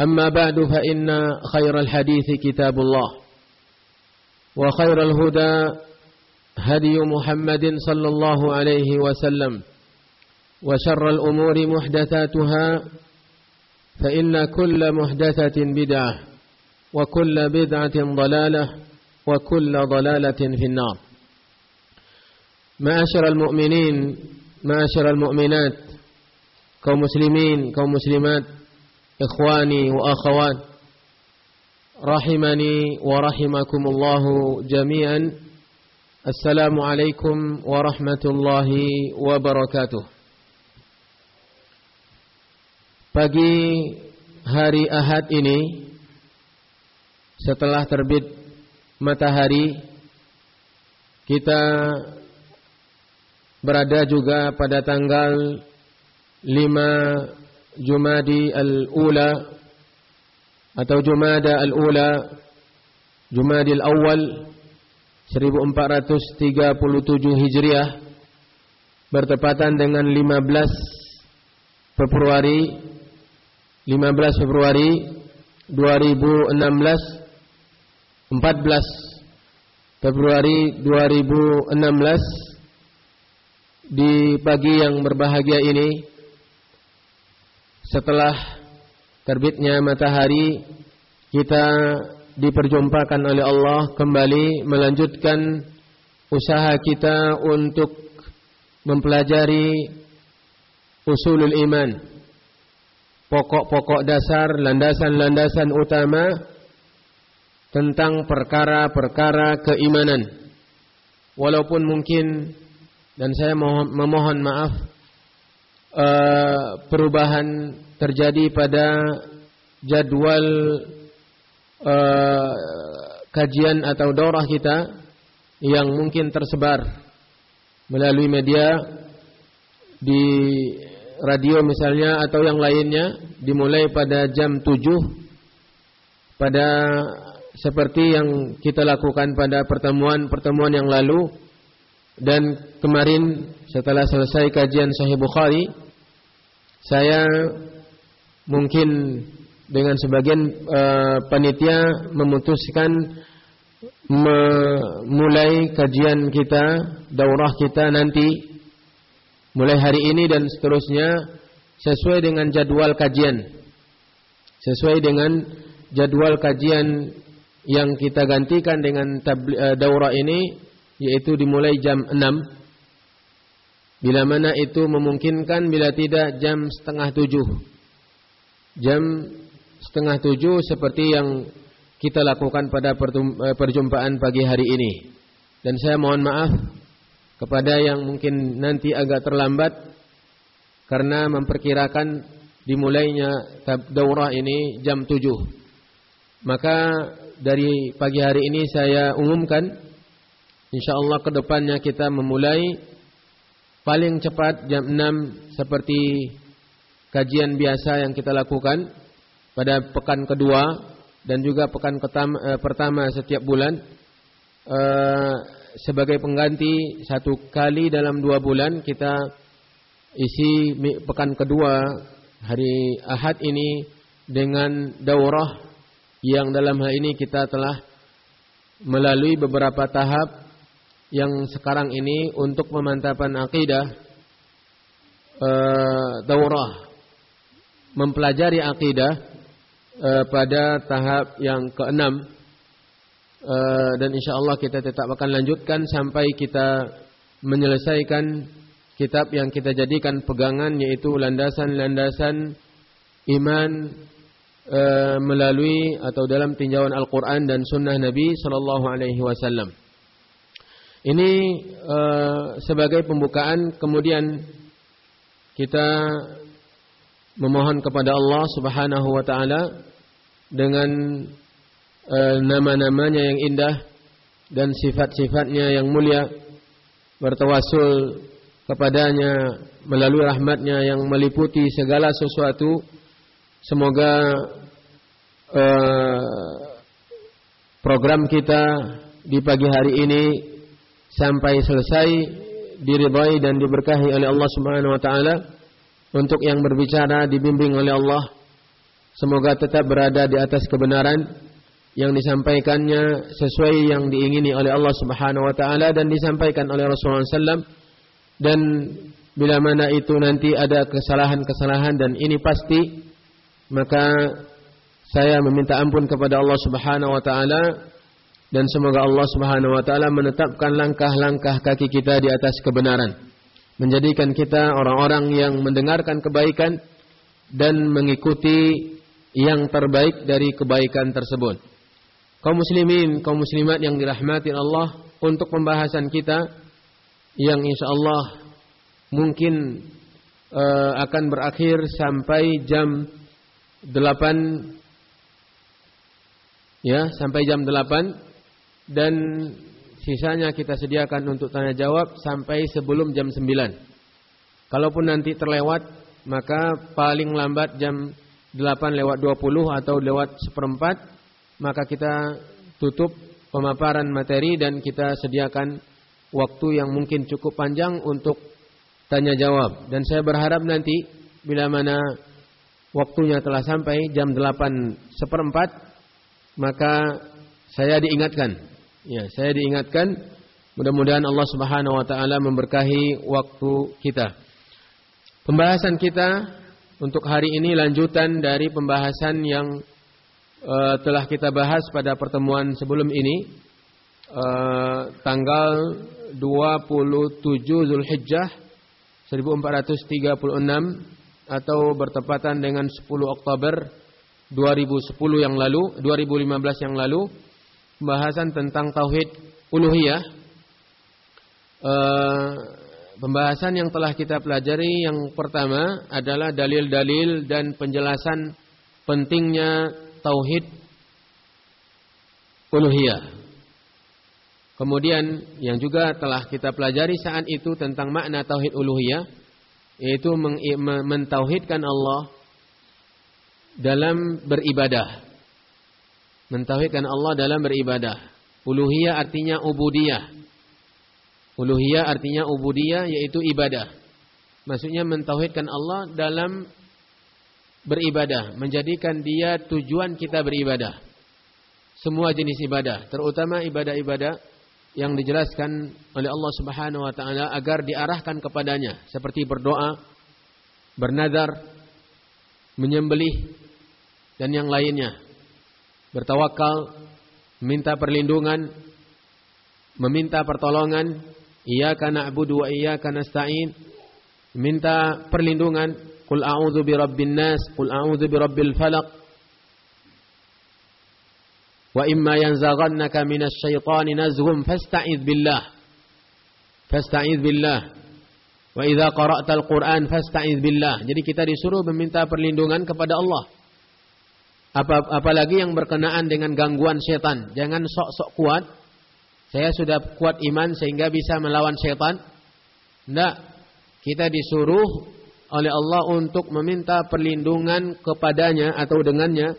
أما بعد فإن خير الحديث كتاب الله وخير الهدى هدي محمد صلى الله عليه وسلم وشر الأمور محدثاتها فإن كل محدثة بدعة وكل بدعة ضلالة وكل ضلالة في النار. معاشر المؤمنين معاشر المؤمنات kaum muslimin ikhwani wa akhawat rahimani wa rahimakumullah jami'an. Assalamu alaikum warahmatullahi wabarakatuh pagi hari Ahad ini setelah terbit matahari kita berada juga pada tanggal 5 Jumadi al-Ula atau Jumada al-Ula Jumadi al-Awwal 1437 Hijriah bertepatan dengan 15 Februari 15 Februari 2016 14 Februari 2016 di pagi yang berbahagia ini setelah terbitnya matahari kita diperjumpakan oleh Allah kembali melanjutkan usaha kita untuk mempelajari usulul iman. Pokok-pokok dasar landasan-landasan utama tentang perkara-perkara keimanan. Walaupun mungkin dan saya memohon maaf Uh, perubahan terjadi pada jadwal uh, kajian atau daurah kita yang mungkin tersebar melalui media di radio misalnya atau yang lainnya dimulai pada jam 7 pada seperti yang kita lakukan pada pertemuan-pertemuan yang lalu. Dan kemarin setelah selesai kajian Sahih Bukhari saya mungkin dengan sebagian uh, panitia memutuskan memulai kajian kita, daurah kita nanti mulai hari ini dan seterusnya sesuai dengan jadwal kajian. Sesuai dengan jadwal kajian yang kita gantikan dengan uh, daurah ini yaitu dimulai jam 6 Bila mana itu memungkinkan, bila tidak jam setengah tujuh. Jam setengah tujuh seperti yang kita lakukan pada eh, perjumpaan pagi hari ini. Dan saya mohon maaf kepada yang mungkin nanti agak terlambat karena memperkirakan dimulainya daurah ini jam tujuh. Maka dari pagi hari ini saya umumkan insyaallah ke depannya kita memulai paling cepat jam 6 seperti kajian biasa yang kita lakukan pada pekan kedua dan juga pekan eh, pertama setiap bulan eh, sebagai pengganti satu kali dalam dua bulan kita isi pekan kedua hari Ahad ini dengan daurah yang dalam hal ini kita telah melalui beberapa tahap yang sekarang ini untuk pemantapan akidah uh, daurah mempelajari akidah uh, pada tahap yang keenam uh, dan insya Allah kita tetap akan lanjutkan sampai kita menyelesaikan kitab yang kita jadikan pegangan yaitu landasan-landasan iman uh, melalui atau dalam tinjauan Al-Quran dan Sunnah Nabi Sallallahu Alaihi Wasallam. Ini uh, sebagai pembukaan kemudian kita memohon kepada Allah Subhanahu wa taala dengan uh, nama-namanya yang indah dan sifat-sifatnya yang mulia bertawasul kepadanya melalui rahmatnya yang meliputi segala sesuatu. Semoga uh, program kita di pagi hari ini sampai selesai diridhai dan diberkahi oleh Allah Subhanahu wa taala. Untuk yang berbicara dibimbing oleh Allah. Semoga tetap berada di atas kebenaran yang disampaikannya sesuai yang diingini oleh Allah Subhanahu wa taala dan disampaikan oleh Rasulullah sallam dan bila mana itu nanti ada kesalahan-kesalahan dan ini pasti maka saya meminta ampun kepada Allah Subhanahu wa taala dan semoga Allah Subhanahu wa taala menetapkan langkah-langkah kaki kita di atas kebenaran menjadikan kita orang-orang yang mendengarkan kebaikan dan mengikuti yang terbaik dari kebaikan tersebut. Kaum muslimin, kaum muslimat yang dirahmati Allah untuk pembahasan kita yang insyaallah mungkin uh, akan berakhir sampai jam 8 ya, sampai jam 8 dan sisanya kita sediakan untuk tanya jawab sampai sebelum jam 9. Kalaupun nanti terlewat, maka paling lambat jam 8 lewat 20 atau lewat seperempat, maka kita tutup pemaparan materi dan kita sediakan waktu yang mungkin cukup panjang untuk tanya jawab. Dan saya berharap nanti bila mana waktunya telah sampai jam 8 seperempat, maka saya diingatkan Ya, saya diingatkan mudah-mudahan Allah Subhanahu wa taala memberkahi waktu kita. Pembahasan kita untuk hari ini lanjutan dari pembahasan yang uh, telah kita bahas pada pertemuan sebelum ini uh, tanggal 27 Zulhijjah 1436 atau bertepatan dengan 10 Oktober 2010 yang lalu, 2015 yang lalu pembahasan tentang tauhid uluhiyah. E, pembahasan yang telah kita pelajari yang pertama adalah dalil-dalil dan penjelasan pentingnya tauhid uluhiyah. Kemudian yang juga telah kita pelajari saat itu tentang makna tauhid uluhiyah yaitu mentauhidkan Allah dalam beribadah mentauhidkan Allah dalam beribadah. Uluhiyah artinya ubudiyah. Uluhiyah artinya ubudiyah yaitu ibadah. Maksudnya mentauhidkan Allah dalam beribadah, menjadikan dia tujuan kita beribadah. Semua jenis ibadah, terutama ibadah-ibadah yang dijelaskan oleh Allah Subhanahu wa taala agar diarahkan kepadanya seperti berdoa, bernadar, menyembelih dan yang lainnya bertawakal, meminta perlindungan, meminta pertolongan, iyyaka na'budu wa iyyaka nasta'in, minta perlindungan, qul a'udzu birabbin nas, qul a'udzu birabbil falaq. Wa imma yanzaghannaka minasy syaitani nazghum fasta'iz billah. Fasta'iz billah. Wa idza qara'tal Qur'an fasta'iz billah. Jadi kita disuruh meminta perlindungan kepada Allah. Apa, apalagi yang berkenaan dengan gangguan setan. Jangan sok-sok kuat. Saya sudah kuat iman sehingga bisa melawan setan. Tidak. Kita disuruh oleh Allah untuk meminta perlindungan kepadanya atau dengannya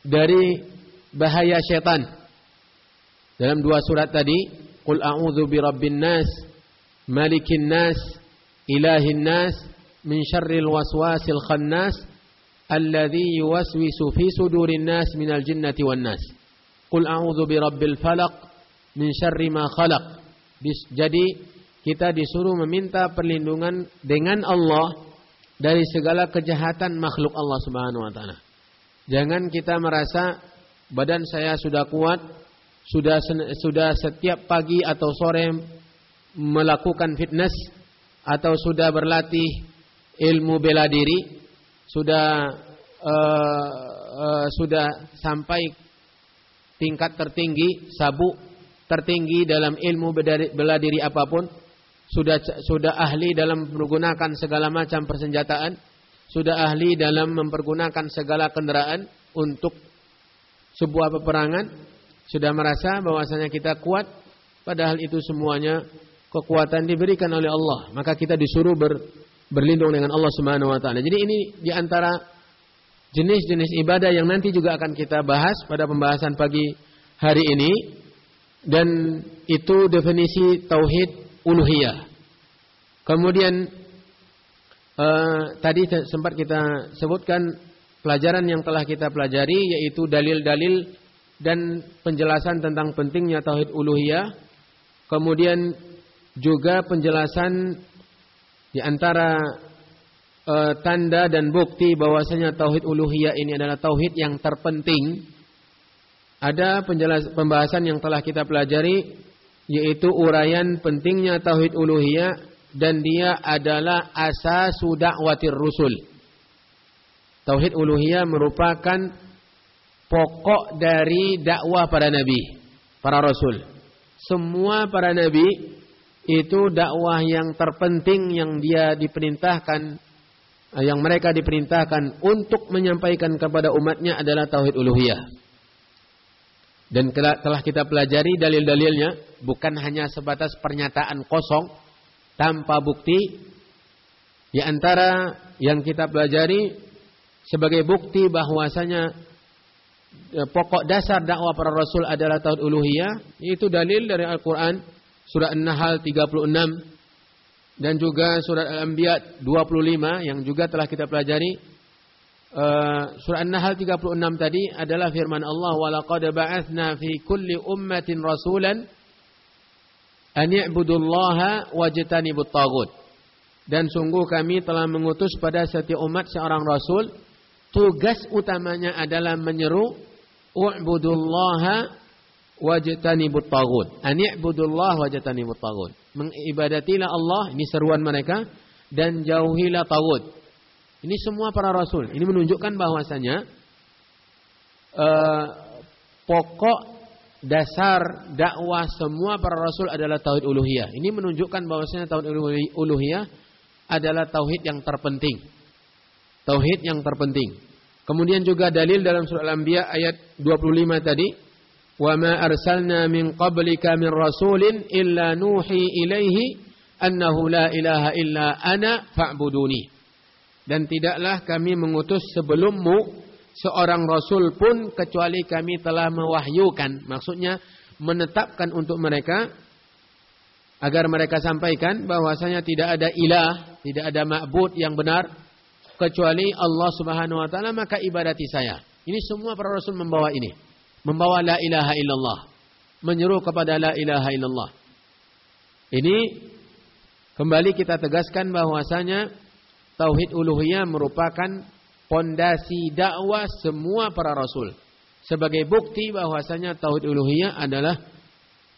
dari bahaya setan. Dalam dua surat tadi, Qul a'udzu birabbin nas, malikin nas, ilahin nas, min syarril waswasil khannas, yuwaswisu fi sudurin nas minal jinnati wan nas. Qul a'udzu birabbil falaq min syarri ma khalaq. Jadi kita disuruh meminta perlindungan dengan Allah dari segala kejahatan makhluk Allah Subhanahu wa taala. Jangan kita merasa badan saya sudah kuat, sudah sudah setiap pagi atau sore melakukan fitness atau sudah berlatih ilmu bela diri, sudah uh, uh, sudah sampai tingkat tertinggi, sabuk tertinggi dalam ilmu bela diri apa pun, sudah sudah ahli dalam menggunakan segala macam persenjataan, sudah ahli dalam mempergunakan segala kendaraan untuk sebuah peperangan, sudah merasa bahwasanya kita kuat, padahal itu semuanya kekuatan diberikan oleh Allah. Maka kita disuruh ber, berlindung dengan Allah Subhanahu wa taala. Jadi ini di antara jenis-jenis ibadah yang nanti juga akan kita bahas pada pembahasan pagi hari ini dan itu definisi tauhid uluhiyah. Kemudian uh, tadi sempat kita sebutkan pelajaran yang telah kita pelajari yaitu dalil-dalil dan penjelasan tentang pentingnya tauhid uluhiyah. Kemudian juga penjelasan di antara uh, tanda dan bukti bahwasanya tauhid uluhiyah ini adalah tauhid yang terpenting. Ada penjelas pembahasan yang telah kita pelajari yaitu uraian pentingnya tauhid uluhiyah dan dia adalah asasu da'watir rusul. Tauhid uluhiyah merupakan pokok dari dakwah para nabi, para rasul. Semua para nabi itu dakwah yang terpenting yang dia diperintahkan yang mereka diperintahkan untuk menyampaikan kepada umatnya adalah tauhid uluhiyah. Dan telah kita pelajari dalil-dalilnya bukan hanya sebatas pernyataan kosong tanpa bukti. Di antara yang kita pelajari sebagai bukti bahwasanya e, pokok dasar dakwah para rasul adalah tauhid uluhiyah, itu dalil dari Al-Qur'an surah An-Nahl 36 dan juga surat Al-Anbiya 25 yang juga telah kita pelajari Uh, surah An-Nahl 36 tadi adalah firman Allah walaqad ba'atsna fi kulli ummatin rasulan an i'budullaha wajtanibut tagut. Dan sungguh kami telah mengutus pada setiap umat seorang rasul tugas utamanya adalah menyeru u'budullaha wajtanibut tagut. An i'budullaha wajtanibut tagut. Mengibadatilah Allah ini seruan mereka dan jauhilah tagut ini semua para rasul. Ini menunjukkan bahwasanya uh, pokok dasar dakwah semua para rasul adalah tauhid uluhiyah. Ini menunjukkan bahwasanya tauhid uluhiyah adalah tauhid yang terpenting. Tauhid yang terpenting. Kemudian juga dalil dalam surah Al-Anbiya ayat 25 tadi, "Wa ma arsalna min qablika min rasulin illa nuhi ilaihi annahu la ilaha illa ana fa'buduni." Dan tidaklah kami mengutus sebelummu seorang rasul pun kecuali kami telah mewahyukan. Maksudnya menetapkan untuk mereka agar mereka sampaikan bahwasanya tidak ada ilah, tidak ada ma'bud yang benar kecuali Allah Subhanahu wa taala maka ibadati saya. Ini semua para rasul membawa ini. Membawa la ilaha illallah. Menyeru kepada la ilaha illallah. Ini kembali kita tegaskan bahwasanya tauhid uluhiyah merupakan pondasi dakwah semua para rasul. Sebagai bukti bahwasanya tauhid uluhiyah adalah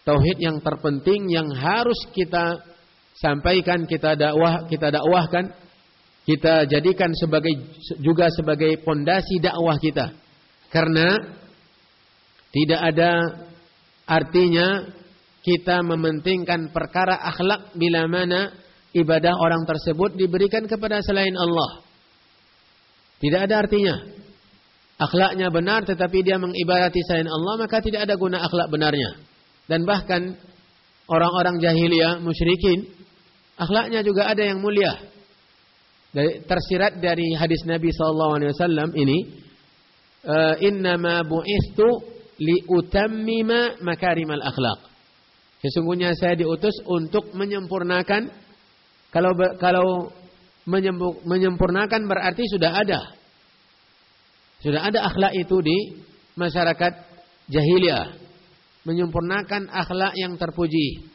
tauhid yang terpenting yang harus kita sampaikan, kita dakwah, kita dakwahkan, kita jadikan sebagai juga sebagai pondasi dakwah kita. Karena tidak ada artinya kita mementingkan perkara akhlak bila mana ibadah orang tersebut diberikan kepada selain Allah. Tidak ada artinya. Akhlaknya benar tetapi dia mengibadati selain Allah maka tidak ada guna akhlak benarnya. Dan bahkan orang-orang jahiliyah musyrikin akhlaknya juga ada yang mulia. tersirat dari hadis Nabi wasallam ini uh, innama bu'istu liutammima makarimal akhlak. Sesungguhnya saya diutus untuk menyempurnakan kalau kalau menyempurnakan berarti sudah ada. Sudah ada akhlak itu di masyarakat jahiliyah. Menyempurnakan akhlak yang terpuji.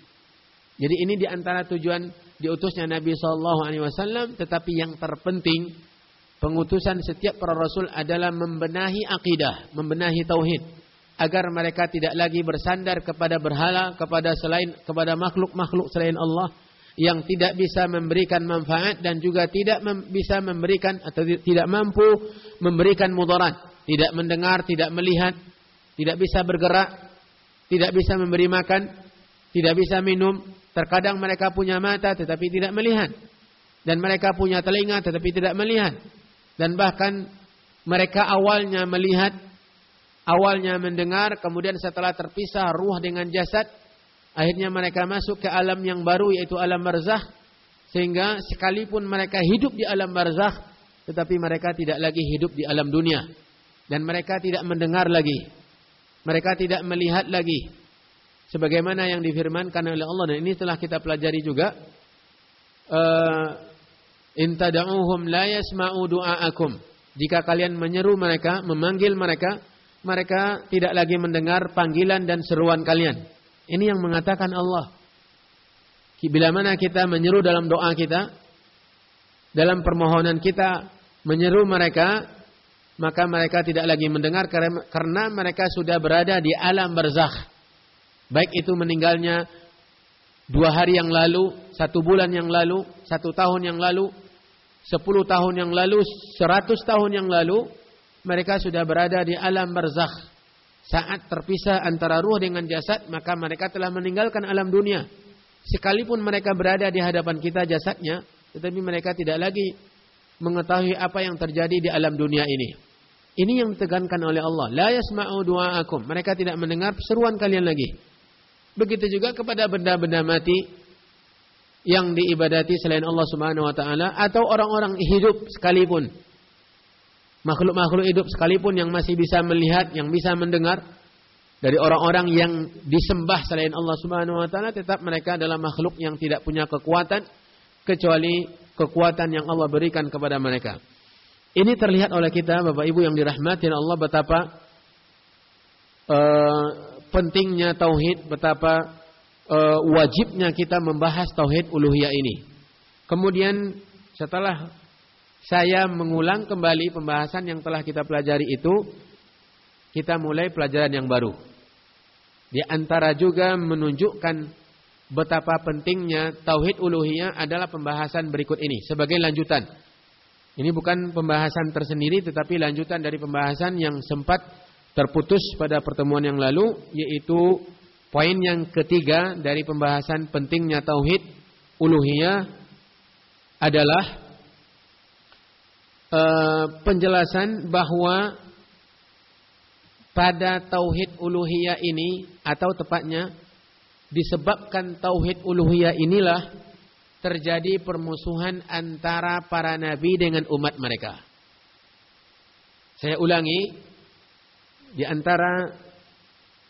Jadi ini di antara tujuan diutusnya Nabi Shallallahu Alaihi Wasallam. Tetapi yang terpenting pengutusan setiap para rasul adalah membenahi akidah, membenahi tauhid, agar mereka tidak lagi bersandar kepada berhala, kepada selain kepada makhluk-makhluk selain Allah yang tidak bisa memberikan manfaat dan juga tidak mem bisa memberikan atau tidak mampu memberikan mudarat, tidak mendengar, tidak melihat, tidak bisa bergerak, tidak bisa memberi makan, tidak bisa minum. Terkadang mereka punya mata tetapi tidak melihat. Dan mereka punya telinga tetapi tidak melihat. Dan bahkan mereka awalnya melihat, awalnya mendengar, kemudian setelah terpisah ruh dengan jasad Akhirnya mereka masuk ke alam yang baru yaitu alam barzakh sehingga sekalipun mereka hidup di alam barzakh tetapi mereka tidak lagi hidup di alam dunia dan mereka tidak mendengar lagi. Mereka tidak melihat lagi. Sebagaimana yang difirmankan oleh Allah dan ini telah kita pelajari juga uh, in tad'uhum la yasma'u du'aakum. Jika kalian menyeru mereka, memanggil mereka, mereka tidak lagi mendengar panggilan dan seruan kalian. Ini yang mengatakan Allah. Bila mana kita menyeru dalam doa kita, dalam permohonan kita menyeru mereka, maka mereka tidak lagi mendengar karena mereka sudah berada di alam barzakh. Baik itu meninggalnya dua hari yang lalu, satu bulan yang lalu, satu tahun yang lalu, sepuluh tahun yang lalu, seratus tahun yang lalu, mereka sudah berada di alam barzakh. Saat terpisah antara ruh dengan jasad, maka mereka telah meninggalkan alam dunia. Sekalipun mereka berada di hadapan kita jasadnya, tetapi mereka tidak lagi mengetahui apa yang terjadi di alam dunia ini. Ini yang ditekankan oleh Allah. La yasma'u du'aakum. Mereka tidak mendengar seruan kalian lagi. Begitu juga kepada benda-benda mati yang diibadati selain Allah Subhanahu wa taala atau orang-orang hidup sekalipun makhluk-makhluk hidup sekalipun yang masih bisa melihat, yang bisa mendengar dari orang-orang yang disembah selain Allah Subhanahu wa taala tetap mereka adalah makhluk yang tidak punya kekuatan kecuali kekuatan yang Allah berikan kepada mereka. Ini terlihat oleh kita Bapak Ibu yang dirahmati Allah betapa uh, pentingnya tauhid, betapa uh, wajibnya kita membahas tauhid uluhiyah ini. Kemudian setelah saya mengulang kembali pembahasan yang telah kita pelajari itu. Kita mulai pelajaran yang baru. Di antara juga menunjukkan betapa pentingnya tauhid uluhiyah adalah pembahasan berikut ini sebagai lanjutan. Ini bukan pembahasan tersendiri tetapi lanjutan dari pembahasan yang sempat terputus pada pertemuan yang lalu yaitu poin yang ketiga dari pembahasan pentingnya tauhid uluhiyah adalah uh, penjelasan bahwa pada tauhid uluhiyah ini atau tepatnya disebabkan tauhid uluhiyah inilah terjadi permusuhan antara para nabi dengan umat mereka. Saya ulangi di antara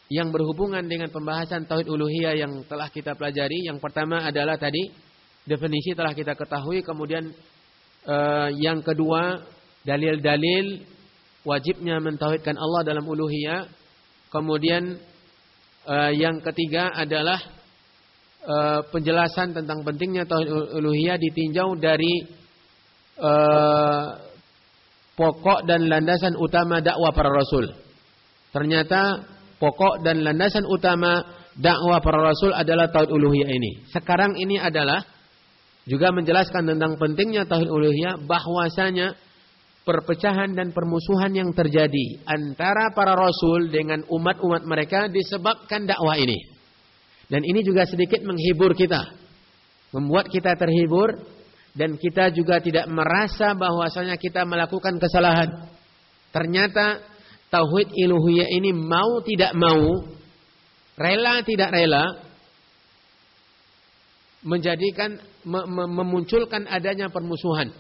yang berhubungan dengan pembahasan tauhid uluhiyah yang telah kita pelajari, yang pertama adalah tadi definisi telah kita ketahui, kemudian Uh, yang kedua, dalil-dalil wajibnya mentauhidkan Allah dalam uluhiyah. Kemudian uh, yang ketiga adalah uh, penjelasan tentang pentingnya tauhid uluhiyah ditinjau dari pokok dan landasan utama dakwah para rasul. Ternyata pokok dan landasan utama dakwah para rasul adalah tauhid uluhiyah ini. Sekarang ini adalah juga menjelaskan tentang pentingnya tauhid uluhiyah bahwasanya perpecahan dan permusuhan yang terjadi antara para rasul dengan umat-umat mereka disebabkan dakwah ini. Dan ini juga sedikit menghibur kita. Membuat kita terhibur dan kita juga tidak merasa bahwasanya kita melakukan kesalahan. Ternyata tauhid uluhiyah ini mau tidak mau, rela tidak rela menjadikan memunculkan adanya permusuhan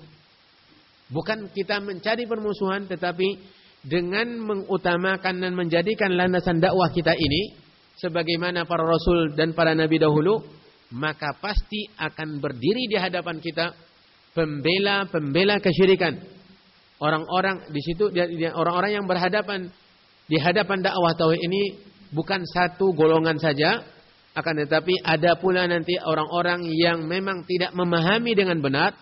Bukan kita mencari permusuhan tetapi dengan mengutamakan dan menjadikan landasan dakwah kita ini sebagaimana para rasul dan para nabi dahulu maka pasti akan berdiri di hadapan kita pembela-pembela kesyirikan. Orang-orang di situ orang-orang yang berhadapan di hadapan dakwah tauhid ini bukan satu golongan saja akan tetapi ada pula nanti orang-orang yang memang tidak memahami dengan benar.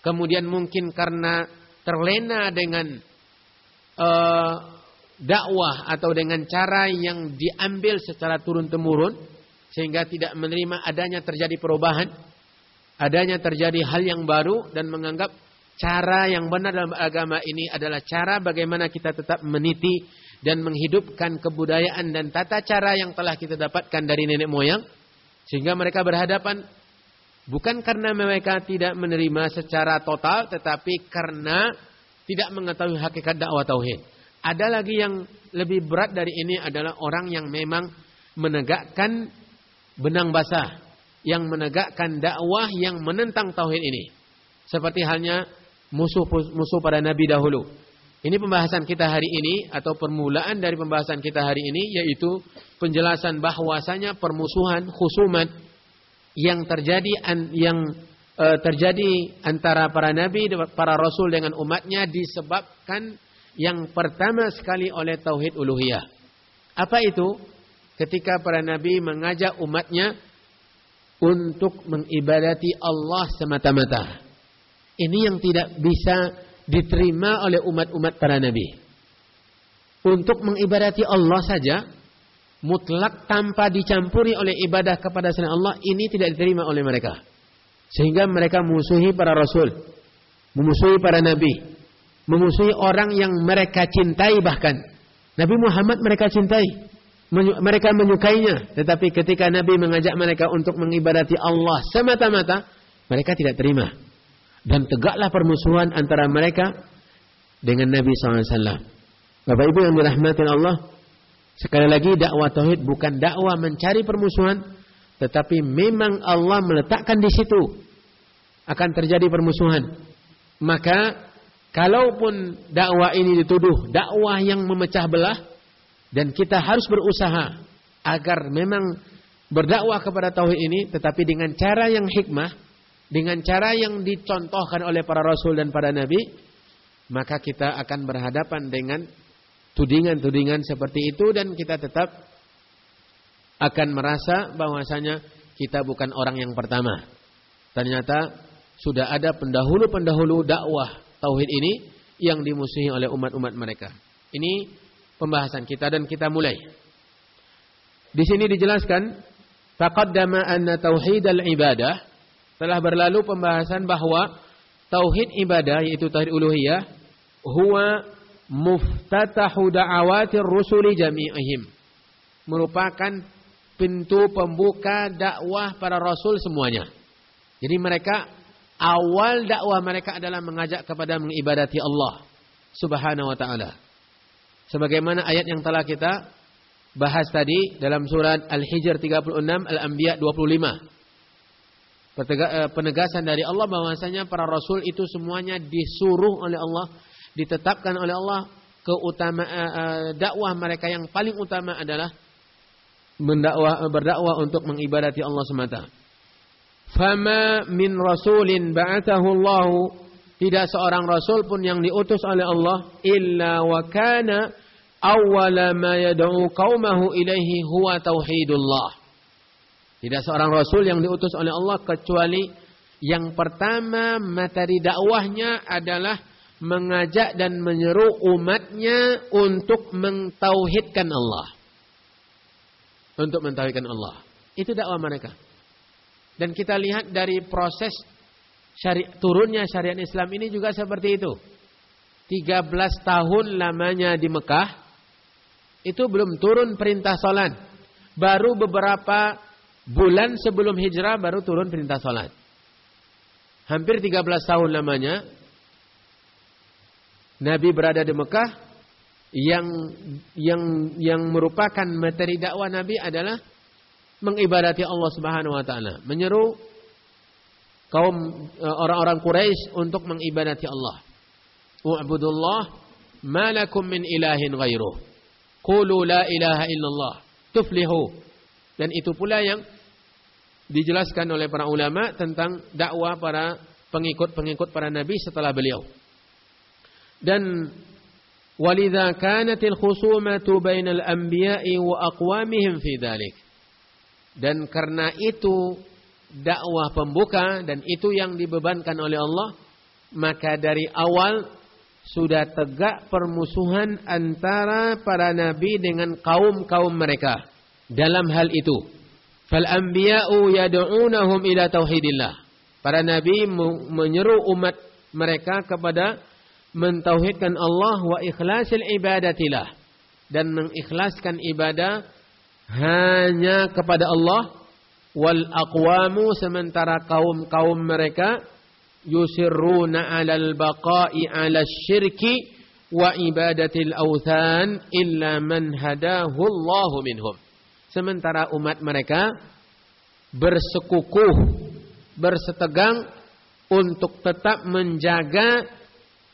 Kemudian mungkin karena terlena dengan uh, dakwah atau dengan cara yang diambil secara turun-temurun. Sehingga tidak menerima adanya terjadi perubahan. Adanya terjadi hal yang baru dan menganggap cara yang benar dalam agama ini adalah cara bagaimana kita tetap meniti dan menghidupkan kebudayaan dan tata cara yang telah kita dapatkan dari nenek moyang sehingga mereka berhadapan bukan karena mereka tidak menerima secara total tetapi karena tidak mengetahui hakikat dakwah tauhid. Ada lagi yang lebih berat dari ini adalah orang yang memang menegakkan benang basah, yang menegakkan dakwah yang menentang tauhid ini. Seperti halnya musuh-musuh pada nabi dahulu. Ini pembahasan kita hari ini atau permulaan dari pembahasan kita hari ini yaitu penjelasan bahwasanya permusuhan khusumat yang terjadi yang e, terjadi antara para nabi para rasul dengan umatnya disebabkan yang pertama sekali oleh tauhid uluhiyah. Apa itu? Ketika para nabi mengajak umatnya untuk mengibadati Allah semata-mata. Ini yang tidak bisa diterima oleh umat-umat para nabi. Untuk mengibadati Allah saja, mutlak tanpa dicampuri oleh ibadah kepada selain Allah, ini tidak diterima oleh mereka. Sehingga mereka memusuhi para rasul, memusuhi para nabi, memusuhi orang yang mereka cintai bahkan. Nabi Muhammad mereka cintai, mereka menyukainya. Tetapi ketika Nabi mengajak mereka untuk mengibadati Allah semata-mata, mereka tidak terima. Dan tegaklah permusuhan antara mereka dengan Nabi SAW. Bapak Ibu yang dirahmati Allah. Sekali lagi dakwah tauhid bukan dakwah mencari permusuhan. Tetapi memang Allah meletakkan di situ. Akan terjadi permusuhan. Maka kalaupun dakwah ini dituduh dakwah yang memecah belah. Dan kita harus berusaha agar memang berdakwah kepada tauhid ini. Tetapi dengan cara yang hikmah dengan cara yang dicontohkan oleh para rasul dan para nabi, maka kita akan berhadapan dengan tudingan-tudingan seperti itu dan kita tetap akan merasa bahwasanya kita bukan orang yang pertama. Ternyata sudah ada pendahulu-pendahulu dakwah tauhid ini yang dimusuhi oleh umat-umat mereka. Ini pembahasan kita dan kita mulai. Di sini dijelaskan taqaddama anna tauhid al-ibadah telah berlalu pembahasan bahwa tauhid ibadah yaitu tauhid uluhiyah huwa muftatahu da'awatir rusuli jami'ihim merupakan pintu pembuka dakwah para rasul semuanya. Jadi mereka awal dakwah mereka adalah mengajak kepada mengibadati Allah Subhanahu wa taala. Sebagaimana ayat yang telah kita bahas tadi dalam surat Al-Hijr 36, Al-Anbiya 25. Eh, penegasan dari Allah bahwasanya para rasul itu semuanya disuruh oleh Allah, ditetapkan oleh Allah keutama uh, dakwah mereka yang paling utama adalah mendakwah berdakwah untuk mengibadati Allah semata. Fama min rasulin ba'athahu Allah tidak seorang rasul pun yang diutus oleh Allah illa wa kana awwala ma yad'u qaumahu ilaihi huwa tauhidullah. Tidak seorang rasul yang diutus oleh Allah kecuali yang pertama materi dakwahnya adalah mengajak dan menyeru umatnya untuk mentauhidkan Allah. Untuk mentauhidkan Allah. Itu dakwah mereka. Dan kita lihat dari proses syari turunnya syariat Islam ini juga seperti itu. 13 tahun lamanya di Mekah itu belum turun perintah salat. Baru beberapa bulan sebelum hijrah baru turun perintah sholat. Hampir 13 tahun lamanya Nabi berada di Mekah yang yang yang merupakan materi dakwah Nabi adalah mengibadati Allah Subhanahu wa taala, menyeru kaum eh, orang-orang Quraisy untuk mengibadati Allah. U'budullah ma min ilahin ghairuh. Qulu la ilaha illallah tuflihu. Dan itu pula yang dijelaskan oleh para ulama tentang dakwah para pengikut-pengikut para nabi setelah beliau. Dan walidha kanatil khusumatu bainal anbiya'i wa aqwamihim fi dhalik. Dan karena itu dakwah pembuka dan itu yang dibebankan oleh Allah, maka dari awal sudah tegak permusuhan antara para nabi dengan kaum-kaum mereka dalam hal itu. Fal anbiya'u yad'unahum ila tauhidillah. Para nabi menyeru umat mereka kepada mentauhidkan Allah wa ikhlasil ibadatilah dan mengikhlaskan ibadah hanya kepada Allah wal aqwamu sementara kaum-kaum mereka yusirruna 'alal baqa'i 'ala syirki wa ibadatil authan illa man hadahu Allah minhum sementara umat mereka bersekukuh bersetegang untuk tetap menjaga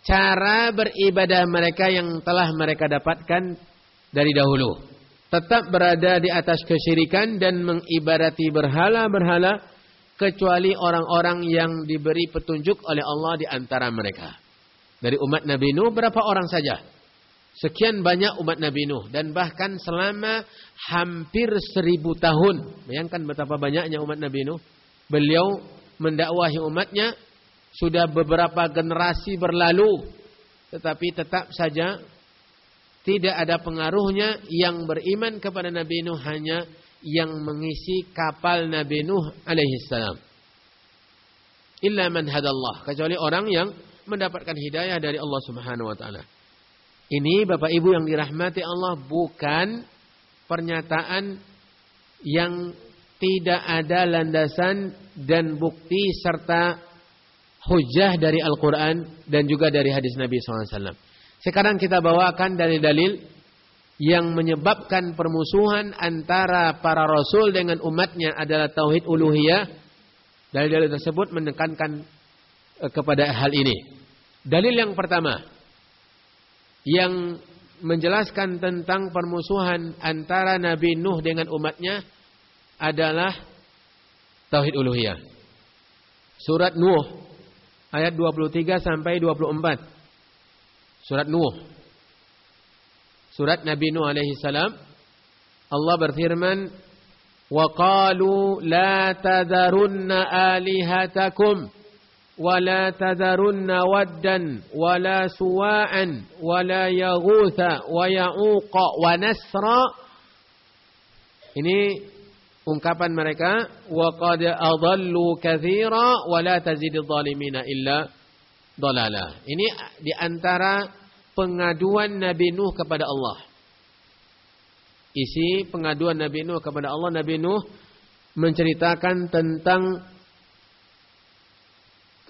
cara beribadah mereka yang telah mereka dapatkan dari dahulu tetap berada di atas kesyirikan dan mengibadati berhala-berhala kecuali orang-orang yang diberi petunjuk oleh Allah di antara mereka. Dari umat Nabi Nuh berapa orang saja? Sekian banyak umat Nabi Nuh dan bahkan selama hampir seribu tahun. Bayangkan betapa banyaknya umat Nabi Nuh. Beliau mendakwahi umatnya sudah beberapa generasi berlalu. Tetapi tetap saja tidak ada pengaruhnya yang beriman kepada Nabi Nuh hanya yang mengisi kapal Nabi Nuh alaihi salam. Illa man hadallah, kecuali orang yang mendapatkan hidayah dari Allah Subhanahu wa taala. Ini Bapak Ibu yang dirahmati Allah bukan pernyataan yang tidak ada landasan dan bukti serta hujah dari Al-Quran dan juga dari hadis Nabi SAW. Sekarang kita bawakan dalil-dalil yang menyebabkan permusuhan antara para rasul dengan umatnya adalah tauhid uluhiyah. Dalil-dalil tersebut menekankan eh, kepada hal ini. Dalil yang pertama yang menjelaskan tentang permusuhan antara Nabi Nuh dengan umatnya adalah tauhid uluhiyah. Surat Nuh ayat 23 sampai 24. Surat Nuh. Surat Nabi Nuh alaihi salam. Allah berfirman, "Wa qalu la tadharunna la suwa'an wa la yaghutha wa ya'uqa wa nasra." Ini ungkapan mereka, "Wa qad adallu katsira wa la tazididz zalimina illa dolala. Ini di antara pengaduan Nabi Nuh kepada Allah. Isi pengaduan Nabi Nuh kepada Allah, Nabi Nuh menceritakan tentang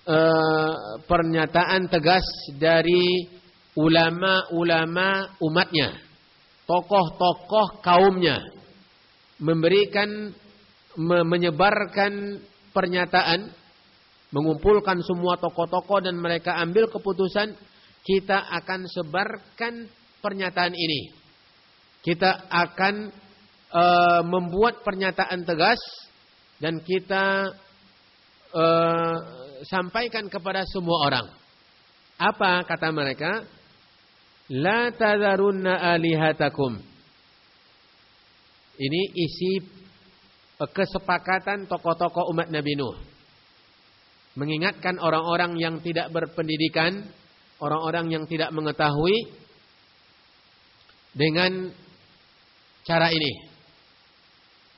uh, pernyataan tegas dari ulama-ulama umatnya, tokoh-tokoh kaumnya, memberikan menyebarkan pernyataan mengumpulkan semua tokoh-tokoh dan mereka ambil keputusan kita akan sebarkan pernyataan ini. Kita akan e, membuat pernyataan tegas dan kita e, sampaikan kepada semua orang. Apa kata mereka? La tadharunna alihatakum. Ini isi kesepakatan tokoh-tokoh umat Nabi Nuh mengingatkan orang-orang yang tidak berpendidikan, orang-orang yang tidak mengetahui dengan cara ini.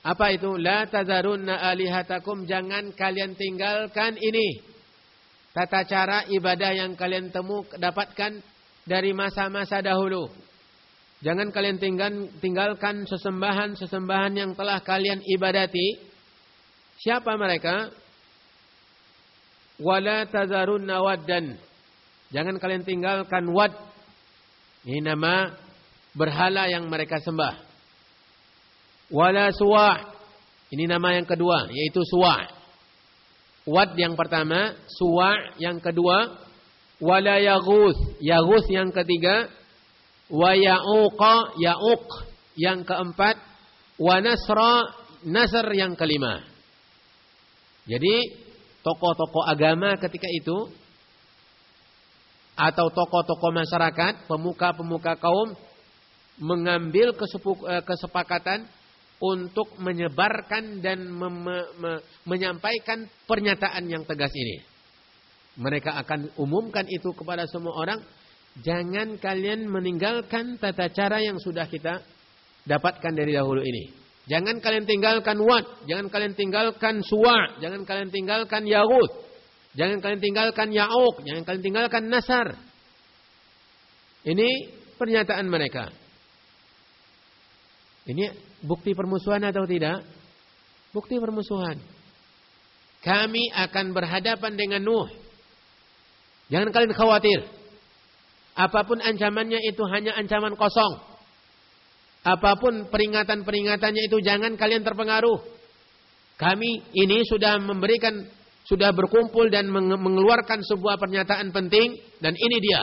Apa itu? La tazarunna alihatakum jangan kalian tinggalkan ini. Tata cara ibadah yang kalian temu dapatkan dari masa-masa dahulu. Jangan kalian tinggalkan sesembahan-sesembahan yang telah kalian ibadati. Siapa mereka? wala tazarunna waddan. Jangan kalian tinggalkan wad. Ini nama berhala yang mereka sembah. Wala suwa'. Ini nama yang kedua yaitu suwa'. Wad yang pertama, Suwa yang kedua, wala Yaghus, Yaghus yang ketiga, wa Ya'uqa, Ya'uq yang keempat, wa Nasra, Nasr yang kelima. Jadi tokoh-tokoh agama ketika itu atau tokoh-tokoh masyarakat, pemuka-pemuka kaum mengambil eh, kesepakatan untuk menyebarkan dan me me menyampaikan pernyataan yang tegas ini. Mereka akan umumkan itu kepada semua orang. Jangan kalian meninggalkan tata cara yang sudah kita dapatkan dari dahulu ini. Jangan kalian tinggalkan wat, jangan kalian tinggalkan suwa, jangan kalian tinggalkan yahud, jangan kalian tinggalkan yauk, jangan kalian tinggalkan nasar. Ini pernyataan mereka. Ini bukti permusuhan atau tidak? Bukti permusuhan. Kami akan berhadapan dengan Nuh. Jangan kalian khawatir. Apa pun ancamannya itu hanya ancaman kosong. Apa pun peringatan-peringatannya itu jangan kalian terpengaruh. Kami ini sudah memberikan, sudah berkumpul dan mengeluarkan sebuah pernyataan penting. Dan ini dia.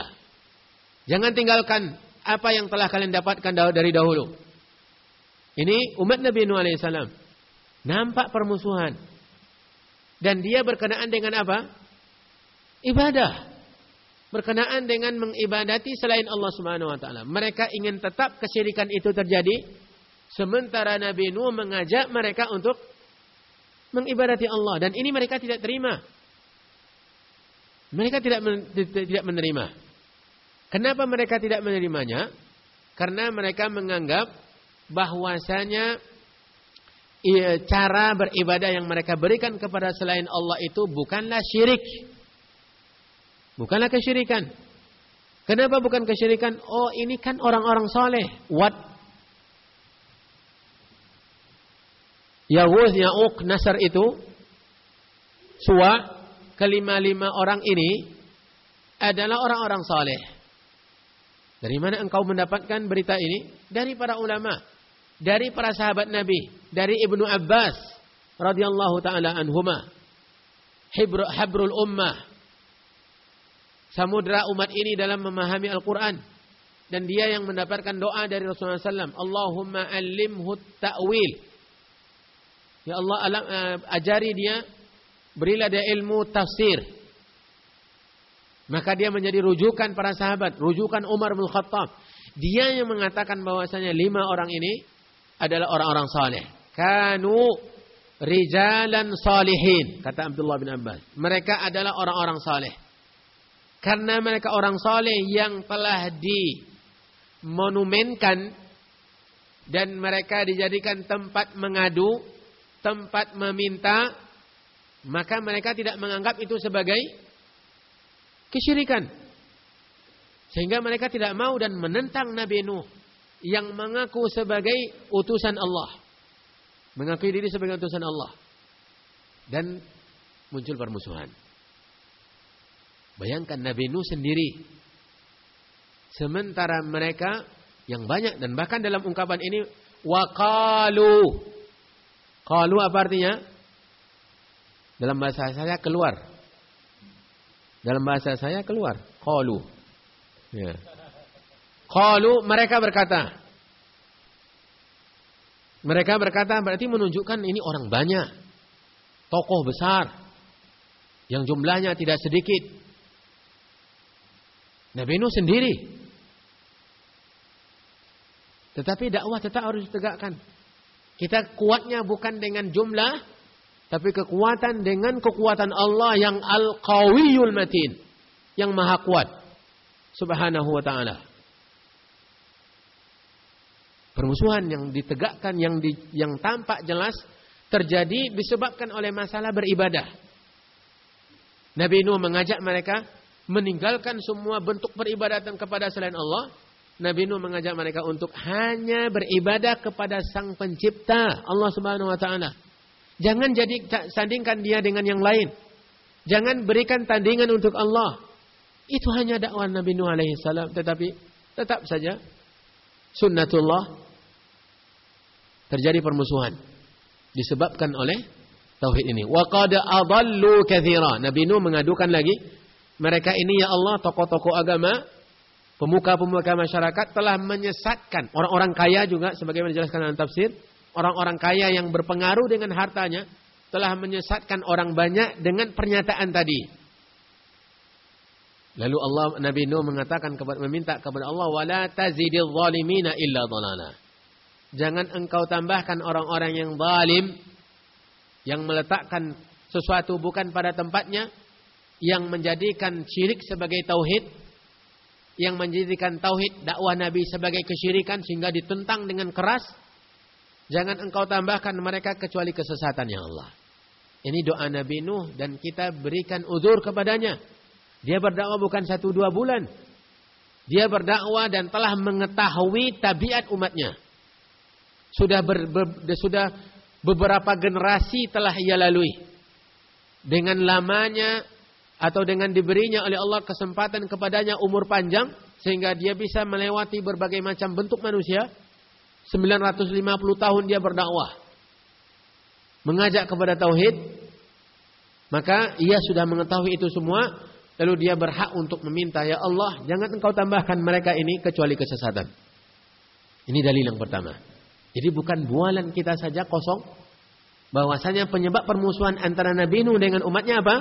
Jangan tinggalkan apa yang telah kalian dapatkan dari dahulu. Ini umat Nabi Nuh alaihissalam. Nampak permusuhan. Dan dia berkenaan dengan apa? Ibadah. Berkenaan dengan mengibadati selain Allah Subhanahu wa taala. Mereka ingin tetap kesyirikan itu terjadi sementara Nabi Nuh mengajak mereka untuk mengibadati Allah dan ini mereka tidak terima. Mereka tidak tidak menerima. Kenapa mereka tidak menerimanya? Karena mereka menganggap bahwasanya cara beribadah yang mereka berikan kepada selain Allah itu bukanlah syirik. Bukanlah kesyirikan. Kenapa bukan kesyirikan? Oh ini kan orang-orang soleh. What? Yahuz, Ya'uq, Nasr itu. Suwa. Kelima-lima orang ini. Adalah orang-orang soleh. Dari mana engkau mendapatkan berita ini? Dari para ulama dari para sahabat Nabi, dari Ibnu Abbas radhiyallahu taala anhuma. Hibru, habrul ummah. Samudra umat ini dalam memahami Al-Qur'an dan dia yang mendapatkan doa dari Rasulullah SAW. Allahumma alimhu ta'wil. Ya Allah alam, uh, ajari dia, berilah dia ilmu tafsir. Maka dia menjadi rujukan para sahabat, rujukan Umar bin Khattab. Dia yang mengatakan bahwasanya lima orang ini adalah orang-orang saleh. Kanu rijalan salihin, kata Abdullah bin Abbas. Mereka adalah orang-orang saleh. Karena mereka orang saleh yang telah dimonumenkan dan mereka dijadikan tempat mengadu, tempat meminta, maka mereka tidak menganggap itu sebagai kesyirikan. Sehingga mereka tidak mau dan menentang Nabi Nuh yang mengaku sebagai utusan Allah. Mengakui diri sebagai utusan Allah. Dan muncul permusuhan. Bayangkan Nabi Nuh sendiri. Sementara mereka yang banyak dan bahkan dalam ungkapan ini waqalu. Qalu apa artinya? Dalam bahasa saya keluar. Dalam bahasa saya keluar. Qalu. Ya. Qalu mereka berkata. Mereka berkata berarti menunjukkan ini orang banyak. Tokoh besar. Yang jumlahnya tidak sedikit. Nabi Nuh sendiri. Tetapi dakwah tetap harus ditegakkan. Kita kuatnya bukan dengan jumlah. Tapi kekuatan dengan kekuatan Allah yang al-qawiyul matin. Yang maha kuat. Subhanahu wa ta'ala permusuhan yang ditegakkan yang di, yang tampak jelas terjadi disebabkan oleh masalah beribadah. Nabi Nuh mengajak mereka meninggalkan semua bentuk peribadatan kepada selain Allah. Nabi Nuh mengajak mereka untuk hanya beribadah kepada Sang Pencipta Allah Subhanahu wa taala. Jangan jadi sandingkan dia dengan yang lain. Jangan berikan tandingan untuk Allah. Itu hanya dakwah Nabi Nuh alaihi salam tetapi tetap saja sunnatullah terjadi permusuhan disebabkan oleh tauhid ini. Wa qad adallu katsira. Nabi Nuh mengadukan lagi, mereka ini ya Allah tokoh-tokoh agama, pemuka-pemuka masyarakat telah menyesatkan orang-orang kaya juga sebagaimana dijelaskan dalam tafsir, orang-orang kaya yang berpengaruh dengan hartanya telah menyesatkan orang banyak dengan pernyataan tadi. Lalu Allah Nabi Nuh mengatakan kepada meminta kepada Allah wala tazidil zalimina illa dhalala. Jangan engkau tambahkan orang-orang yang zalim yang meletakkan sesuatu bukan pada tempatnya, yang menjadikan syirik sebagai tauhid, yang menjadikan tauhid dakwah Nabi sebagai kesyirikan sehingga ditentang dengan keras, jangan engkau tambahkan mereka kecuali kesesatan ya Allah. Ini doa Nabi Nuh dan kita berikan uzur kepadanya. Dia berdakwah bukan satu dua bulan. Dia berdakwah dan telah mengetahui tabiat umatnya. Sudah ber, ber, sudah beberapa generasi telah ia lalui. Dengan lamanya atau dengan diberinya oleh Allah kesempatan kepadanya umur panjang sehingga dia bisa melewati berbagai macam bentuk manusia. 950 tahun dia berdakwah. Mengajak kepada tauhid. Maka ia sudah mengetahui itu semua. Lalu dia berhak untuk meminta. Ya Allah jangan engkau tambahkan mereka ini kecuali kesesatan. Ini dalil yang pertama. Jadi bukan bualan kita saja kosong. Bahwasanya penyebab permusuhan antara Nabi Nuh dengan umatnya apa?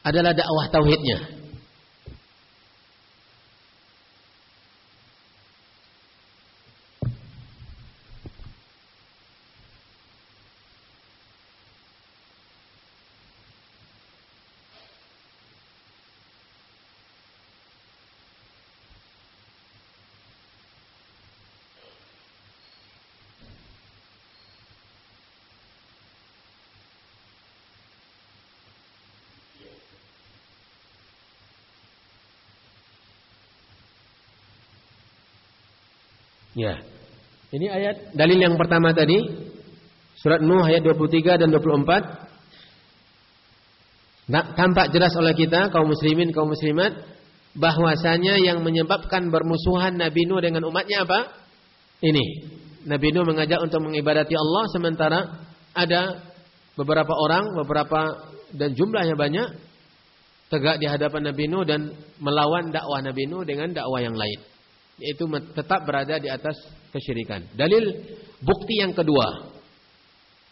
Adalah dakwah tauhidnya. Ya. Ini ayat dalil yang pertama tadi surat Nuh ayat 23 dan 24. Nah, tampak jelas oleh kita kaum muslimin kaum muslimat bahwasanya yang menyebabkan bermusuhan Nabi Nuh dengan umatnya apa? Ini. Nabi Nuh mengajak untuk mengibadati Allah sementara ada beberapa orang, beberapa dan jumlahnya banyak tegak di hadapan Nabi Nuh dan melawan dakwah Nabi Nuh dengan dakwah yang lain yaitu tetap berada di atas kesyirikan. Dalil bukti yang kedua.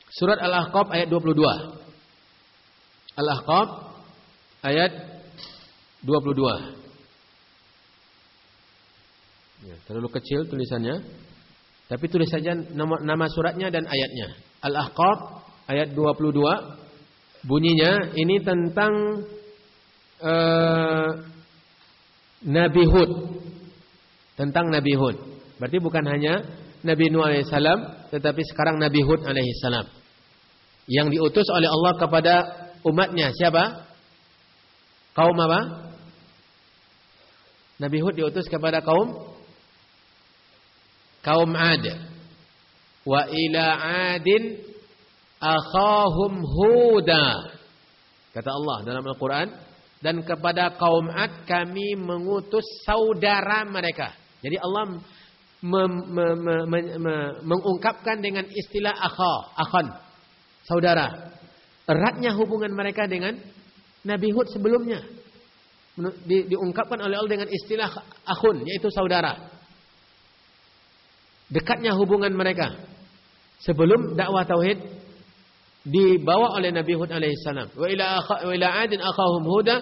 Surat Al-Ahqaf ayat 22. Al-Ahqaf ayat 22. Ya, terlalu kecil tulisannya. Tapi tulis saja nama, nama suratnya dan ayatnya. Al-Ahqaf ayat 22. Bunyinya ini tentang uh, Nabi Hud tentang Nabi Hud. Berarti bukan hanya Nabi Nuh alaihissalam, tetapi sekarang Nabi Hud alaihissalam. Yang diutus oleh Allah kepada umatnya siapa? Kaum apa? Nabi Hud diutus kepada kaum kaum Ad. Wa ila Adin akhahum Huda. Kata Allah dalam Al-Qur'an dan kepada kaum Ad kami mengutus saudara mereka. Jadi Allah mem, me, me, me, me, mengungkapkan dengan istilah akha, akhan, saudara. Eratnya hubungan mereka dengan Nabi Hud sebelumnya. Di, diungkapkan oleh Allah dengan istilah akhun, yaitu saudara. Dekatnya hubungan mereka. Sebelum dakwah tauhid dibawa oleh Nabi Hud alaihissalam. Wa wa ila adin akhahum huda.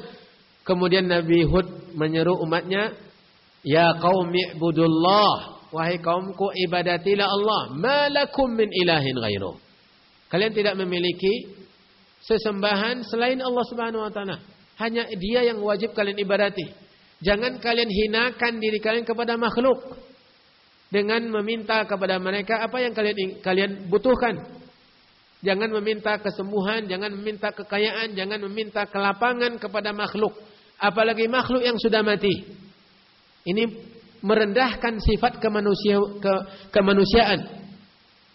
Kemudian Nabi Hud menyeru umatnya Ya kaum i'budullah. Wahai kaumku ibadatilah Allah. Malakum min ilahin ghairu. Kalian tidak memiliki sesembahan selain Allah Subhanahu wa taala. Hanya Dia yang wajib kalian ibadati. Jangan kalian hinakan diri kalian kepada makhluk dengan meminta kepada mereka apa yang kalian kalian butuhkan. Jangan meminta kesembuhan, jangan meminta kekayaan, jangan meminta kelapangan kepada makhluk, apalagi makhluk yang sudah mati. Ini merendahkan sifat kemanusia, ke, kemanusiaan.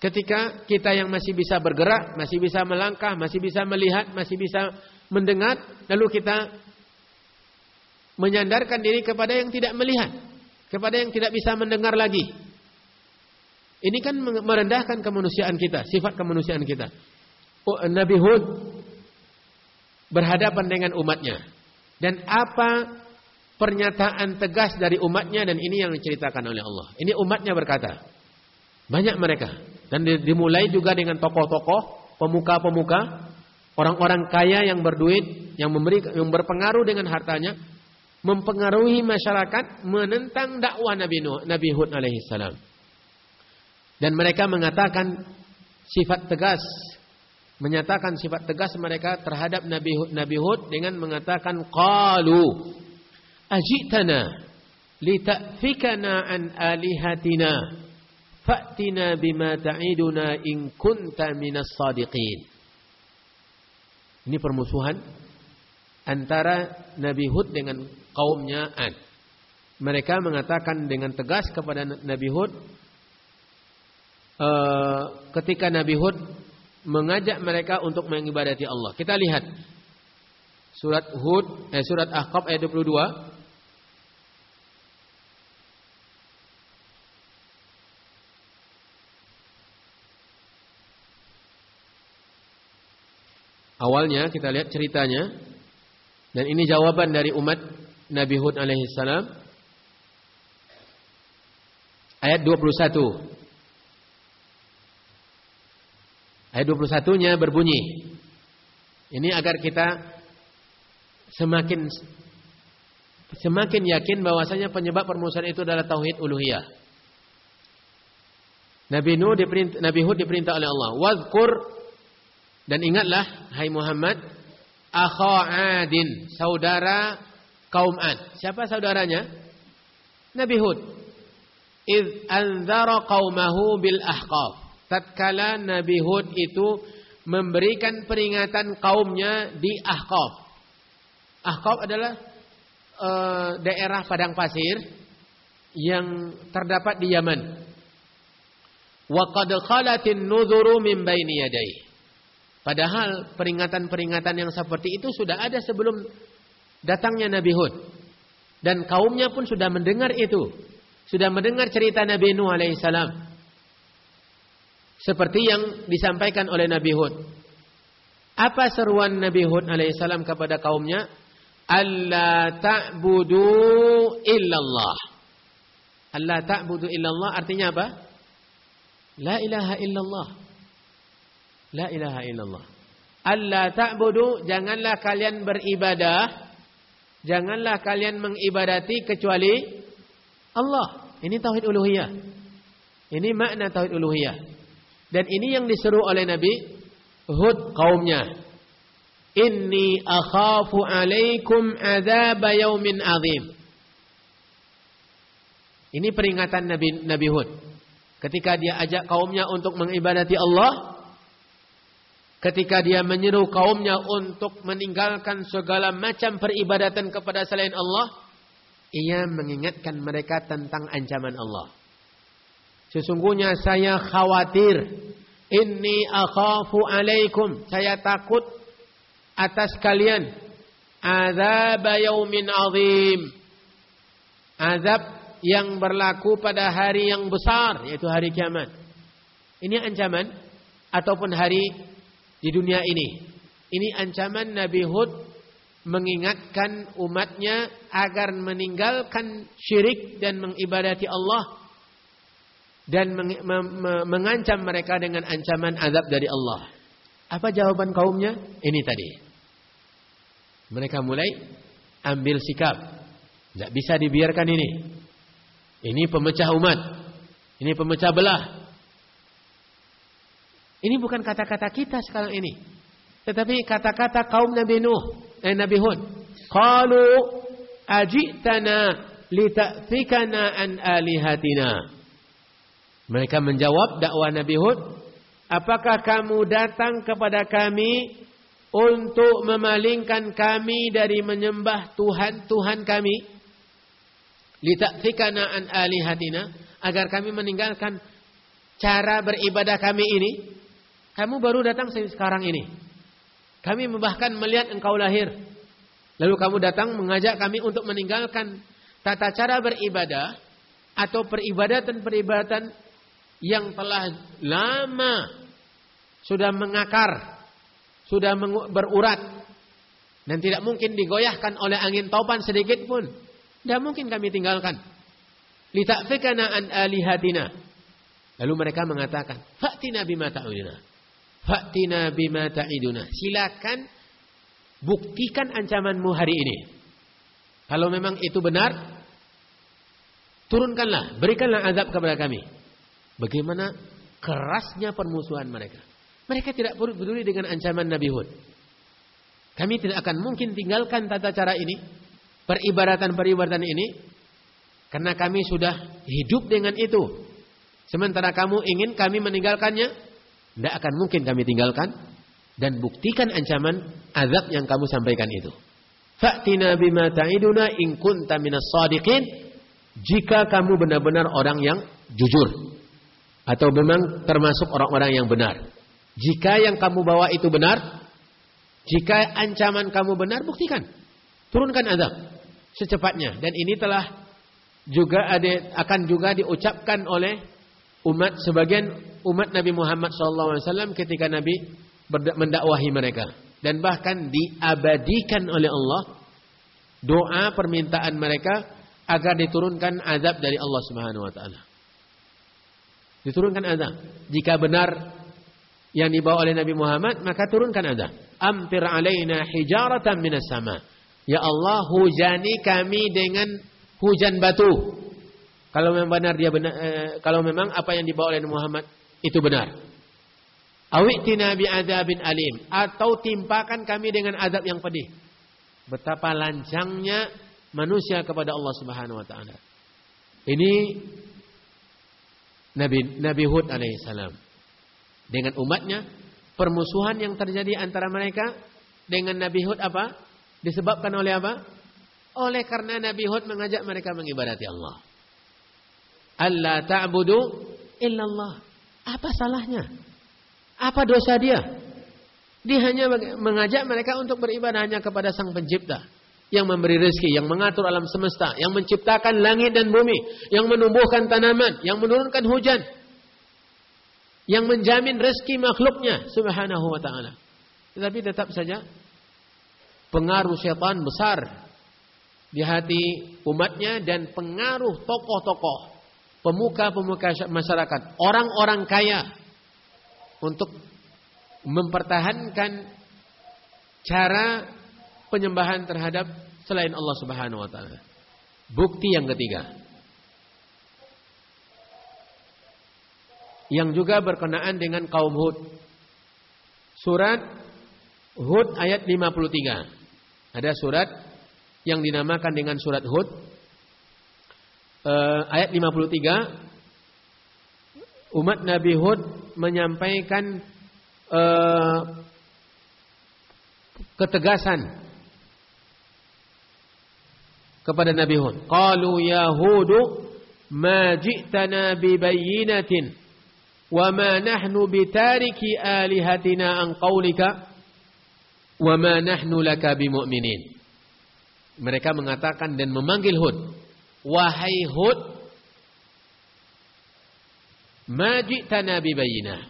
Ketika kita yang masih bisa bergerak, masih bisa melangkah, masih bisa melihat, masih bisa mendengar, lalu kita menyandarkan diri kepada yang tidak melihat, kepada yang tidak bisa mendengar lagi. Ini kan merendahkan kemanusiaan kita, sifat kemanusiaan kita. Oh, Nabi Hud berhadapan dengan umatnya. Dan apa pernyataan tegas dari umatnya dan ini yang diceritakan oleh Allah. Ini umatnya berkata. Banyak mereka. Dan dimulai juga dengan tokoh-tokoh, pemuka-pemuka, orang-orang kaya yang berduit, yang memberi yang berpengaruh dengan hartanya, mempengaruhi masyarakat menentang dakwah Nabi Nuh, Nabi Hud alaihissalam. Dan mereka mengatakan sifat tegas, menyatakan sifat tegas mereka terhadap Nabi Hud, Nabi Hud dengan mengatakan qalu ajitana litafikana an alihatina fa'tina bima ta'iduna in kunta minas sadiqin. Ini permusuhan antara Nabi Hud dengan kaumnya Ad. Mereka mengatakan dengan tegas kepada Nabi Hud uh, ketika Nabi Hud mengajak mereka untuk mengibadati Allah. Kita lihat surat Hud eh, surat Ahqaf ayat 22 Awalnya kita lihat ceritanya dan ini jawaban dari umat Nabi Hud alaihi salam ayat 21. Ayat 21-nya berbunyi. Ini agar kita semakin semakin yakin bahwasanya penyebab permusuhan itu adalah tauhid uluhiyah. Nabi Nuh diperintah, Nabi Hud diperintah oleh Allah, "Wadhkur dan ingatlah hai Muhammad, akha Adin, saudara kaum Ad. Siapa saudaranya? Nabi Hud. Iz anzara qaumahu bil ahqaf. Tatkala Nabi Hud itu memberikan peringatan kaumnya di Ahqaf. Ahqaf adalah e, daerah padang pasir yang terdapat di Yaman. Wa qad khalatin nuzuru min baini yadayhi. Padahal peringatan-peringatan yang seperti itu sudah ada sebelum datangnya Nabi Hud. Dan kaumnya pun sudah mendengar itu. Sudah mendengar cerita Nabi Nuh alaihissalam. Seperti yang disampaikan oleh Nabi Hud. Apa seruan Nabi Hud alaihissalam kepada kaumnya? Allah ta'budu illallah. Allah ta'budu illallah artinya apa? La ilaha illallah. La ilaha illallah. Allah ta'budu janganlah kalian beribadah Janganlah kalian mengibadati kecuali Allah. Ini tauhid uluhiyah. Ini makna tauhid uluhiyah. Dan ini yang diseru oleh Nabi Hud kaumnya. Inni akhafu alaikum azab yaumin azim. Ini peringatan Nabi Nabi Hud. Ketika dia ajak kaumnya untuk mengibadati Allah, ketika dia menyeru kaumnya untuk meninggalkan segala macam peribadatan kepada selain Allah, ia mengingatkan mereka tentang ancaman Allah. Sesungguhnya saya khawatir, inni akhafu alaikum, saya takut atas kalian azab yaumin azim. Azab yang berlaku pada hari yang besar yaitu hari kiamat. Ini ancaman ataupun hari di dunia ini. Ini ancaman Nabi Hud mengingatkan umatnya agar meninggalkan syirik dan mengibadati Allah dan mengancam mereka dengan ancaman azab dari Allah. Apa jawaban kaumnya? Ini tadi. Mereka mulai ambil sikap. Tidak bisa dibiarkan ini. Ini pemecah umat. Ini pemecah belah. Ini bukan kata-kata kita sekarang ini. Tetapi kata-kata kaum Nabi Nuh, eh, Nabi Hud. Qalu ajitana lita'fikana an alihatina. Mereka menjawab dakwah Nabi Hud, apakah kamu datang kepada kami untuk memalingkan kami dari menyembah Tuhan-Tuhan kami? Lita'fikana an alihatina agar kami meninggalkan cara beribadah kami ini kamu baru datang sekarang ini. Kami bahkan melihat engkau lahir. Lalu kamu datang mengajak kami untuk meninggalkan tata cara beribadah atau peribadatan-peribadatan yang telah lama sudah mengakar, sudah berurat dan tidak mungkin digoyahkan oleh angin topan sedikit pun. Tidak mungkin kami tinggalkan. Lita'fikana an alihatina. Lalu mereka mengatakan, Fa'tina bima ta'udina. Fa'tina bima ta'iduna. Silakan buktikan ancamanmu hari ini. Kalau memang itu benar, turunkanlah, berikanlah azab kepada kami. Bagaimana kerasnya permusuhan mereka. Mereka tidak peduli dengan ancaman Nabi Hud. Kami tidak akan mungkin tinggalkan tata cara ini, peribadatan-peribadatan ini, karena kami sudah hidup dengan itu. Sementara kamu ingin kami meninggalkannya, tidak akan mungkin kami tinggalkan dan buktikan ancaman azab yang kamu sampaikan itu. Fa'tina bima ta'iduna in kunta minas sadiqin jika kamu benar-benar orang yang jujur atau memang termasuk orang-orang yang benar. Jika yang kamu bawa itu benar, jika ancaman kamu benar, buktikan. Turunkan azab secepatnya. Dan ini telah juga ada akan juga diucapkan oleh umat sebagian umat Nabi Muhammad SAW ketika Nabi mendakwahi mereka. Dan bahkan diabadikan oleh Allah doa permintaan mereka agar diturunkan azab dari Allah Subhanahu wa taala. Diturunkan azab. Jika benar yang dibawa oleh Nabi Muhammad, maka turunkan azab ampir alaina hijaratan minas sama. Ya Allah, hujani kami dengan hujan batu. Kalau memang benar dia benar, eh, kalau memang apa yang dibawa oleh Muhammad itu benar. Awitina bi adzabin alim atau timpakan kami dengan azab yang pedih. Betapa lancangnya manusia kepada Allah Subhanahu wa taala. Ini Nabi Nabi Hud alaihissalam dengan umatnya permusuhan yang terjadi antara mereka dengan Nabi Hud apa? Disebabkan oleh apa? Oleh karena Nabi Hud mengajak mereka mengibadati Allah. Allah ta'budu illallah. Apa salahnya? Apa dosa dia? Dia hanya mengajak mereka untuk beribadah hanya kepada Sang Pencipta yang memberi rezeki, yang mengatur alam semesta, yang menciptakan langit dan bumi, yang menumbuhkan tanaman, yang menurunkan hujan, yang menjamin rezeki makhluknya subhanahu wa ta'ala. Tetapi tetap saja pengaruh syaitan besar di hati umatnya dan pengaruh tokoh-tokoh, pemuka-pemuka masyarakat, orang-orang kaya untuk mempertahankan cara penyembahan terhadap selain Allah Subhanahu wa taala. Bukti yang ketiga, yang juga berkenaan dengan kaum Hud. Surat Hud ayat 53. Ada surat yang dinamakan dengan surat Hud eh, ayat 53 umat Nabi Hud menyampaikan eh, ketegasan kepada Nabi Hud. Qalu Yahudu ma ji'tana bi bayyinatin wa ma nahnu bitariki alihatina an qawlika wa ma nahnu laka bimu'minin. Mereka mengatakan dan memanggil Hud wahai Hud majitana bibayinah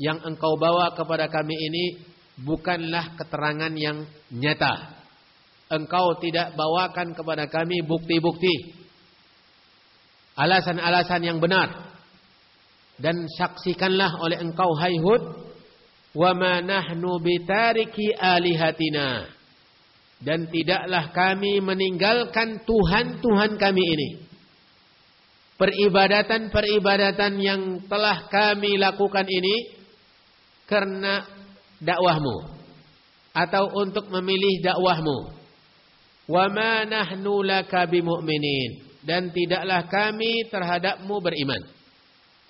yang engkau bawa kepada kami ini bukanlah keterangan yang nyata. Engkau tidak bawakan kepada kami bukti-bukti alasan-alasan yang benar. Dan saksikanlah oleh engkau hai Hud wa ma nahnu bitariki alihatina dan tidaklah kami meninggalkan Tuhan-Tuhan kami ini peribadatan-peribadatan yang telah kami lakukan ini karena dakwahmu atau untuk memilih dakwahmu wa ma nahnu laka bimu'minin dan tidaklah kami terhadapmu beriman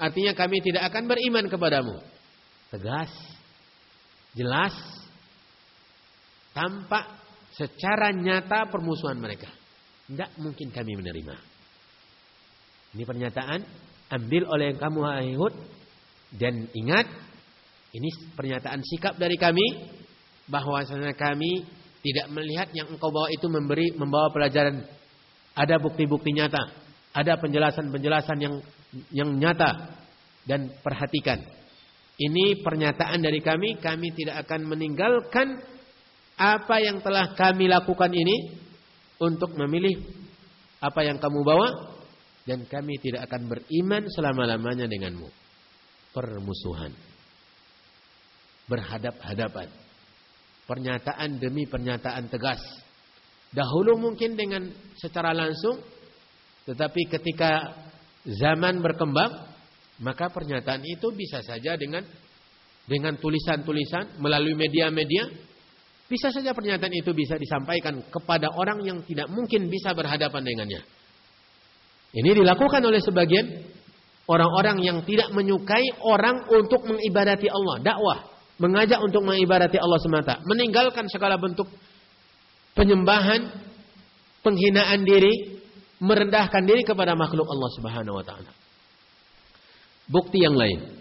Artinya kami tidak akan beriman kepadamu. Tegas. Jelas. Tampak secara nyata permusuhan mereka. Tidak mungkin kami menerima. Ini pernyataan ambil oleh kamu hai Hud dan ingat ini pernyataan sikap dari kami bahwasanya kami tidak melihat yang engkau bawa itu memberi membawa pelajaran ada bukti-bukti nyata, ada penjelasan-penjelasan yang yang nyata Dan perhatikan, ini pernyataan dari kami, kami tidak akan meninggalkan apa yang telah kami lakukan ini untuk memilih apa yang kamu bawa dan kami tidak akan beriman selama-lamanya denganmu. Permusuhan. Berhadap-hadapan. Pernyataan demi pernyataan tegas. Dahulu mungkin dengan secara langsung, tetapi ketika zaman berkembang, maka pernyataan itu bisa saja dengan dengan tulisan-tulisan melalui media-media, bisa saja pernyataan itu bisa disampaikan kepada orang yang tidak mungkin bisa berhadapan dengannya. Ini dilakukan oleh sebagian orang-orang yang tidak menyukai orang untuk mengibadati Allah, dakwah, mengajak untuk mengibadati Allah semata, meninggalkan segala bentuk penyembahan, penghinaan diri, merendahkan diri kepada makhluk Allah Subhanahu wa taala. Bukti yang lain.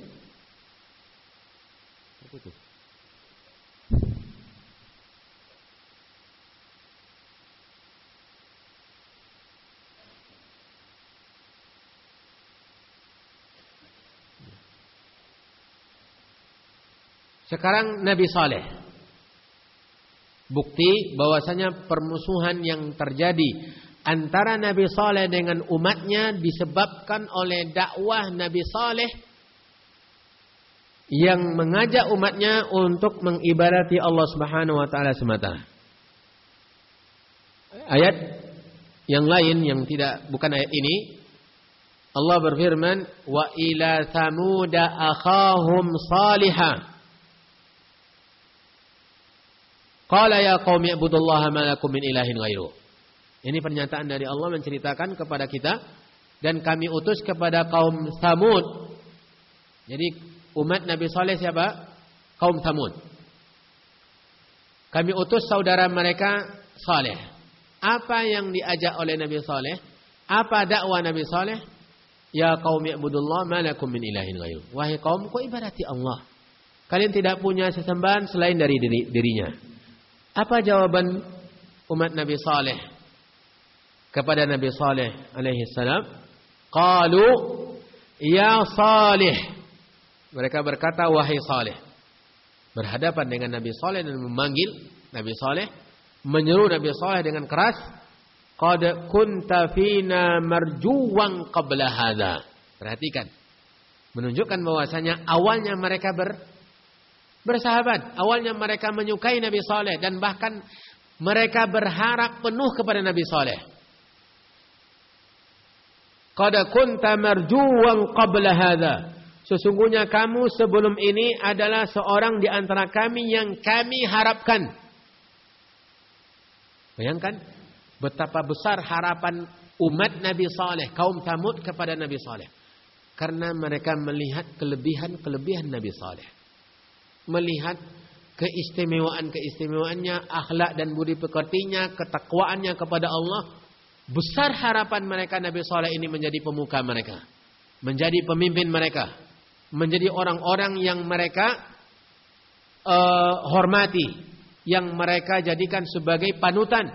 Sekarang Nabi Saleh. Bukti bahwasanya permusuhan yang terjadi antara Nabi Saleh dengan umatnya disebabkan oleh dakwah Nabi Saleh yang mengajak umatnya untuk mengibadati Allah Subhanahu wa taala semata. Ayat yang lain yang tidak bukan ayat ini Allah berfirman wa ila samuda akhahum salihah Qala ya qaumi ibudullaha ma lakum min ilahin ghairu. Ini pernyataan dari Allah menceritakan kepada kita dan kami utus kepada kaum Samud. Jadi umat Nabi Saleh siapa? Kaum Samud. Kami utus saudara mereka Saleh. Apa yang diajak oleh Nabi Saleh? Apa dakwah Nabi Saleh? Ya kaum ibudullah ma lakum min ilahin ghairu. Wahai kaum, kau ibadati Allah. Kalian tidak punya sesembahan selain dari diri, dirinya. Apa jawaban umat Nabi Saleh kepada Nabi Saleh alaihi salam? Qalu ya Saleh. Mereka berkata wahai Saleh. Berhadapan dengan Nabi Saleh dan memanggil Nabi Saleh, menyeru Nabi Saleh dengan keras, "Qad kunta fina marjuwan qabla hadza." Perhatikan. Menunjukkan bahwasanya awalnya mereka ber bersahabat. Awalnya mereka menyukai Nabi Saleh dan bahkan mereka berharap penuh kepada Nabi Saleh. Qad kunta marjuwan qabla hadha. Sesungguhnya kamu sebelum ini adalah seorang di antara kami yang kami harapkan. Bayangkan betapa besar harapan umat Nabi Saleh, kaum Tamud kepada Nabi Saleh. Karena mereka melihat kelebihan-kelebihan Nabi Saleh melihat keistimewaan-keistimewaannya, akhlak dan budi pekertinya, ketakwaannya kepada Allah. Besar harapan mereka Nabi Saleh ini menjadi pemuka mereka. Menjadi pemimpin mereka. Menjadi orang-orang yang mereka uh, hormati. Yang mereka jadikan sebagai panutan.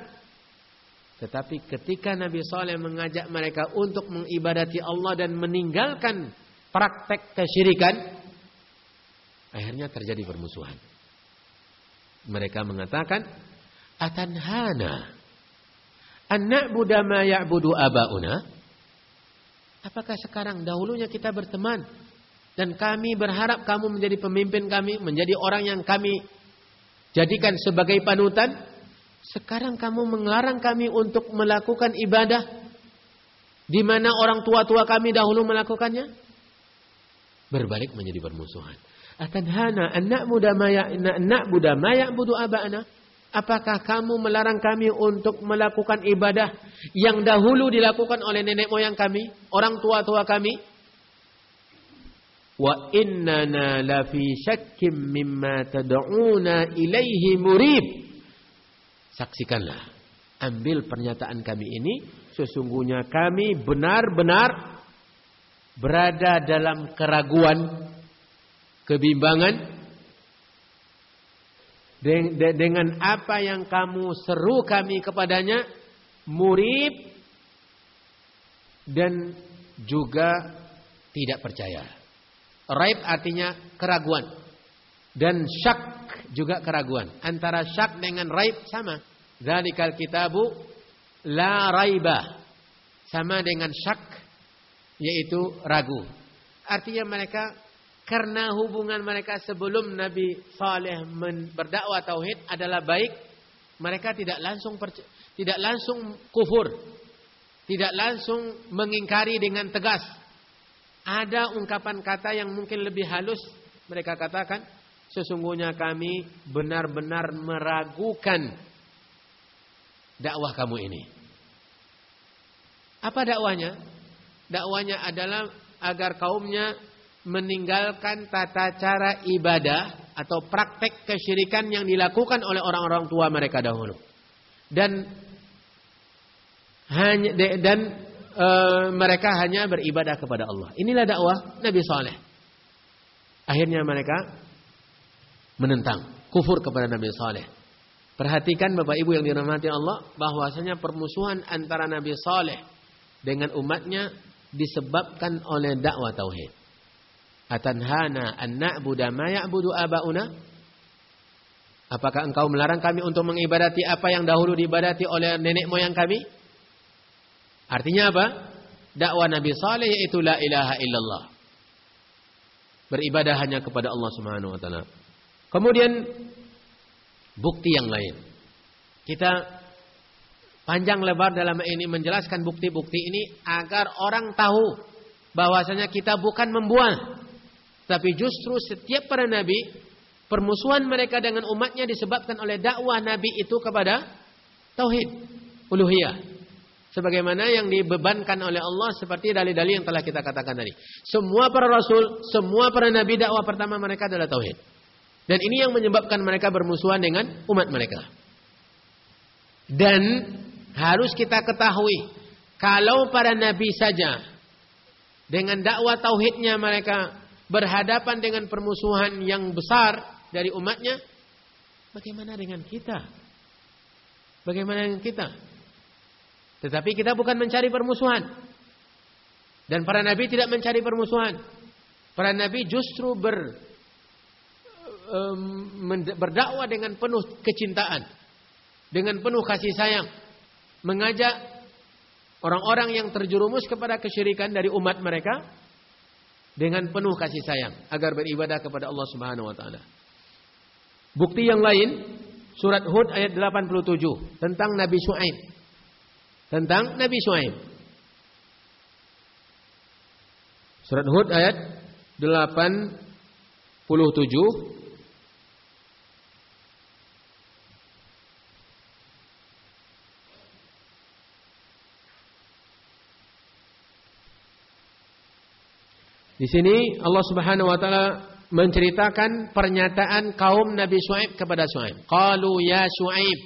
Tetapi ketika Nabi Saleh mengajak mereka untuk mengibadati Allah dan meninggalkan praktek kesyirikan, Akhirnya terjadi permusuhan. Mereka mengatakan, "Atanhana an na'budu ma ya'budu abauna?" Apakah sekarang dahulunya kita berteman dan kami berharap kamu menjadi pemimpin kami, menjadi orang yang kami jadikan sebagai panutan? Sekarang kamu melarang kami untuk melakukan ibadah di mana orang tua-tua kami dahulu melakukannya? Berbalik menjadi permusuhan. Atanhana an na'budu ma na'budu ma ya'budu aba'ana? Apakah kamu melarang kami untuk melakukan ibadah yang dahulu dilakukan oleh nenek moyang kami, orang tua-tua kami? Wa innana la fi syakkim mimma tad'una ilaihi murib. Saksikanlah, ambil pernyataan kami ini, sesungguhnya kami benar-benar berada dalam keraguan kebimbangan dengan apa yang kamu seru kami kepadanya murib dan juga tidak percaya Raib artinya keraguan. Dan syak juga keraguan. Antara syak dengan raib sama. Zalikal kitabu la raiba. Sama dengan syak yaitu ragu. Artinya mereka karena hubungan mereka sebelum Nabi Saleh berdakwah tauhid adalah baik, mereka tidak langsung tidak langsung kufur. Tidak langsung mengingkari dengan tegas. Ada ungkapan kata yang mungkin lebih halus mereka katakan, sesungguhnya kami benar-benar meragukan dakwah kamu ini. Apa dakwanya? Dakwanya adalah agar kaumnya meninggalkan tata cara ibadah atau praktek kesyirikan yang dilakukan oleh orang-orang tua mereka dahulu. Dan hanya dan e, mereka hanya beribadah kepada Allah. Inilah dakwah Nabi Saleh. Akhirnya mereka menentang, kufur kepada Nabi Saleh. Perhatikan Bapak Ibu yang dirahmati Allah bahwasanya permusuhan antara Nabi Saleh dengan umatnya disebabkan oleh dakwah tauhid. Atanhana an na'budu ma ya'budu abauna? Apakah engkau melarang kami untuk mengibadati apa yang dahulu diibadati oleh nenek moyang kami? Artinya apa? Dakwah Nabi Saleh yaitu la ilaha illallah. Beribadah hanya kepada Allah Subhanahu wa taala. Kemudian bukti yang lain. Kita panjang lebar dalam ini menjelaskan bukti-bukti ini agar orang tahu bahwasanya kita bukan membual tapi justru setiap para nabi permusuhan mereka dengan umatnya disebabkan oleh dakwah nabi itu kepada tauhid uluhiyah sebagaimana yang dibebankan oleh Allah seperti dalil-dalil yang telah kita katakan tadi. Semua para rasul, semua para nabi dakwah pertama mereka adalah tauhid. Dan ini yang menyebabkan mereka bermusuhan dengan umat mereka. Dan harus kita ketahui kalau para nabi saja dengan dakwah tauhidnya mereka berhadapan dengan permusuhan yang besar dari umatnya, bagaimana dengan kita? Bagaimana dengan kita? Tetapi kita bukan mencari permusuhan. Dan para nabi tidak mencari permusuhan. Para nabi justru ber, berdakwah dengan penuh kecintaan. Dengan penuh kasih sayang. Mengajak orang-orang yang terjerumus kepada kesyirikan dari umat mereka. Dengan penuh kasih sayang. Agar beribadah kepada Allah subhanahu wa ta'ala. Bukti yang lain. Surat Hud ayat 87. Tentang Nabi Shu'aib tentang Nabi Shu'aib. Surat Hud ayat 87 Di sini Allah Subhanahu wa taala menceritakan pernyataan kaum Nabi Shu'aib kepada Shu'aib. Qalu ya Shu'aib.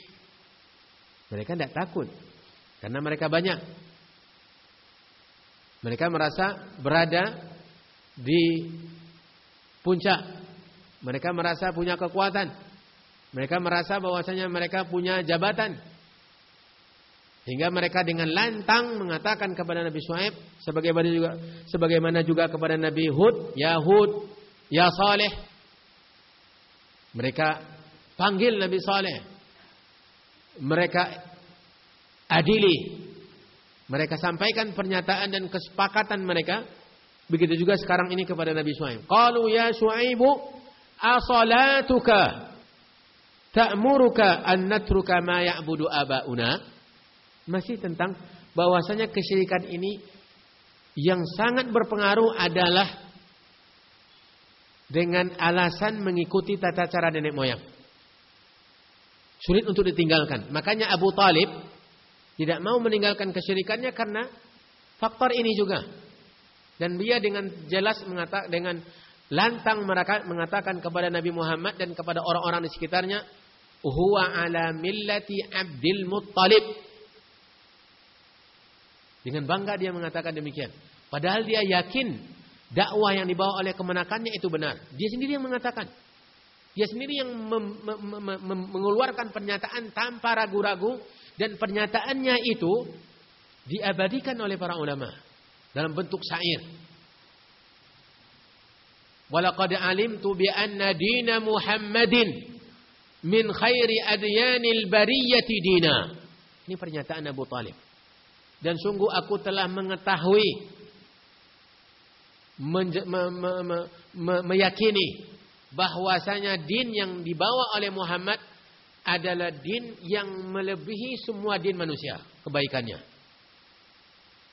Mereka tidak takut. Karena mereka banyak. Mereka merasa berada di puncak. Mereka merasa punya kekuatan. Mereka merasa bahwasanya mereka punya jabatan. Hingga mereka dengan lantang mengatakan kepada Nabi Shu'aib sebagaimana juga sebagaimana juga kepada Nabi Hud, ya Hud, ya Saleh. Mereka panggil Nabi Saleh. Mereka adili. Mereka sampaikan pernyataan dan kesepakatan mereka. Begitu juga sekarang ini kepada Nabi Shu'aib. Qalu ya Shu'aibu asalatuka ta'muruka an natruka ma ya'budu abauna. Masih tentang bahwasanya kesyirikan ini yang sangat berpengaruh adalah dengan alasan mengikuti tata cara nenek moyang. Sulit untuk ditinggalkan. Makanya Abu Talib tidak mau meninggalkan kesyirikannya karena faktor ini juga. Dan dia dengan jelas mengatakan dengan lantang mengatakan kepada Nabi Muhammad dan kepada orang-orang di sekitarnya, "Huwa ala millati Abdul Muttalib." Dengan bangga dia mengatakan demikian. Padahal dia yakin dakwah yang dibawa oleh kemenakannya itu benar. Dia sendiri yang mengatakan. Dia sendiri yang mengeluarkan pernyataan tanpa ragu-ragu dan pernyataannya itu diabadikan oleh para ulama dalam bentuk syair. Walaqad alimtu bi anna dina Muhammadin min khairi adyanil bariyati dina. Ini pernyataan Abu Talib. Dan sungguh aku telah mengetahui me, me, me, me, meyakini bahwasanya din yang dibawa oleh Muhammad adalah din yang melebihi semua din manusia kebaikannya.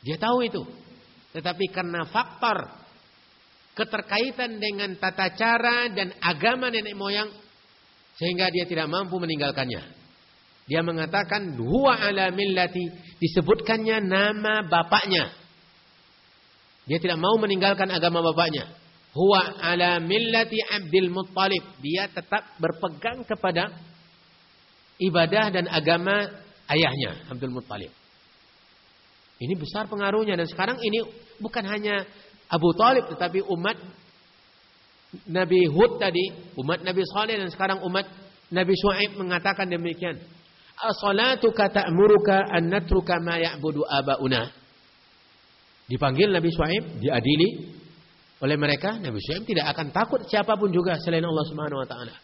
Dia tahu itu. Tetapi karena faktor keterkaitan dengan tata cara dan agama nenek moyang sehingga dia tidak mampu meninggalkannya. Dia mengatakan huwa ala millati disebutkannya nama bapaknya. Dia tidak mau meninggalkan agama bapaknya. Huwa ala millati Abdul Muttalib. Dia tetap berpegang kepada ibadah dan agama ayahnya Abdul Muttalib. Ini besar pengaruhnya dan sekarang ini bukan hanya Abu Talib tetapi umat Nabi Hud tadi, umat Nabi Saleh dan sekarang umat Nabi Shu'aib mengatakan demikian. As-salatu kata'muruka an natruka ma ya'budu abauna. Dipanggil Nabi Shu'aib, diadili oleh mereka, Nabi Shu'aib tidak akan takut siapa pun juga selain Allah Subhanahu wa taala.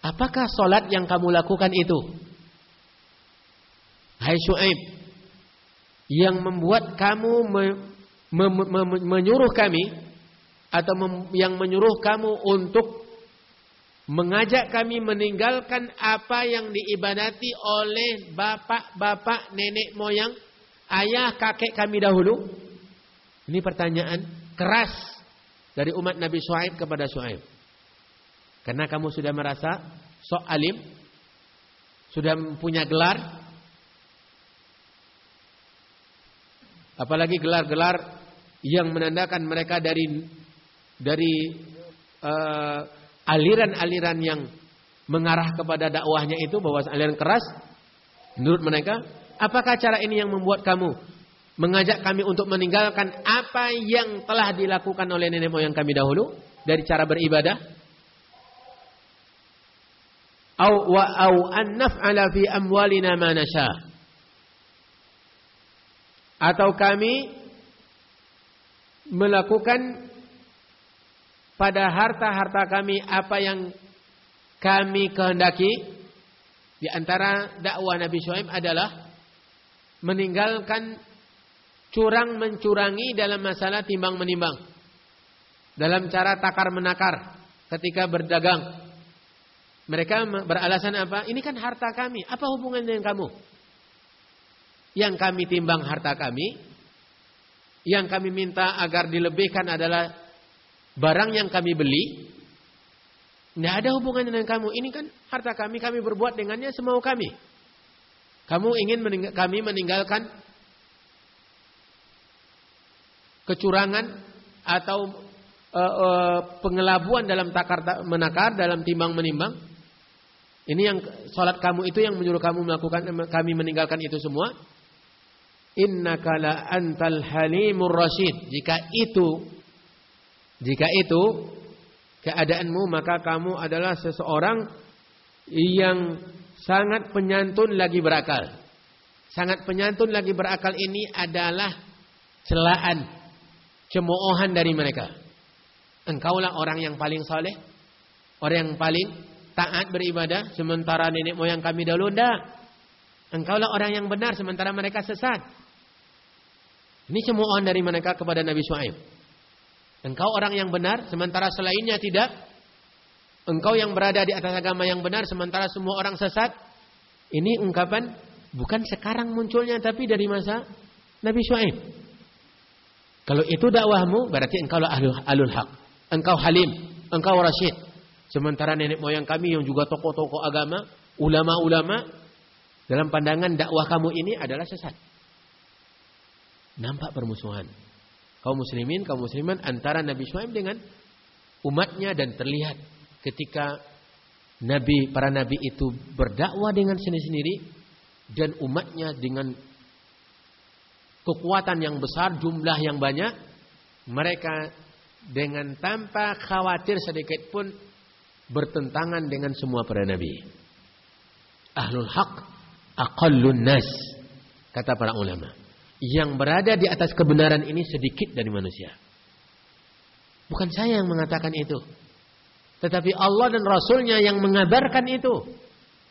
Apakah solat yang kamu lakukan itu? Hai Shu'aib, yang membuat kamu me, me, me, menyuruh kami atau mem, yang menyuruh kamu untuk mengajak kami meninggalkan apa yang diibadati oleh bapak-bapak, nenek moyang, ayah, kakek kami dahulu? Ini pertanyaan keras dari umat Nabi Shu'aib kepada Shu'aib. Karena kamu sudah merasa sok alim, sudah punya gelar, apalagi gelar-gelar yang menandakan mereka dari dari uh, aliran-aliran yang mengarah kepada dakwahnya itu bahwa aliran keras menurut mereka apakah cara ini yang membuat kamu mengajak kami untuk meninggalkan apa yang telah dilakukan oleh nenek moyang kami dahulu dari cara beribadah? Atau kami melakukan pada harta-harta kami apa yang kami kehendaki? Di antara dakwah Nabi Shu'aib adalah meninggalkan curang mencurangi dalam masalah timbang menimbang dalam cara takar menakar ketika berdagang. Mereka beralasan apa? Ini kan harta kami. Apa hubungannya dengan kamu? Yang kami timbang harta kami, yang kami minta agar dilebihkan adalah barang yang kami beli. Tidak ada hubungan dengan kamu. Ini kan harta kami, kami berbuat dengannya semau kami. Kamu ingin mening kami meninggalkan kecurangan atau uh, uh, pengelabuan dalam takar menakar, dalam timbang menimbang. Ini yang sholat kamu itu yang menyuruh kamu melakukan kami meninggalkan itu semua innaka la antal halimur rasyid. Jika itu jika itu keadaanmu maka kamu adalah seseorang yang sangat penyantun lagi berakal. Sangat penyantun lagi berakal ini adalah celaan, cemoohan dari mereka. Engkaulah orang yang paling saleh, orang yang paling taat beribadah sementara nenek moyang kami dahulu enggak. Engkaulah orang yang benar sementara mereka sesat. Ini cemoohan dari mereka kepada Nabi Shu'aib. Engkau orang yang benar sementara selainnya tidak. Engkau yang berada di atas agama yang benar sementara semua orang sesat. Ini ungkapan bukan sekarang munculnya tapi dari masa Nabi Shu'aib. Kalau itu dakwahmu berarti engkau alul, alul haq. Engkau halim, engkau rasyid. Sementara nenek moyang kami yang juga tokoh-tokoh agama, ulama-ulama dalam pandangan dakwah kamu ini adalah sesat. Nampak permusuhan. Kaum muslimin, kaum musliman antara Nabi Shu'aib dengan umatnya dan terlihat ketika Nabi para nabi itu berdakwah dengan sendiri-sendiri dan umatnya dengan kekuatan yang besar, jumlah yang banyak, mereka dengan tanpa khawatir sedikit pun bertentangan dengan semua para nabi. Ahlul haq aqallun nas kata para ulama yang berada di atas kebenaran ini sedikit dari manusia Bukan saya yang mengatakan itu. Tetapi Allah dan Rasulnya yang mengabarkan itu.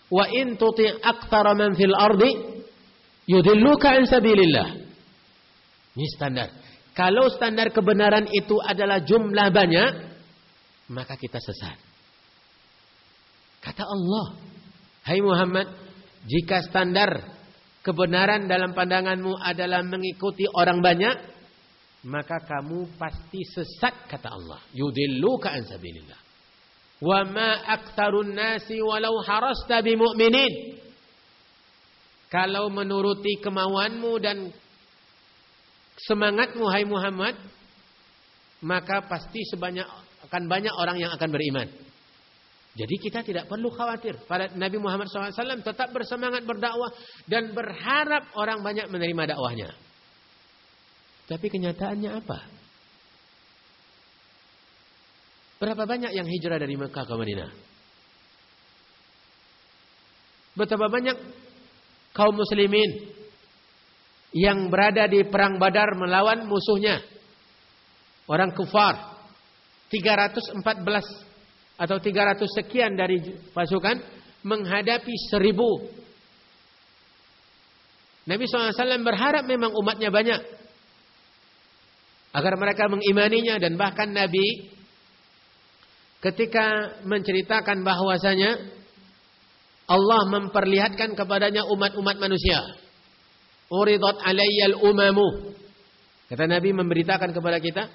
Wa in tuti' aktsara man fil ardi yudilluka an sabilillah. Ini standar. Kalau standar kebenaran itu adalah jumlah banyak, maka kita sesat. Kata Allah, "Hai Muhammad, jika standar kebenaran dalam pandanganmu adalah mengikuti orang banyak, maka kamu pasti sesat kata Allah. Yudilluka an sabilillah. Wa ma aktsarun nasi walau harasta bimu'minin. Kalau menuruti kemauanmu dan semangatmu hai Muhammad, maka pasti sebanyak akan banyak orang yang akan beriman. Jadi kita tidak perlu khawatir. Nabi Muhammad SAW tetap bersemangat berdakwah dan berharap orang banyak menerima dakwahnya. Tapi kenyataannya apa? Berapa banyak yang hijrah dari Mekah ke Madinah? Betapa banyak kaum muslimin yang berada di perang Badar melawan musuhnya. Orang kufar. 314 atau 300 sekian dari pasukan menghadapi seribu. Nabi SAW berharap memang umatnya banyak agar mereka mengimaninya dan bahkan Nabi ketika menceritakan bahwasanya Allah memperlihatkan kepadanya umat-umat manusia. Uridat alayyal umamu. Kata Nabi memberitakan kepada kita,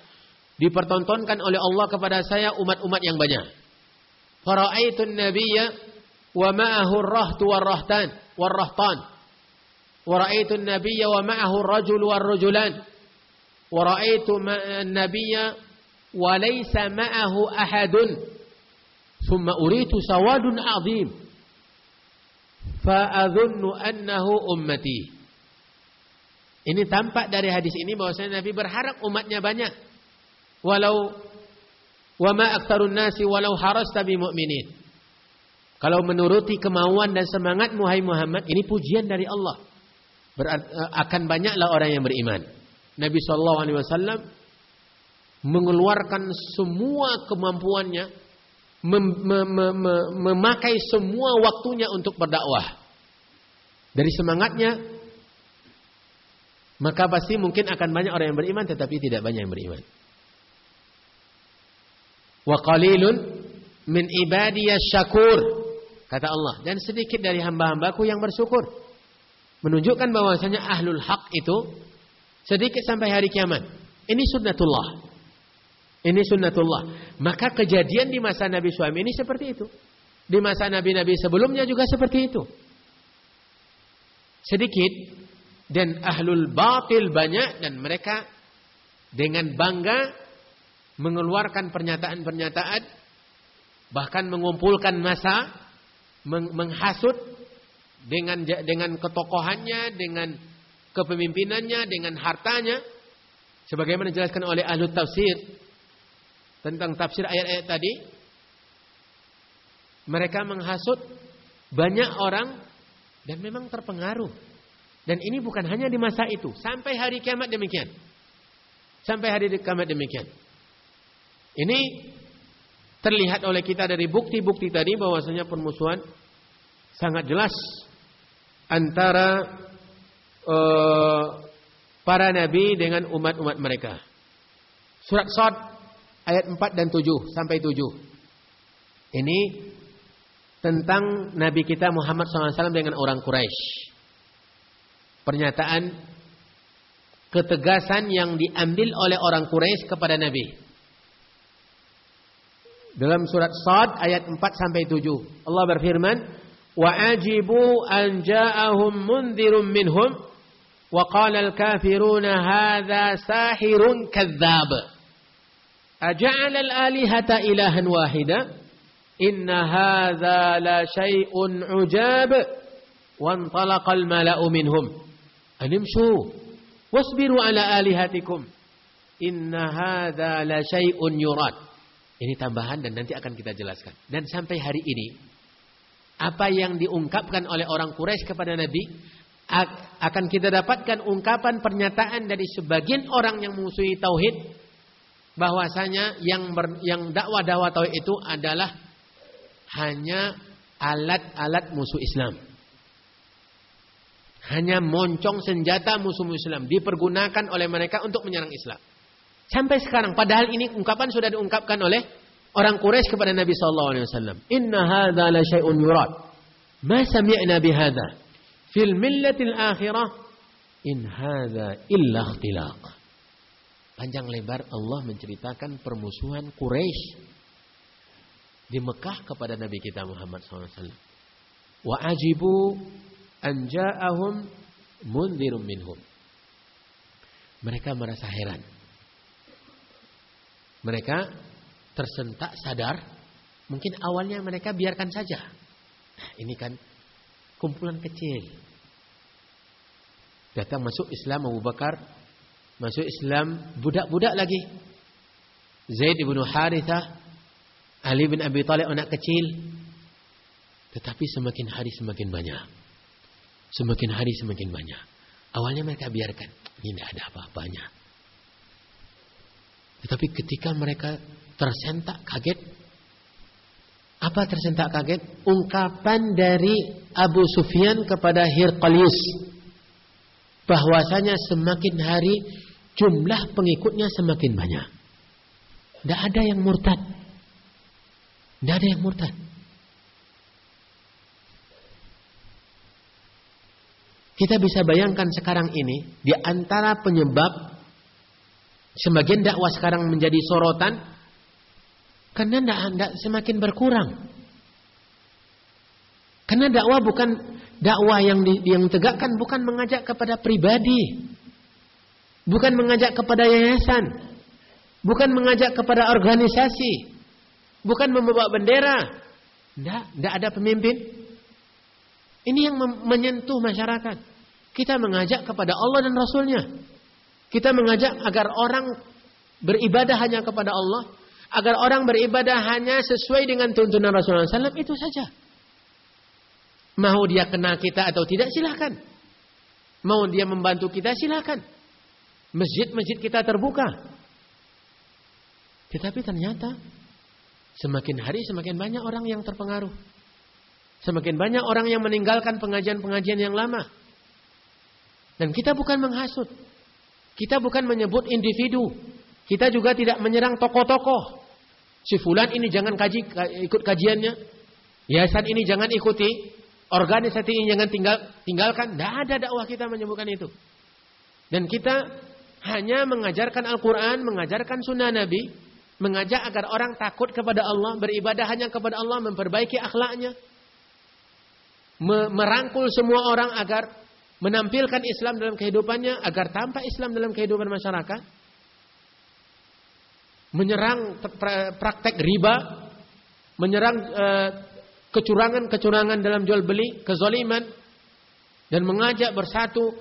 dipertontonkan oleh Allah kepada saya umat-umat yang banyak. Fara'aitun nabiyya wa ma'ahu rahtu warrahtan warrahtan. Wara'aitun nabiyya wa ma'ahu rajul warrujulan. Wara'aitu nabiyya wa laysa ma'ahu ahadun. Thumma uritu sawadun azim. Annahu ummati. Ini tampak dari hadis ini bahwasanya Nabi berharap umatnya banyak. Walau wa ma nasi walau harasta bi mu'minin. Kalau menuruti kemauan dan semangat Muhammad, ini pujian dari Allah. Ber, akan banyaklah orang yang beriman. Nabi Shallallahu Alaihi Wasallam mengeluarkan semua kemampuannya, mem mem mem memakai semua waktunya untuk berdakwah. Dari semangatnya, maka pasti mungkin akan banyak orang yang beriman, tetapi tidak banyak yang beriman. Wa qalilun min ibadiyas syakur kata Allah dan sedikit dari hamba-hambaku yang bersyukur menunjukkan bahwasanya ahlul hak itu Sedikit sampai hari kiamat. Ini sunnatullah. Ini sunnatullah. Maka kejadian di masa Nabi Suami ini seperti itu. Di masa Nabi-Nabi sebelumnya juga seperti itu. Sedikit dan ahlul batil banyak dan mereka dengan bangga mengeluarkan pernyataan-pernyataan bahkan mengumpulkan masa menghasut dengan dengan ketokohannya dengan kepemimpinannya, dengan hartanya. Sebagaimana dijelaskan oleh ahli tafsir tentang tafsir ayat-ayat tadi. Mereka menghasut banyak orang dan memang terpengaruh. Dan ini bukan hanya di masa itu, sampai hari kiamat demikian. Sampai hari kiamat demikian. Ini terlihat oleh kita dari bukti-bukti tadi bahwasanya permusuhan sangat jelas antara uh, para nabi dengan umat-umat mereka. Surat Sad ayat 4 dan 7 sampai 7. Ini tentang Nabi kita Muhammad SAW dengan orang Quraisy. Pernyataan ketegasan yang diambil oleh orang Quraisy kepada Nabi. Dalam surat Sad ayat 4 sampai 7. Allah berfirman, "Wa ajibu an ja'ahum mundzirum minhum وقال الكافرون هذا ساحر كذاب أجعل الآلهة إلها واحدا إن هذا لا شيء عجاب وانطلق الملأ منهم أن امشوا واصبروا على آلهتكم إن هذا لا شيء يراد Ini tambahan dan nanti akan kita jelaskan. Dan sampai hari ini, apa yang diungkapkan oleh orang Quraisy kepada Nabi akan kita dapatkan ungkapan pernyataan dari sebagian orang yang memusuhi tauhid bahwasanya yang ber, yang dakwah-dakwah tauhid itu adalah hanya alat-alat musuh Islam. Hanya moncong senjata musuh Islam dipergunakan oleh mereka untuk menyerang Islam. Sampai sekarang padahal ini ungkapan sudah diungkapkan oleh orang Quraisy kepada Nabi sallallahu alaihi wasallam. Inna hadza la syai'un yurad. Ma sami'na bihadza fil millatil akhirah in hadza illa ikhtilaq. Panjang lebar Allah menceritakan permusuhan Quraisy di Mekah kepada Nabi kita Muhammad SAW. Wa ajibu an ja'ahum mundirum minhum. Mereka merasa heran. Mereka tersentak sadar. Mungkin awalnya mereka biarkan saja. Nah, ini kan kumpulan kecil. Datang masuk Islam Abu Bakar. Masuk Islam budak-budak lagi. Zaid ibn Harithah. Ali bin Abi Talib anak kecil. Tetapi semakin hari semakin banyak. Semakin hari semakin banyak. Awalnya mereka biarkan. Ini tidak ada apa-apanya. Tetapi ketika mereka tersentak kaget. Apa tersentak kaget? Ungkapan dari Abu Sufyan kepada Hirqalius. Bahwasanya semakin hari jumlah pengikutnya semakin banyak. Tidak ada yang murtad. Tidak ada yang murtad. Kita bisa bayangkan sekarang ini di antara penyebab sebagian dakwah sekarang menjadi sorotan karena tidak semakin berkurang. Karena dakwah bukan dakwah yang di, yang tegakkan bukan mengajak kepada pribadi. Bukan mengajak kepada yayasan. Bukan mengajak kepada organisasi. Bukan membawa bendera. Tidak, tidak ada pemimpin. Ini yang menyentuh masyarakat. Kita mengajak kepada Allah dan Rasulnya. Kita mengajak agar orang beribadah hanya kepada Allah. Agar orang beribadah hanya sesuai dengan tuntunan Rasulullah SAW. Itu saja. Mau dia kenal kita atau tidak silahkan. Mau dia membantu kita silahkan. Masjid-masjid kita terbuka. Tetapi ternyata semakin hari semakin banyak orang yang terpengaruh. Semakin banyak orang yang meninggalkan pengajian-pengajian yang lama. Dan kita bukan menghasut. Kita bukan menyebut individu. Kita juga tidak menyerang tokoh-tokoh. Si fulan ini jangan kaji ikut kajiannya. Yayasan ini jangan ikuti. Organisasi ini jangan tinggal tinggalkan. Tidak ada dakwah kita menyebutkan itu. Dan kita hanya mengajarkan Al-Quran, mengajarkan sunnah Nabi. Mengajak agar orang takut kepada Allah, beribadah hanya kepada Allah, memperbaiki akhlaknya merangkul semua orang agar menampilkan Islam dalam kehidupannya, agar tampak Islam dalam kehidupan masyarakat. Menyerang praktek riba, menyerang eh, kecurangan-kecurangan dalam jual beli, kezoliman, dan mengajak bersatu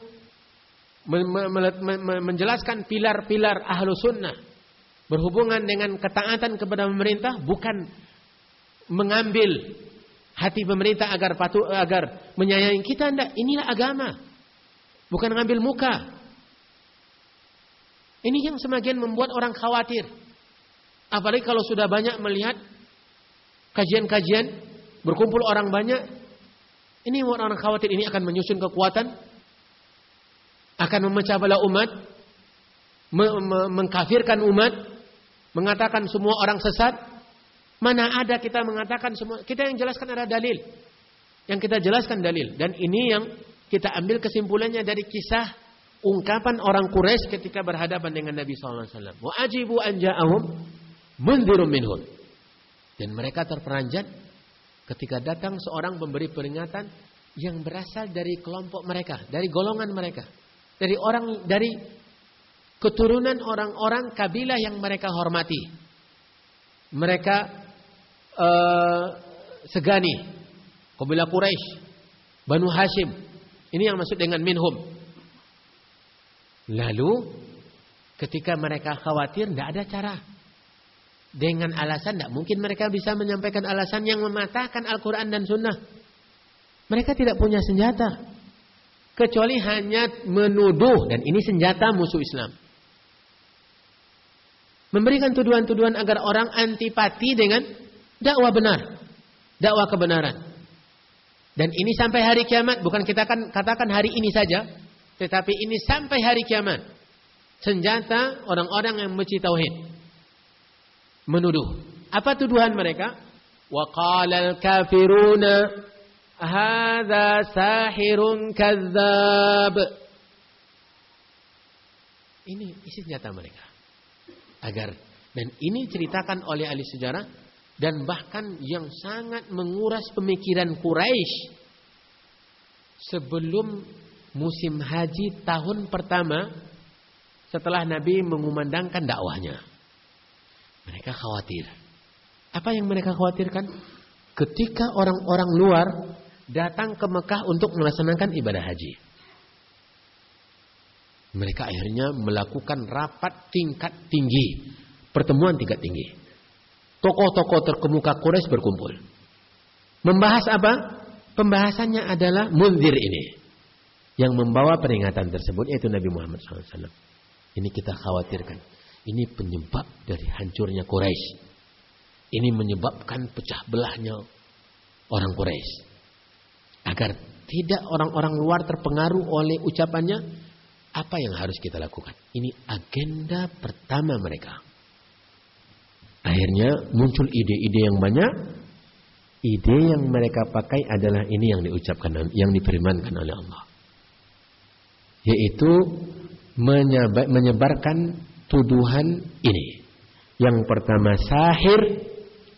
menjelaskan pilar-pilar ahlu sunnah berhubungan dengan ketaatan kepada pemerintah bukan mengambil hati pemerintah agar patuh agar menyayangi kita ndak inilah agama bukan ngambil muka ini yang semakin membuat orang khawatir apalagi kalau sudah banyak melihat kajian-kajian berkumpul orang banyak ini membuat orang khawatir ini akan menyusun kekuatan akan memecah belah umat me me mengkafirkan umat mengatakan semua orang sesat Mana ada kita mengatakan semua. Kita yang jelaskan ada dalil. Yang kita jelaskan dalil. Dan ini yang kita ambil kesimpulannya dari kisah ungkapan orang Quraisy ketika berhadapan dengan Nabi. Wa ajibu anja'ahum mundirum minhum. Dan mereka terperanjat ketika datang seorang pemberi peringatan yang berasal dari kelompok mereka, dari golongan mereka, dari orang dari keturunan orang-orang kabilah yang mereka hormati. Mereka uh, segani, kabilah Quraisy, Banu Hashim. Ini yang maksud dengan minhum. Lalu ketika mereka khawatir tidak ada cara. Dengan alasan tidak mungkin mereka bisa menyampaikan alasan yang mematahkan Al-Quran dan Sunnah. Mereka tidak punya senjata. Kecuali hanya menuduh. Dan ini senjata musuh Islam. Memberikan tuduhan-tuduhan agar orang antipati dengan dakwah benar. Dakwah kebenaran. Dan ini sampai hari kiamat. Bukan kita kan katakan hari ini saja. Tetapi ini sampai hari kiamat. Senjata orang-orang yang benci tauhid. Menuduh. Apa tuduhan mereka? Wa qala al-kafiruna hadza sahirun kadzab. Ini isi senjata mereka. Agar dan ini ceritakan oleh ahli sejarah dan bahkan yang sangat menguras pemikiran Quraisy sebelum musim haji tahun pertama setelah Nabi mengumandangkan dakwahnya. Mereka khawatir. Apa yang mereka khawatirkan? Ketika orang-orang luar datang ke Mekah untuk melaksanakan ibadah haji. Mereka akhirnya melakukan rapat tingkat tinggi. Pertemuan tingkat tinggi. Tokoh-tokoh terkemuka Quraisy berkumpul. Membahas apa? Pembahasannya adalah munzir ini. Yang membawa peringatan tersebut yaitu Nabi Muhammad SAW. Ini kita khawatirkan. Ini penyebab dari hancurnya Quraisy. Ini menyebabkan pecah belahnya orang Quraisy. Agar tidak orang-orang luar terpengaruh oleh ucapannya, apa yang harus kita lakukan? Ini agenda pertama mereka. Akhirnya muncul ide-ide yang banyak. Ide yang mereka pakai adalah ini yang diucapkan, yang difirmankan oleh Allah. Yaitu menyebarkan tuduhan ini. Yang pertama sahir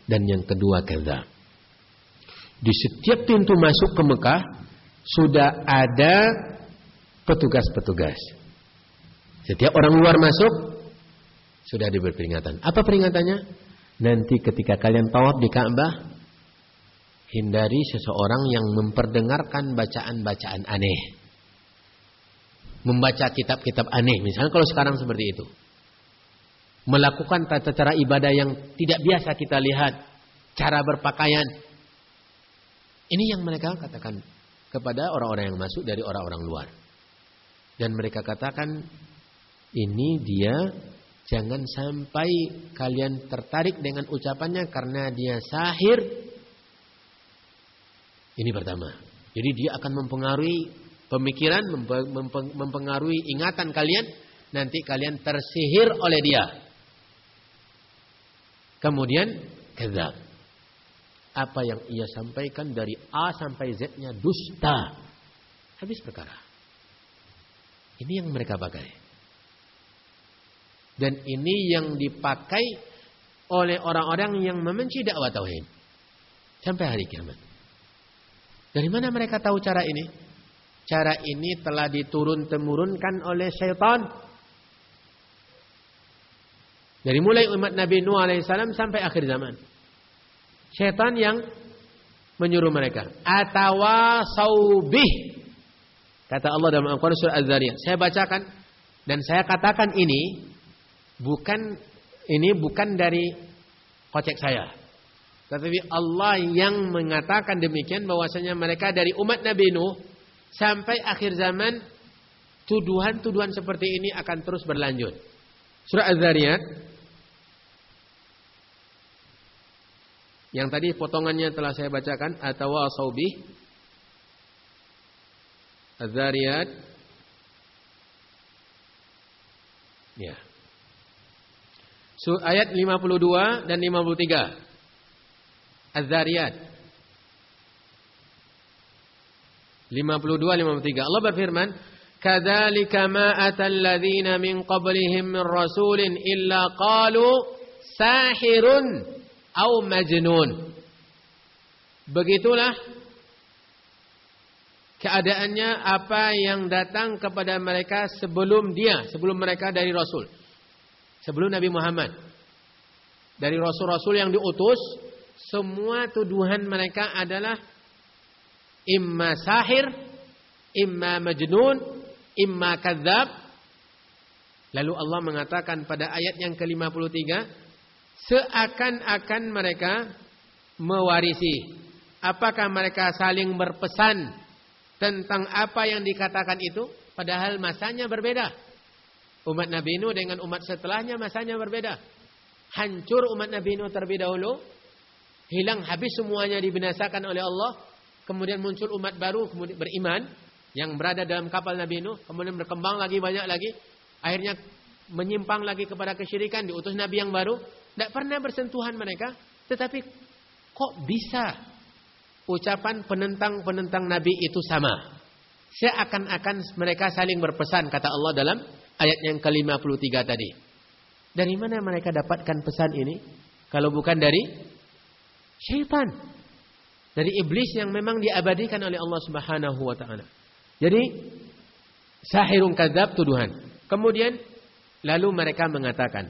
dan yang kedua kadzab. Di setiap pintu masuk ke Mekah sudah ada petugas-petugas. Setiap orang luar masuk sudah diberi peringatan. Apa peringatannya? Nanti ketika kalian tawaf di Ka'bah, hindari seseorang yang memperdengarkan bacaan-bacaan aneh. Membaca kitab-kitab aneh. Misalnya kalau sekarang seperti itu. Melakukan tata cara ibadah yang tidak biasa kita lihat. Cara berpakaian. Ini yang mereka katakan kepada orang-orang yang masuk dari orang-orang luar. Dan mereka katakan ini dia Jangan sampai kalian tertarik dengan ucapannya karena dia sahir. Ini pertama. Jadi dia akan mempengaruhi pemikiran, mempengaruhi ingatan kalian. Nanti kalian tersihir oleh dia. Kemudian kezab. Apa yang ia sampaikan dari A sampai Z-nya dusta. Habis perkara. Ini yang mereka pakai. Dan ini yang dipakai oleh orang-orang yang membenci dakwah tauhid sampai hari kiamat. Dari mana mereka tahu cara ini? Cara ini telah diturun temurunkan oleh syaitan. Dari mulai umat Nabi Nuh alaihissalam sampai akhir zaman. Syaitan yang menyuruh mereka. Atawa saubih. Kata Allah dalam Al-Quran surah Az-Zariyat. Saya bacakan dan saya katakan ini bukan ini bukan dari kocek saya. Tetapi Allah yang mengatakan demikian bahwasanya mereka dari umat Nabi Nuh sampai akhir zaman tuduhan-tuduhan seperti ini akan terus berlanjut. Surah Az-Zariyat yang tadi potongannya telah saya bacakan atau asaubi Az-Zariyat Ya ayat 52 dan 53. Az-Zariyat. 52 53. Allah berfirman, "Kadzalika ma atal ladzina min qablihim min rasulin illa qalu sahirun au majnun." Begitulah keadaannya apa yang datang kepada mereka sebelum dia, sebelum mereka dari rasul sebelum Nabi Muhammad. Dari rasul-rasul yang diutus, semua tuduhan mereka adalah imma sahir, imma majnun, imma kadzab. Lalu Allah mengatakan pada ayat yang ke-53, seakan-akan mereka mewarisi. Apakah mereka saling berpesan tentang apa yang dikatakan itu? Padahal masanya berbeda. Umat Nabi Nuh dengan umat setelahnya masanya berbeda. hancur umat Nabi Nuh terlebih dahulu, hilang habis semuanya dibinasakan oleh Allah, kemudian muncul umat baru kemudian beriman yang berada dalam kapal Nabi Nuh, kemudian berkembang lagi banyak lagi, akhirnya menyimpang lagi kepada kesyirikan, diutus Nabi yang baru, tidak pernah bersentuhan mereka, tetapi kok bisa ucapan penentang-penentang Nabi itu sama? Seakan-akan mereka saling berpesan, kata Allah dalam ayat yang ke-53 tadi. Dari mana mereka dapatkan pesan ini? Kalau bukan dari syaitan. Dari iblis yang memang diabadikan oleh Allah Subhanahu wa taala. Jadi sahirun kadzab tuduhan. Kemudian lalu mereka mengatakan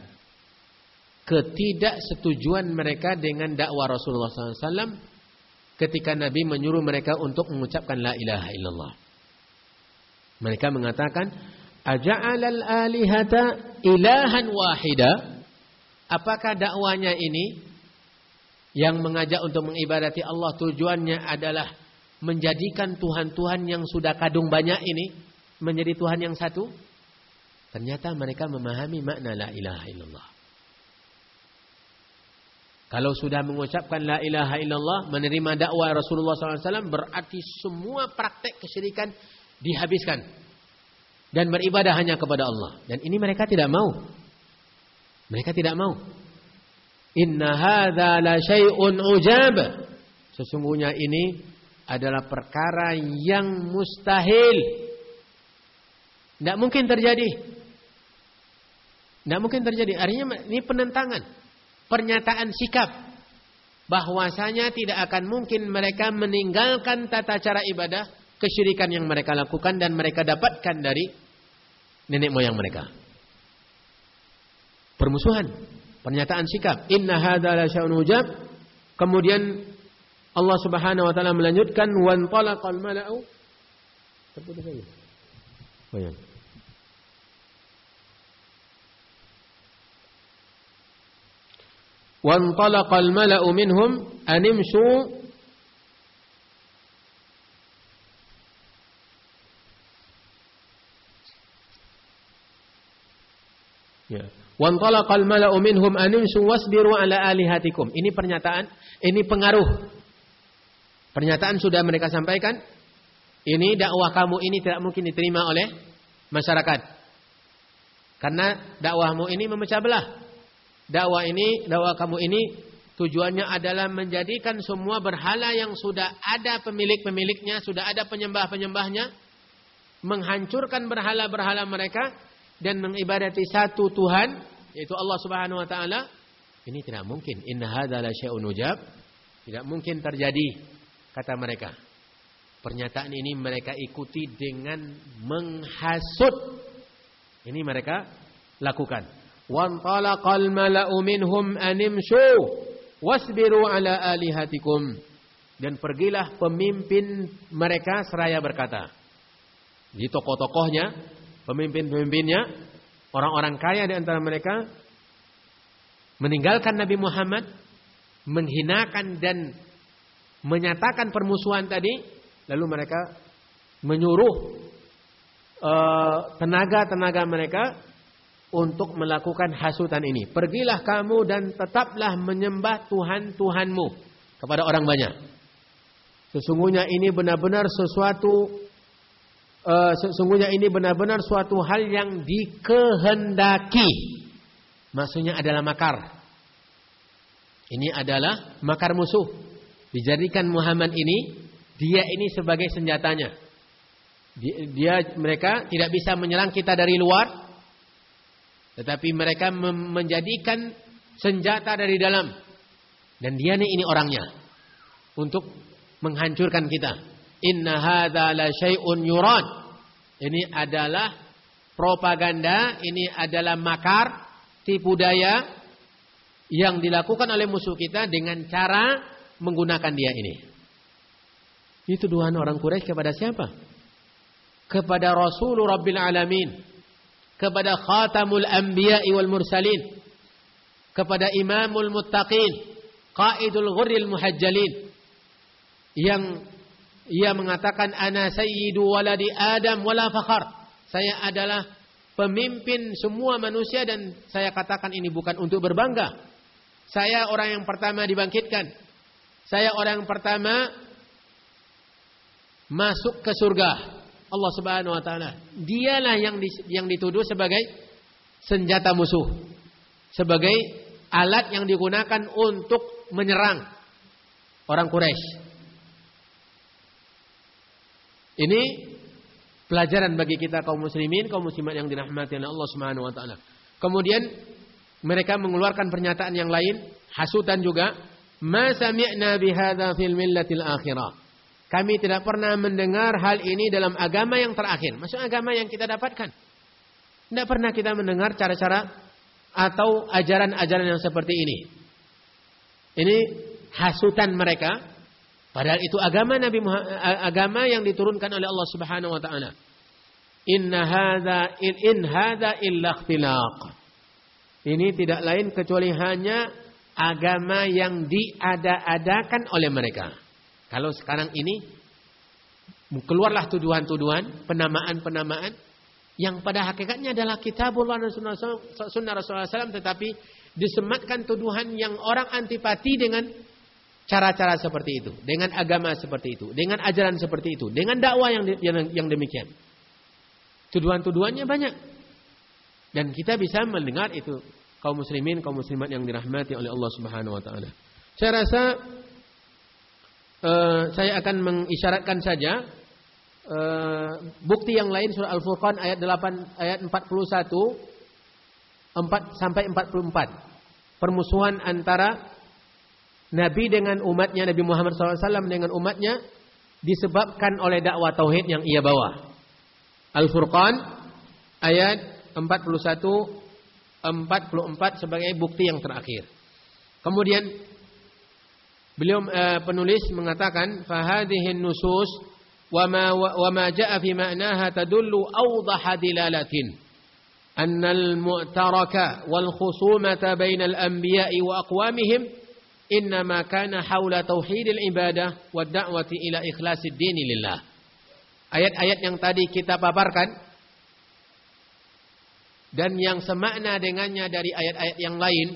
ketidaksetujuan mereka dengan dakwah Rasulullah SAW ketika Nabi menyuruh mereka untuk mengucapkan la ilaha illallah. Mereka mengatakan Aja'alal alihata ilahan wahida? Apakah dakwanya ini yang mengajak untuk mengibadati Allah tujuannya adalah menjadikan Tuhan-Tuhan yang sudah kadung banyak ini menjadi Tuhan yang satu? Ternyata mereka memahami makna la ilaha illallah. Kalau sudah mengucapkan la ilaha illallah, menerima dakwah Rasulullah SAW, berarti semua praktek kesyirikan dihabiskan dan beribadah hanya kepada Allah. Dan ini mereka tidak mau. Mereka tidak mau. Inna hadza la syai'un ujab. Sesungguhnya ini adalah perkara yang mustahil. Tidak mungkin terjadi. Tidak mungkin terjadi. Artinya ini penentangan. Pernyataan sikap. Bahwasanya tidak akan mungkin mereka meninggalkan tata cara ibadah kesyirikan yang mereka lakukan dan mereka dapatkan dari nenek moyang mereka. Permusuhan, pernyataan sikap. Inna hadza la sya'un. Kemudian Allah Subhanahu wa taala melanjutkan wan talaqal mala'u terputus lagi. Oh ya. Wan talaqal mala'u minhum animshu Ya. Wantalaqal mala'u minhum animsu wasbiru ala alihatikum. Ini pernyataan, ini pengaruh. Pernyataan sudah mereka sampaikan. Ini dakwah kamu ini tidak mungkin diterima oleh masyarakat. Karena dakwahmu ini memecah belah. Dakwah ini, dakwah kamu ini tujuannya adalah menjadikan semua berhala yang sudah ada pemilik-pemiliknya, sudah ada penyembah-penyembahnya, menghancurkan berhala-berhala mereka dan mengibadati satu Tuhan yaitu Allah Subhanahu wa taala ini tidak mungkin. Inna hadza la syai'un ujab tidak mungkin terjadi kata mereka. Pernyataan ini mereka ikuti dengan menghasut. Ini mereka lakukan. Wan talaqal mala'u minhum animshu wasbiru ala alihatikum. Dan pergilah pemimpin mereka seraya berkata. Di tokoh-tokohnya pemimpin-pemimpinnya, orang-orang kaya di antara mereka meninggalkan Nabi Muhammad, menghinakan dan menyatakan permusuhan tadi, lalu mereka menyuruh eh, tenaga-tenaga uh, mereka untuk melakukan hasutan ini. Pergilah kamu dan tetaplah menyembah Tuhan-Tuhanmu kepada orang banyak. Sesungguhnya ini benar-benar sesuatu uh, sesungguhnya ini benar-benar suatu hal yang dikehendaki. Maksudnya adalah makar. Ini adalah makar musuh. Dijadikan Muhammad ini dia ini sebagai senjatanya. Dia, dia mereka tidak bisa menyerang kita dari luar tetapi mereka menjadikan senjata dari dalam. Dan dia ini orangnya untuk menghancurkan kita. Inna hadza la syai'un yurad. Ini adalah propaganda, ini adalah makar, tipu daya yang dilakukan oleh musuh kita dengan cara menggunakan dia ini. Itu tuduhan orang Quraisy kepada siapa? Kepada Rasulullah Rabbil Alamin. Kepada Khatamul Anbiya'i wal Mursalin. Kepada Imamul Muttaqin. Qaidul Ghurril Muhajjalin. Yang ia mengatakan ana sayyidu waladi Adam wala fakhar. Saya adalah pemimpin semua manusia dan saya katakan ini bukan untuk berbangga Saya orang yang pertama dibangkitkan. Saya orang yang pertama masuk ke surga. Allah Subhanahu wa taala. Dialah yang yang dituduh sebagai senjata musuh. Sebagai alat yang digunakan untuk menyerang orang Quraisy. Ini pelajaran bagi kita kaum muslimin, kaum muslimat yang dirahmati oleh Allah Subhanahu wa taala. Kemudian mereka mengeluarkan pernyataan yang lain, hasutan juga, "Ma sami'na bihadza fil millatil akhirah." Kami tidak pernah mendengar hal ini dalam agama yang terakhir. Maksud agama yang kita dapatkan. Tidak pernah kita mendengar cara-cara atau ajaran-ajaran yang seperti ini. Ini hasutan mereka. Padahal itu agama Nabi agama yang diturunkan oleh Allah Subhanahu wa taala. Inna hadza in hadza illa ikhtilaq. Ini tidak lain kecuali hanya agama yang diada-adakan oleh mereka. Kalau sekarang ini keluarlah tuduhan-tuduhan, penamaan-penamaan yang pada hakikatnya adalah kitabullah dan sunnah, sunnah Rasulullah SAW tetapi disematkan tuduhan yang orang antipati dengan cara-cara seperti itu, dengan agama seperti itu, dengan ajaran seperti itu, dengan dakwah yang yang, yang demikian. Tuduhan-tuduhannya banyak. Dan kita bisa mendengar itu kaum muslimin, kaum muslimat yang dirahmati oleh Allah Subhanahu wa taala. Saya rasa uh, saya akan mengisyaratkan saja uh, bukti yang lain surah Al-Furqan ayat 8 ayat 41 4 sampai 44. Permusuhan antara Nabi dengan umatnya Nabi Muhammad SAW dengan umatnya disebabkan oleh dakwah tauhid yang ia bawa. Al-Furqan ayat 41 44 sebagai bukti yang terakhir. Kemudian Beliau uh, penulis mengatakan fahadhihi nusus wa ma wa ma jaa fi ma'naha tadullu awdaha dilalatin anna al-mu'taraka wal khusumata bainal anbiya'i wa aqwamihim innama kana haula tauhidil ibadah wa da'wati ila ikhlasid dini lillah. Ayat-ayat yang tadi kita paparkan dan yang semakna dengannya dari ayat-ayat yang lain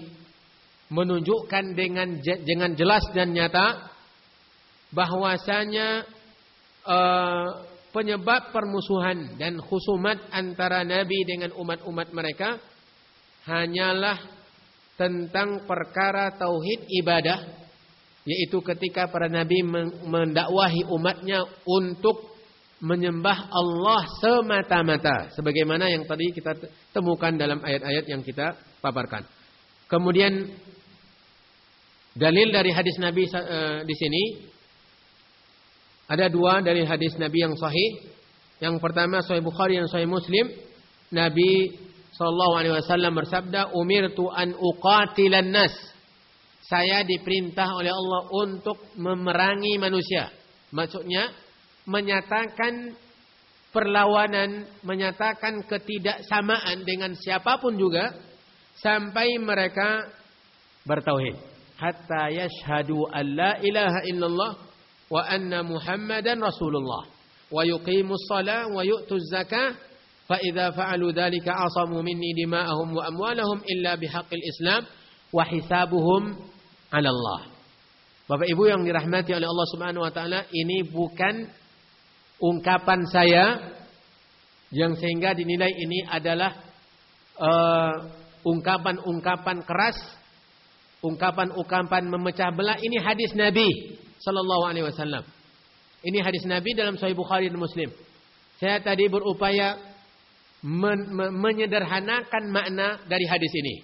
menunjukkan dengan dengan jelas dan nyata bahwasanya uh, penyebab permusuhan dan khusumat antara Nabi dengan umat-umat mereka hanyalah tentang perkara tauhid ibadah yaitu ketika para nabi mendakwahi umatnya untuk menyembah Allah semata-mata sebagaimana yang tadi kita temukan dalam ayat-ayat yang kita paparkan. Kemudian Dalil dari hadis Nabi uh, di sini ada dua dari hadis Nabi yang sahih. Yang pertama Sahih Bukhari dan Sahih Muslim. Nabi sallallahu alaihi wasallam bersabda, "Umirtu an uqatilan nas." Saya diperintah oleh Allah untuk memerangi manusia. Maksudnya menyatakan perlawanan, menyatakan ketidaksamaan dengan siapa pun juga sampai mereka bertauhid hatta yashhadu an la ilaha illallah wa anna muhammadan rasulullah wa yuqimus salah wa yu'tuz zakah dhalika asamu minni dima'ahum wa amwalahum illa bihaqqil islam wa hisabuhum 'ala Allah Bapak Ibu yang dirahmati oleh Allah Subhanahu wa taala ini bukan ungkapan saya yang sehingga dinilai ini adalah uh, ungkapan-ungkapan uh, keras ungkapan-ungkapan memecah belah ini hadis Nabi sallallahu alaihi wasallam. Ini hadis Nabi dalam Sahih Bukhari dan Muslim. Saya tadi berupaya men men menyederhanakan makna dari hadis ini.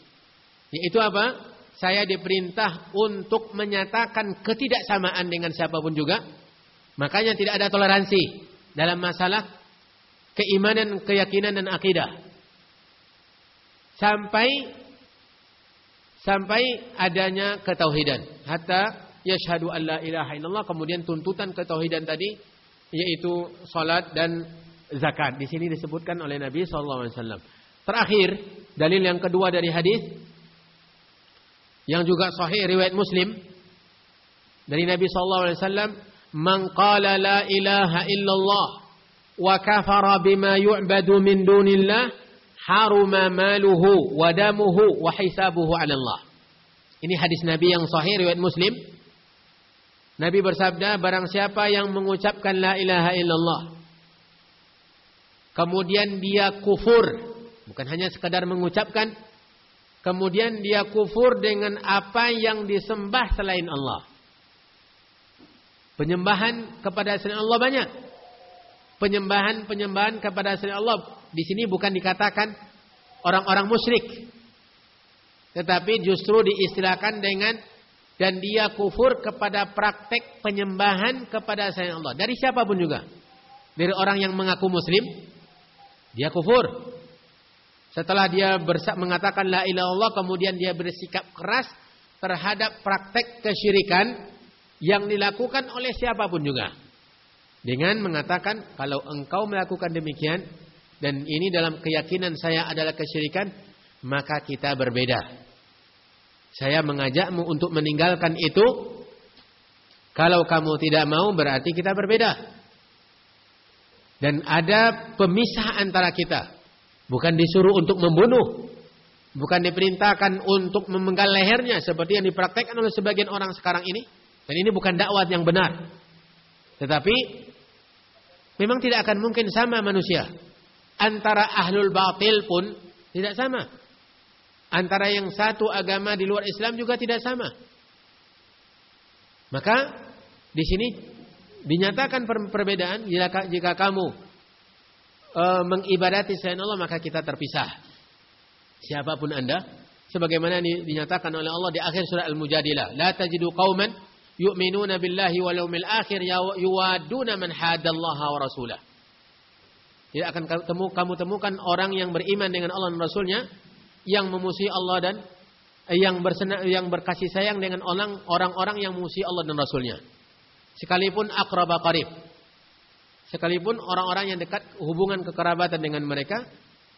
Yaitu apa? Saya diperintah untuk menyatakan ketidaksamaan dengan siapa pun juga. Makanya tidak ada toleransi dalam masalah keimanan, keyakinan dan akidah. Sampai sampai adanya ketauhidan hatta yashhadu alla ilaha illallah kemudian tuntutan ketauhidan tadi yaitu salat dan zakat di sini disebutkan oleh Nabi sallallahu alaihi wasallam terakhir dalil yang kedua dari hadis yang juga sahih riwayat Muslim dari Nabi sallallahu alaihi wasallam man qala la ilaha illallah wa kafara bima yu'badu min dunillah haruma maluhu wa damuhu wa hisabuhu 'ala Allah. Ini hadis Nabi yang sahih riwayat Muslim. Nabi bersabda, barang siapa yang mengucapkan la ilaha illallah. Kemudian dia kufur. Bukan hanya sekadar mengucapkan. Kemudian dia kufur dengan apa yang disembah selain Allah. Penyembahan kepada selain Allah banyak. Penyembahan-penyembahan kepada selain Allah. Di sini bukan dikatakan orang-orang musyrik. Tetapi justru diistilahkan dengan dan dia kufur kepada praktek penyembahan kepada selain Allah. Dari siapa pun juga. Dari orang yang mengaku muslim, dia kufur. Setelah dia mengatakan la ilaha Allah, kemudian dia bersikap keras terhadap praktek kesyirikan yang dilakukan oleh siapa pun juga. Dengan mengatakan kalau engkau melakukan demikian dan ini dalam keyakinan saya adalah kesyirikan, maka kita berbeda. Saya mengajakmu untuk meninggalkan itu. Kalau kamu tidak mau berarti kita berbeda. Dan ada pemisah antara kita. Bukan disuruh untuk membunuh. Bukan diperintahkan untuk memenggal lehernya. Seperti yang dipraktekkan oleh sebagian orang sekarang ini. Dan ini bukan dakwah yang benar. Tetapi memang tidak akan mungkin sama manusia. Antara ahlul batil pun tidak sama. Antara yang satu agama di luar Islam juga tidak sama. Maka di sini dinyatakan perbedaan jika, jika kamu e, mengibadati selain Allah maka kita terpisah. Siapa pun Anda sebagaimana dinyatakan oleh Allah di akhir surah Al-Mujadilah, la tajidu qauman yu'minuna billahi wal yawmil akhir yuwaduna man hadallaha wa rasulah. Tidak akan kamu temukan orang yang beriman dengan Allah dan Rasulnya yang memusuhi Allah dan eh, yang bersena, yang berkasih sayang dengan orang orang-orang yang memusuhi Allah dan Rasulnya. Sekalipun akraba qarib. Sekalipun orang-orang yang dekat hubungan kekerabatan dengan mereka,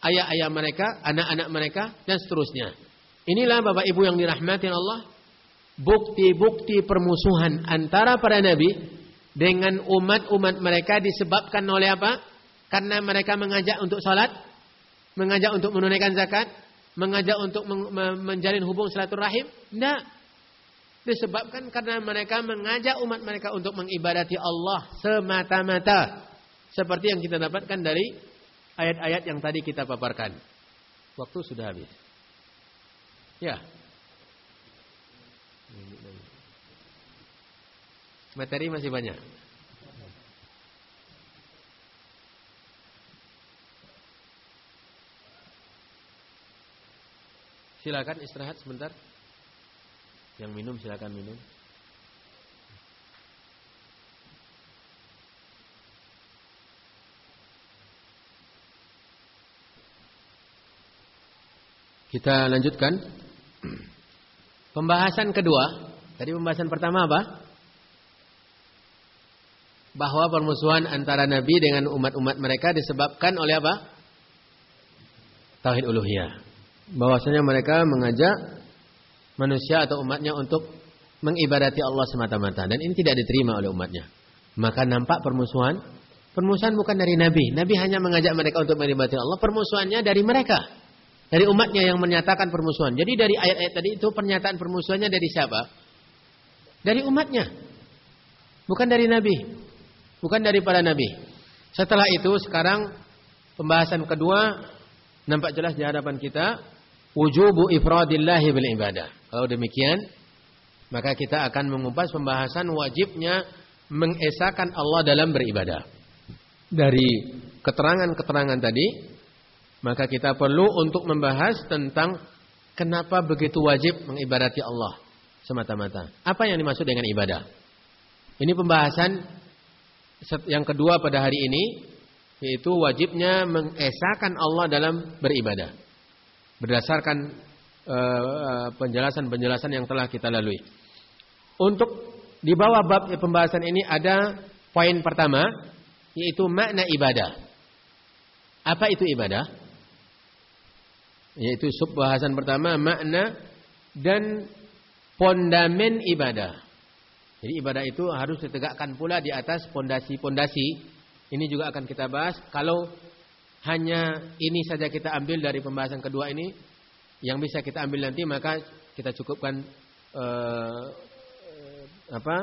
ayah-ayah mereka, anak-anak mereka dan seterusnya. Inilah Bapak Ibu yang dirahmati Allah, bukti-bukti permusuhan antara para nabi dengan umat-umat mereka disebabkan oleh apa? Karena mereka mengajak untuk salat, mengajak untuk menunaikan zakat, mengajak untuk menjalin hubung silaturahim? Tidak. Disebabkan karena mereka mengajak umat mereka untuk mengibadati Allah semata-mata. Seperti yang kita dapatkan dari ayat-ayat yang tadi kita paparkan. Waktu sudah habis. Ya. Materi masih banyak. Silakan istirahat sebentar. Yang minum silakan minum. Kita lanjutkan. Pembahasan kedua. Tadi pembahasan pertama apa? Bahwa permusuhan antara Nabi dengan umat-umat mereka disebabkan oleh apa? Tauhid uluhiyah bahwasanya mereka mengajak manusia atau umatnya untuk mengibadati Allah semata-mata dan ini tidak diterima oleh umatnya. Maka nampak permusuhan. Permusuhan bukan dari Nabi. Nabi hanya mengajak mereka untuk mengibadati Allah. Permusuhannya dari mereka. Dari umatnya yang menyatakan permusuhan. Jadi dari ayat-ayat tadi itu pernyataan permusuhannya dari siapa? Dari umatnya. Bukan dari Nabi. Bukan dari para Nabi. Setelah itu sekarang pembahasan kedua nampak jelas di hadapan kita wujubu ifradillahi bil ibadah. Kalau demikian, maka kita akan mengupas pembahasan wajibnya mengesahkan Allah dalam beribadah. Dari keterangan-keterangan tadi, maka kita perlu untuk membahas tentang kenapa begitu wajib mengibadati Allah semata-mata. Apa yang dimaksud dengan ibadah? Ini pembahasan yang kedua pada hari ini, yaitu wajibnya mengesahkan Allah dalam beribadah berdasarkan penjelasan-penjelasan uh, yang telah kita lalui. Untuk di bawah bab pembahasan ini ada poin pertama yaitu makna ibadah. Apa itu ibadah? Yaitu sub bahasan pertama makna dan pondamen ibadah. Jadi ibadah itu harus ditegakkan pula di atas pondasi-pondasi. Ini juga akan kita bahas kalau hanya ini saja kita ambil dari pembahasan kedua ini yang bisa kita ambil nanti maka kita cukupkan uh, apa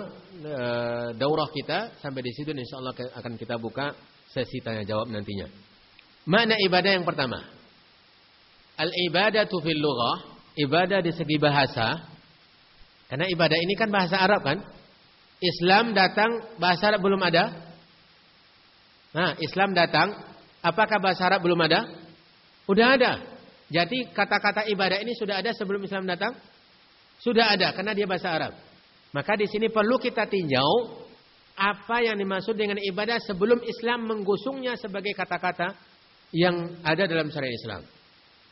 uh, daurah kita sampai di situ insyaallah akan kita buka sesi tanya jawab nantinya. Mana ibadah yang pertama? Al ibadatu fil lughah, ibadah di segi bahasa. Karena ibadah ini kan bahasa Arab kan? Islam datang bahasa Arab belum ada? Nah, Islam datang, apakah bahasa Arab belum ada? Udah ada. Jadi kata-kata ibadah ini sudah ada sebelum Islam datang? Sudah ada karena dia bahasa Arab. Maka di sini perlu kita tinjau apa yang dimaksud dengan ibadah sebelum Islam menggusungnya sebagai kata-kata yang ada dalam syariat Islam.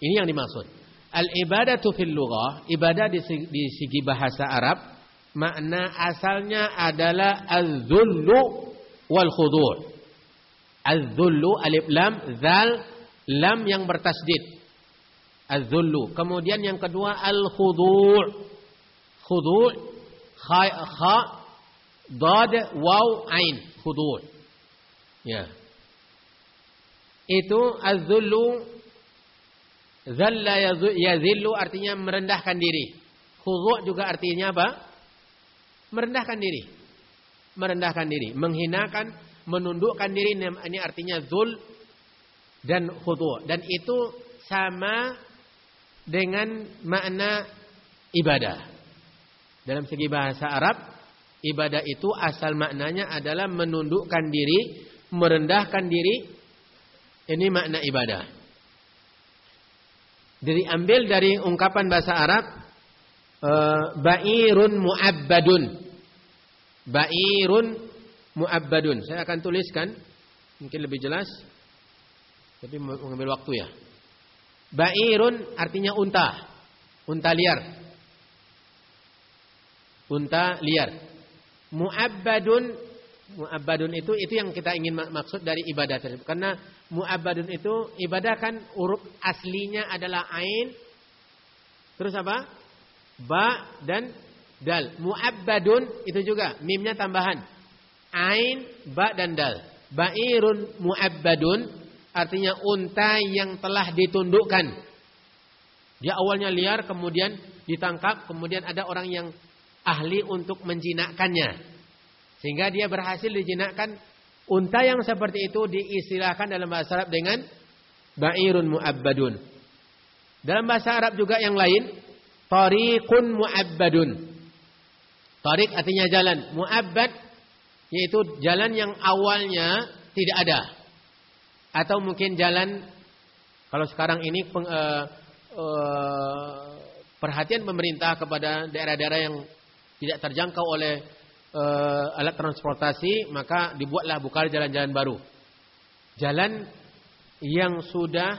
Ini yang dimaksud. Al ibadatu fil lughah, ibadah di segi, di segi bahasa Arab, makna asalnya adalah az-zullu wal khudu'. Az-zullu alif lam zal lam yang bertasdid. Az-zullu. Kemudian yang kedua al-khudu'. Khudu' kha, kha dad waw ain khudu'. Ya. Itu az-zullu Zalla yazillu artinya merendahkan diri. Khudu' juga artinya apa? Merendahkan diri. Merendahkan diri, menghinakan, menundukkan diri ini artinya zul dan khudu'. Dan itu sama dengan makna ibadah. Dalam segi bahasa Arab, ibadah itu asal maknanya adalah menundukkan diri, merendahkan diri. Ini makna ibadah. Diambil dari ungkapan bahasa Arab uh, bairun muabbadun. Bairun muabbadun. Saya akan tuliskan mungkin lebih jelas. Tapi mengambil waktu ya. Bairun artinya unta. Unta liar. Unta liar. Muabbadun Mu'abbadun itu itu yang kita ingin maksud dari ibadah tersebut. Karena mu'abbadun itu ibadah kan huruf aslinya adalah ain. Terus apa? Ba dan dal. Mu'abbadun itu juga mimnya tambahan. Ain, ba dan dal. Ba'irun mu'abbadun artinya unta yang telah ditundukkan. Dia awalnya liar kemudian ditangkap, kemudian ada orang yang ahli untuk menjinakkannya. Sehingga dia berhasil dijinakkan unta yang seperti itu diistilahkan dalam bahasa Arab dengan ba'irun mu'abbadun. Dalam bahasa Arab juga yang lain, tariqun mu'abbadun. Tariq artinya jalan, mu'abbad yaitu jalan yang awalnya tidak ada. Atau mungkin jalan kalau sekarang ini peng, uh, uh, perhatian pemerintah kepada daerah-daerah yang tidak terjangkau oleh uh, alat transportasi, maka dibuatlah bukan jalan-jalan baru. Jalan yang sudah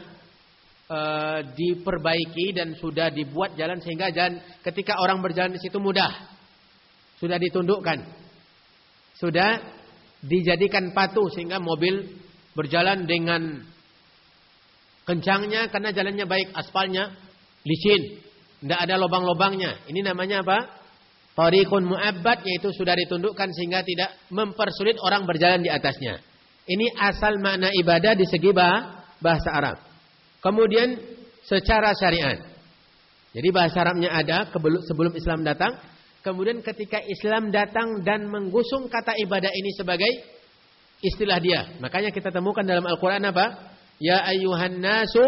uh, diperbaiki dan sudah dibuat jalan sehingga jalan ketika orang berjalan di situ mudah. Sudah ditundukkan. Sudah dijadikan patuh sehingga mobil berjalan dengan kencangnya karena jalannya baik, aspalnya licin, tidak ada lubang-lubangnya. Ini namanya apa? Tariqun mu'abbad yaitu sudah ditundukkan sehingga tidak mempersulit orang berjalan di atasnya. Ini asal makna ibadah di segi bahasa Arab. Kemudian secara syariat. Jadi bahasa Arabnya ada sebelum Islam datang. Kemudian ketika Islam datang dan menggusung kata ibadah ini sebagai istilah dia. Makanya kita temukan dalam Al-Quran apa? Ya ayuhan nasu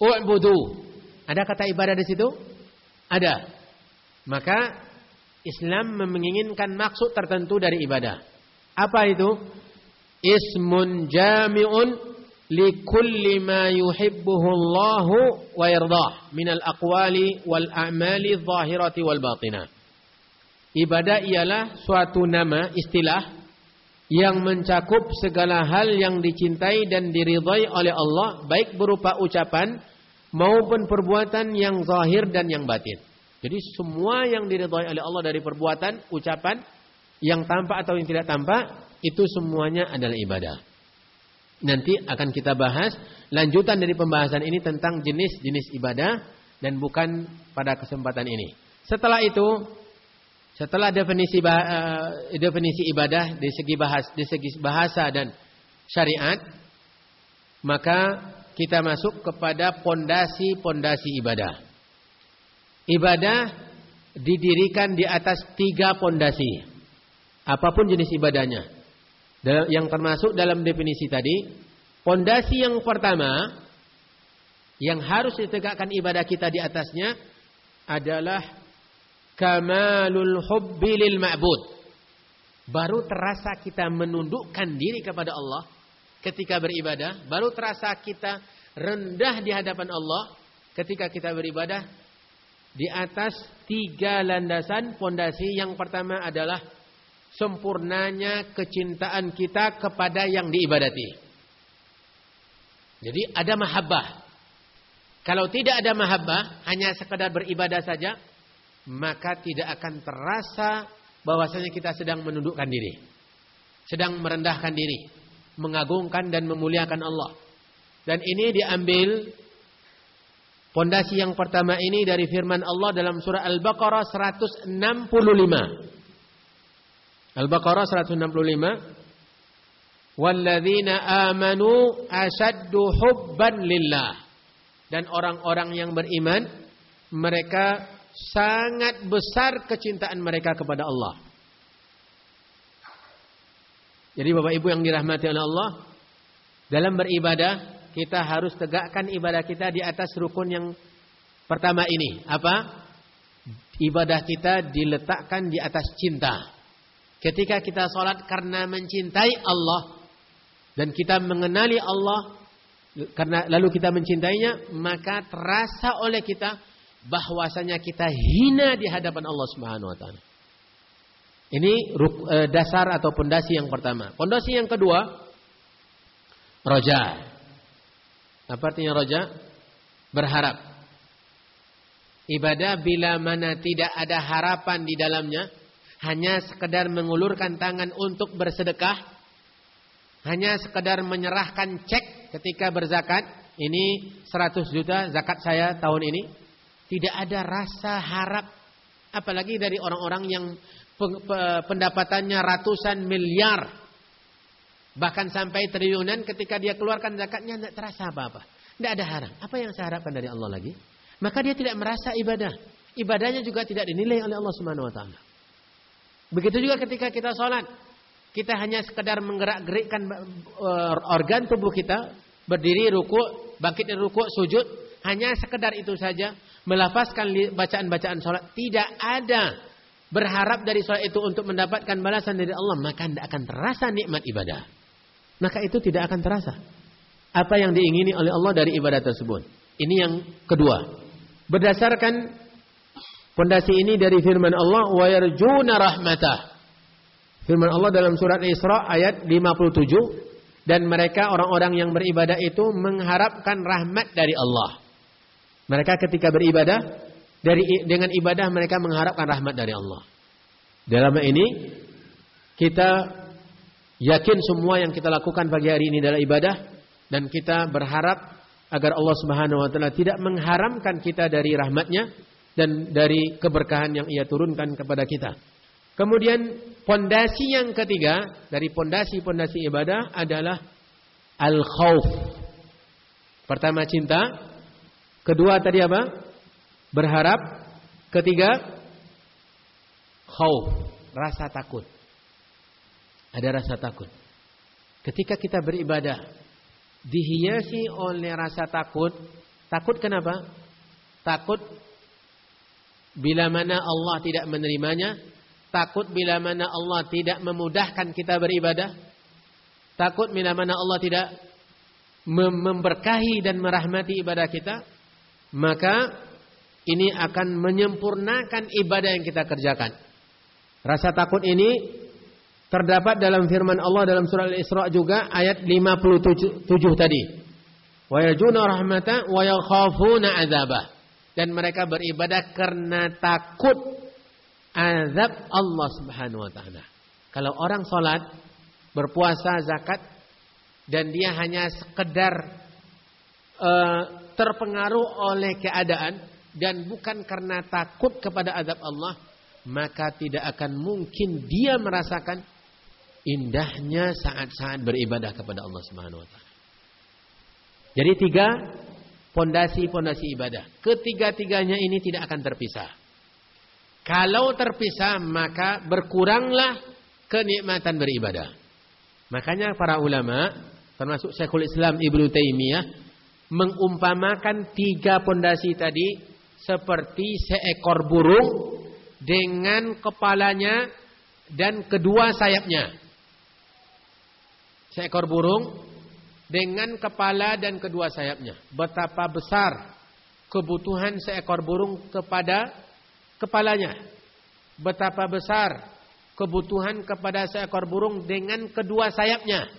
u'budu. Ada kata ibadah di situ? Ada. Maka Islam menginginkan maksud tertentu dari ibadah. Apa itu? Ismun jami'un likulli ma yuhibbuhu Allahu wa yardah minal aqwali wal a'mali zahirati wal batinah. Ibadah ialah suatu nama istilah yang mencakup segala hal yang dicintai dan diridhai oleh Allah baik berupa ucapan maupun perbuatan yang zahir dan yang batin. Jadi semua yang diridhai oleh Allah dari perbuatan, ucapan yang tampak atau yang tidak tampak itu semuanya adalah ibadah. Nanti akan kita bahas lanjutan dari pembahasan ini tentang jenis-jenis ibadah dan bukan pada kesempatan ini. Setelah itu, setelah definisi uh, definisi ibadah di segi bahas di segi bahasa dan syariat, maka kita masuk kepada pondasi-pondasi ibadah. ibadah didirikan di atas tiga pondasi. Apa pun jenis ibadahnya. Yang termasuk dalam definisi tadi, pondasi yang pertama yang harus ditegakkan ibadah kita di atasnya adalah kamalul hubbi lil ma'bud. Baru terasa kita menundukkan diri kepada Allah ketika beribadah, baru terasa kita rendah di hadapan Allah ketika kita beribadah di atas tiga landasan pondasi yang pertama adalah sempurnanya kecintaan kita kepada yang diibadati. Jadi ada mahabbah. Kalau tidak ada mahabbah, hanya sekadar beribadah saja, maka tidak akan terasa bahwasanya kita sedang menundukkan diri. Sedang merendahkan diri, mengagungkan dan memuliakan Allah. Dan ini diambil Pondasi yang pertama ini dari firman Allah dalam surah Al-Baqarah 165. Al-Baqarah 165. Walladzina amanu asaddu hubban lillah. Dan orang-orang yang beriman mereka sangat besar kecintaan mereka kepada Allah. Jadi Bapak Ibu yang dirahmati oleh Allah, dalam beribadah kita harus tegakkan ibadah kita di atas rukun yang pertama ini. Apa? Ibadah kita diletakkan di atas cinta. Ketika kita sholat karena mencintai Allah dan kita mengenali Allah karena lalu kita mencintainya, maka terasa oleh kita bahwasanya kita hina di hadapan Allah Subhanahu wa taala. Ini eh, dasar atau pondasi yang pertama. Pondasi yang kedua, roja. Apa artinya roja? Berharap. Ibadah bila mana tidak ada harapan di dalamnya, hanya sekedar mengulurkan tangan untuk bersedekah, hanya sekedar menyerahkan cek ketika berzakat, ini 100 juta zakat saya tahun ini, tidak ada rasa harap apalagi dari orang-orang yang pendapatannya ratusan miliar Bahkan sampai triliunan ketika dia keluarkan zakatnya tidak terasa apa-apa. Tidak ada harap. Apa yang saya harapkan dari Allah lagi? Maka dia tidak merasa ibadah. Ibadahnya juga tidak dinilai oleh Allah Subhanahu wa taala. Begitu juga ketika kita sholat. Kita hanya sekedar menggerak-gerikkan uh, organ tubuh kita. Berdiri, ruku, bangkit dari ruku, sujud. Hanya sekedar itu saja. Melafazkan bacaan-bacaan sholat. Tidak ada berharap dari sholat itu untuk mendapatkan balasan dari Allah. Maka tidak akan terasa nikmat ibadah maka itu tidak akan terasa. Apa yang diingini oleh Allah dari ibadah tersebut. Ini yang kedua. Berdasarkan pondasi ini dari firman Allah wa yarjuna rahmatah. Firman Allah dalam surat Isra ayat 57 dan mereka orang-orang yang beribadah itu mengharapkan rahmat dari Allah. Mereka ketika beribadah dari dengan ibadah mereka mengharapkan rahmat dari Allah. Dalam ini kita Yakin semua yang kita lakukan pagi hari ini adalah ibadah dan kita berharap agar Allah Subhanahu wa taala tidak mengharamkan kita dari rahmatnya dan dari keberkahan yang Ia turunkan kepada kita. Kemudian pondasi yang ketiga dari pondasi-pondasi ibadah adalah al-khauf. Pertama cinta, kedua tadi apa? Berharap, ketiga khauf, rasa takut. Ada rasa takut. Ketika kita beribadah dihiasi oleh rasa takut, takut kenapa? Takut bila mana Allah tidak menerimanya, takut bila mana Allah tidak memudahkan kita beribadah, takut bila mana Allah tidak memberkahi dan merahmati ibadah kita, maka ini akan menyempurnakan ibadah yang kita kerjakan. Rasa takut ini terdapat dalam firman Allah dalam surah Al-Isra juga ayat 57 tadi. Wa yajuna rahmata wa yakhafuna azabah. Dan mereka beribadah karena takut azab Allah Subhanahu wa taala. Kalau orang salat, berpuasa, zakat dan dia hanya sekedar uh, terpengaruh oleh keadaan dan bukan karena takut kepada azab Allah, maka tidak akan mungkin dia merasakan indahnya saat-saat beribadah kepada Allah Subhanahu wa taala. Jadi tiga pondasi-pondasi ibadah. Ketiga-tiganya ini tidak akan terpisah. Kalau terpisah maka berkuranglah kenikmatan beribadah. Makanya para ulama termasuk Syekhul Islam Ibnu Taimiyah mengumpamakan tiga pondasi tadi seperti seekor burung dengan kepalanya dan kedua sayapnya. Seekor burung dengan kepala dan kedua sayapnya. Betapa besar kebutuhan seekor burung kepada kepalanya. Betapa besar kebutuhan kepada seekor burung dengan kedua sayapnya.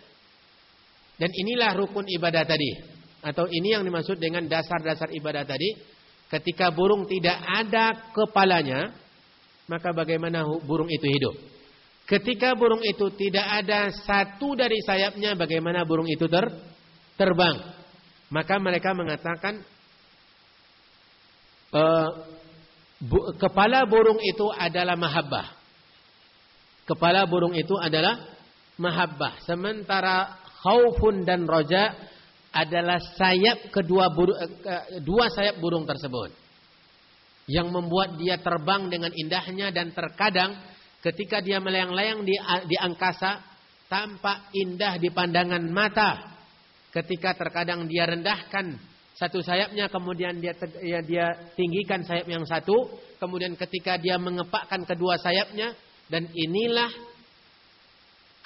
Dan inilah rukun ibadah tadi. Atau ini yang dimaksud dengan dasar-dasar ibadah tadi. Ketika burung tidak ada kepalanya, maka bagaimana burung itu hidup? Ketika burung itu tidak ada satu dari sayapnya, bagaimana burung itu ter terbang? Maka mereka mengatakan uh, bu, kepala burung itu adalah mahabbah. Kepala burung itu adalah mahabbah. Sementara khaufun dan roja adalah sayap kedua burung, uh, dua sayap burung tersebut. Yang membuat dia terbang dengan indahnya dan terkadang ketika dia melayang-layang di, di angkasa tampak indah di pandangan mata. Ketika terkadang dia rendahkan satu sayapnya kemudian dia ya, dia tinggikan sayap yang satu, kemudian ketika dia mengepakkan kedua sayapnya dan inilah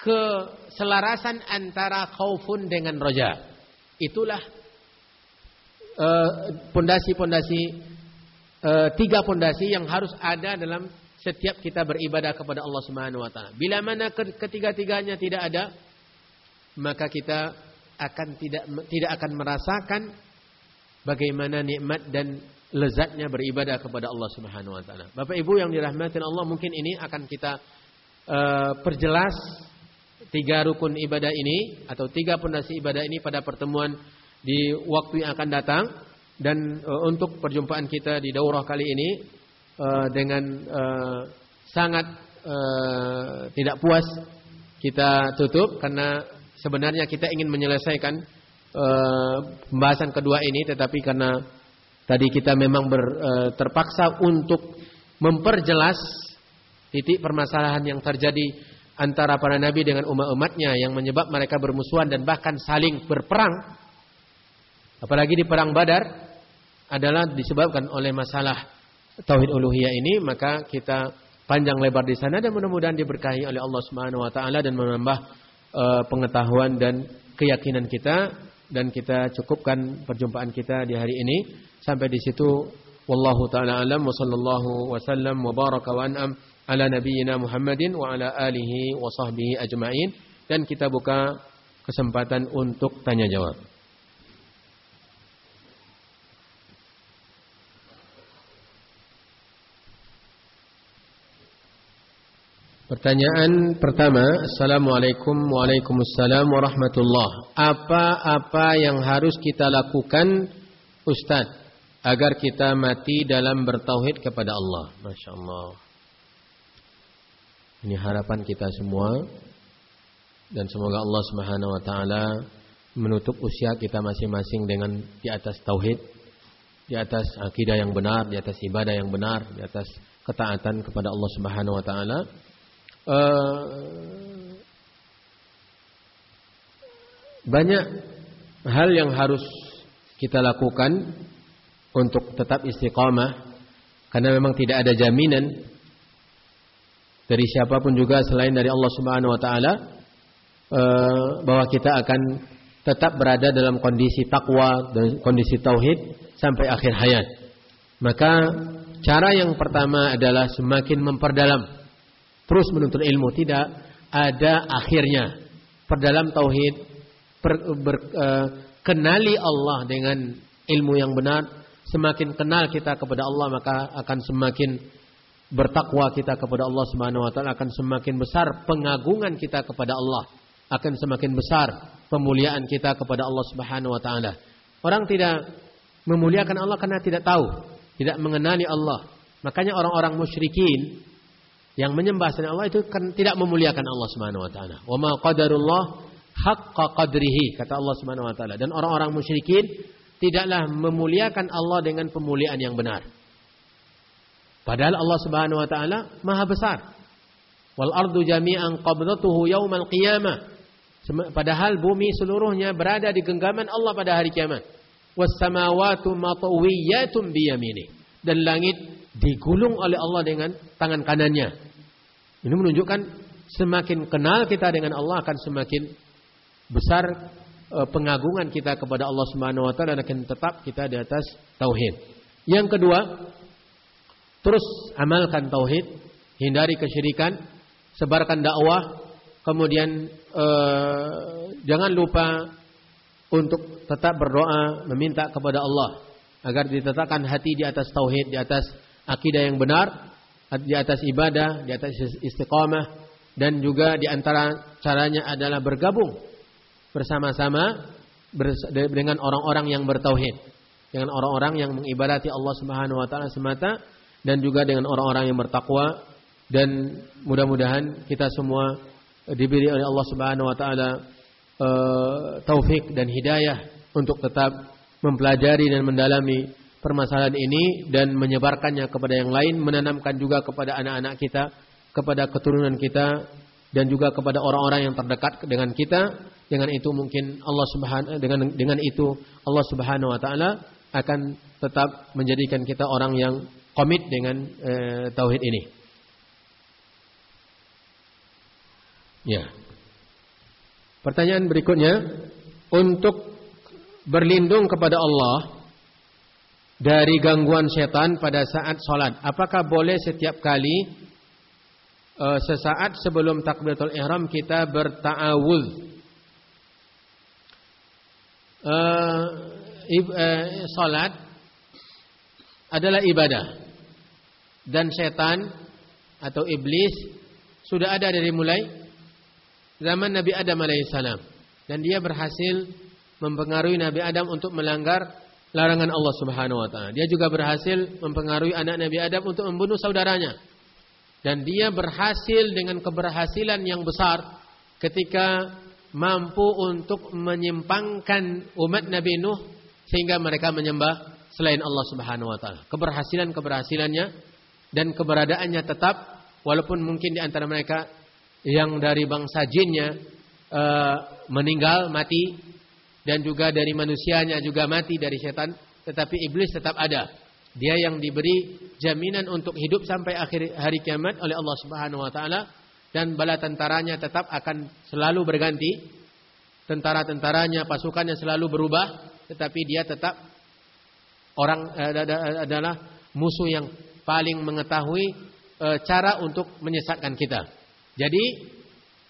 keselarasan antara khaufun dengan roja. Itulah eh, pondasi-pondasi uh, uh, tiga pondasi yang harus ada dalam setiap kita beribadah kepada Allah Subhanahu wa taala. Bila mana ketiga-tiganya tidak ada, maka kita akan tidak tidak akan merasakan bagaimana nikmat dan lezatnya beribadah kepada Allah Subhanahu wa taala. Bapak Ibu yang dirahmati Allah, mungkin ini akan kita uh, perjelas tiga rukun ibadah ini atau tiga pondasi ibadah ini pada pertemuan di waktu yang akan datang. Dan uh, untuk perjumpaan kita di daurah kali ini uh, dengan uh, sangat tidak puas kita tutup. Karena sebenarnya kita ingin menyelesaikan pembahasan kedua ini. Tetapi karena tadi kita memang ber, terpaksa untuk memperjelas titik permasalahan yang terjadi antara para nabi dengan umat-umatnya yang menyebab mereka bermusuhan dan bahkan saling berperang. Apalagi di perang Badar adalah disebabkan oleh masalah tauhid uluhiyah ini maka kita panjang lebar di sana dan mudah-mudahan diberkahi oleh Allah Subhanahu wa taala dan menambah uh, pengetahuan dan keyakinan kita dan kita cukupkan perjumpaan kita di hari ini. Sampai di situ wallahu taala alam wa sallallahu wasallam wa baraka wa an'am ala nabiyyina Muhammadin wa ala alihi wa sahbihi ajma'in dan kita buka kesempatan untuk tanya jawab. Pertanyaan pertama, Assalamualaikum Waalaikumsalam warahmatullah. Apa-apa yang harus kita lakukan Ustaz agar kita mati dalam bertauhid kepada Allah? Masya Allah. Ini harapan kita semua. Dan semoga Allah Subhanahu Wa Taala menutup usia kita masing-masing dengan di atas tauhid, di atas akidah yang benar, di atas ibadah yang benar, di atas ketaatan kepada Allah Subhanahu Wa Taala. Uh, banyak hal yang harus kita lakukan untuk tetap istiqamah karena memang tidak ada jaminan dari siapa pun juga selain dari Allah Subhanahu wa taala uh, bahwa kita akan tetap berada dalam kondisi takwa dan kondisi tauhid sampai akhir hayat. Maka cara yang pertama adalah semakin memperdalam terus menuntut ilmu, tidak ada akhirnya. Perdalam tauhid, per, ber, uh, kenali Allah dengan ilmu yang benar, semakin kenal kita kepada Allah maka akan semakin bertakwa kita kepada Allah Subhanahu wa taala akan semakin besar pengagungan kita kepada Allah akan semakin besar pemuliaan kita kepada Allah Subhanahu wa taala orang tidak memuliakan Allah karena tidak tahu tidak mengenali Allah makanya orang-orang musyrikin yang menyembah selain Allah itu kan tidak memuliakan Allah Subhanahu wa taala. Wa ma qadarullah haqqa qadrihi kata Allah Subhanahu wa taala. Dan orang-orang musyrikin tidaklah memuliakan Allah dengan pemuliaan yang benar. Padahal Allah Subhanahu wa taala Maha besar. Wal ardu jami'an qabdatuhu yaumal qiyamah. Padahal bumi seluruhnya berada di genggaman Allah pada hari kiamat. Was samawati matawiyatun biyamini. Dan langit digulung oleh Allah dengan tangan kanannya. Ini menunjukkan semakin kenal kita dengan Allah akan semakin besar e, pengagungan kita kepada Allah Subhanahu wa taala dan akan tetap kita di atas tauhid. Yang kedua, terus amalkan tauhid, hindari kesyirikan, sebarkan dakwah, kemudian eh, jangan lupa untuk tetap berdoa meminta kepada Allah agar ditetapkan hati di atas tauhid, di atas akidah yang benar, di atas ibadah, di atas istiqamah dan juga di antara caranya adalah bergabung bersama-sama dengan orang-orang yang bertauhid, dengan orang-orang yang mengibadati Allah Subhanahu wa taala semata dan juga dengan orang-orang yang bertakwa dan mudah-mudahan kita semua diberi oleh Allah Subhanahu wa taala uh, taufik dan hidayah untuk tetap mempelajari dan mendalami permasalahan ini dan menyebarkannya kepada yang lain, menanamkan juga kepada anak-anak kita, kepada keturunan kita dan juga kepada orang-orang yang terdekat dengan kita. Dengan itu mungkin Allah Subhanahu dengan dengan itu Allah Subhanahu wa taala akan tetap menjadikan kita orang yang komit dengan uh, tauhid ini. Ya. Pertanyaan berikutnya, untuk berlindung kepada Allah dari gangguan setan pada saat sholat, apakah boleh setiap kali uh, sesaat sebelum takbiratul ihram kita berta'awudz? Uh, salat adalah ibadah dan setan atau iblis sudah ada dari mulai zaman Nabi Adam alaihissalam dan dia berhasil mempengaruhi Nabi Adam untuk melanggar larangan Allah Subhanahu wa taala. Dia juga berhasil mempengaruhi anak Nabi Adam untuk membunuh saudaranya. Dan dia berhasil dengan keberhasilan yang besar ketika mampu untuk menyimpangkan umat Nabi Nuh sehingga mereka menyembah selain Allah Subhanahu wa taala. Keberhasilan-keberhasilannya dan keberadaannya tetap walaupun mungkin di antara mereka yang dari bangsa jinnya e, meninggal mati dan juga dari manusianya juga mati dari setan tetapi iblis tetap ada. Dia yang diberi jaminan untuk hidup sampai akhir hari kiamat oleh Allah Subhanahu wa taala dan bala tentaranya tetap akan selalu berganti. Tentara-tentaranya pasukannya selalu berubah tetapi dia tetap orang eh, adalah musuh yang paling mengetahui eh, cara untuk menyesatkan kita jadi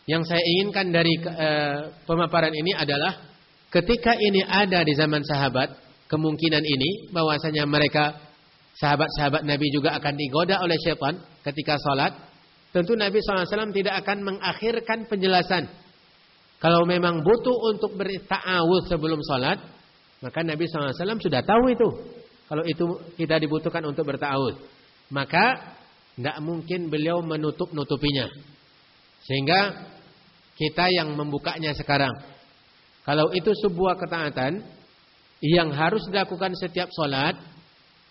yang saya inginkan dari uh, pemaparan ini adalah ketika ini ada di zaman sahabat, kemungkinan ini bahwasanya mereka sahabat-sahabat Nabi juga akan digoda oleh syaitan ketika sholat. Tentu Nabi SAW tidak akan mengakhirkan penjelasan. Kalau memang butuh untuk berta'awud sebelum sholat, maka Nabi SAW sudah tahu itu. Kalau itu kita dibutuhkan untuk berta'awud. Maka tidak mungkin beliau menutup-nutupinya. Sehingga kita yang membukanya sekarang. Kalau itu sebuah ketaatan yang harus dilakukan setiap sholat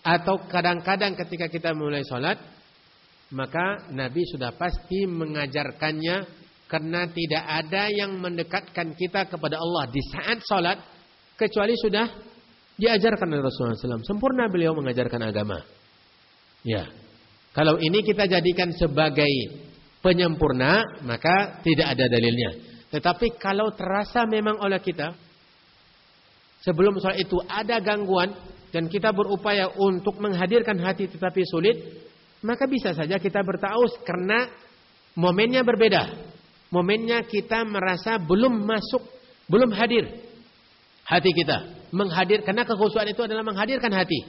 atau kadang-kadang ketika kita mulai sholat, maka Nabi sudah pasti mengajarkannya karena tidak ada yang mendekatkan kita kepada Allah di saat sholat kecuali sudah diajarkan oleh Rasulullah SAW. Sempurna beliau mengajarkan agama. Ya, kalau ini kita jadikan sebagai penyempurna, maka tidak ada dalilnya. Tetapi kalau terasa memang oleh kita, sebelum sholat itu ada gangguan, dan kita berupaya untuk menghadirkan hati tetapi sulit, maka bisa saja kita bertaus karena momennya berbeda. Momennya kita merasa belum masuk, belum hadir hati kita. Menghadir karena kekhusuan itu adalah menghadirkan hati.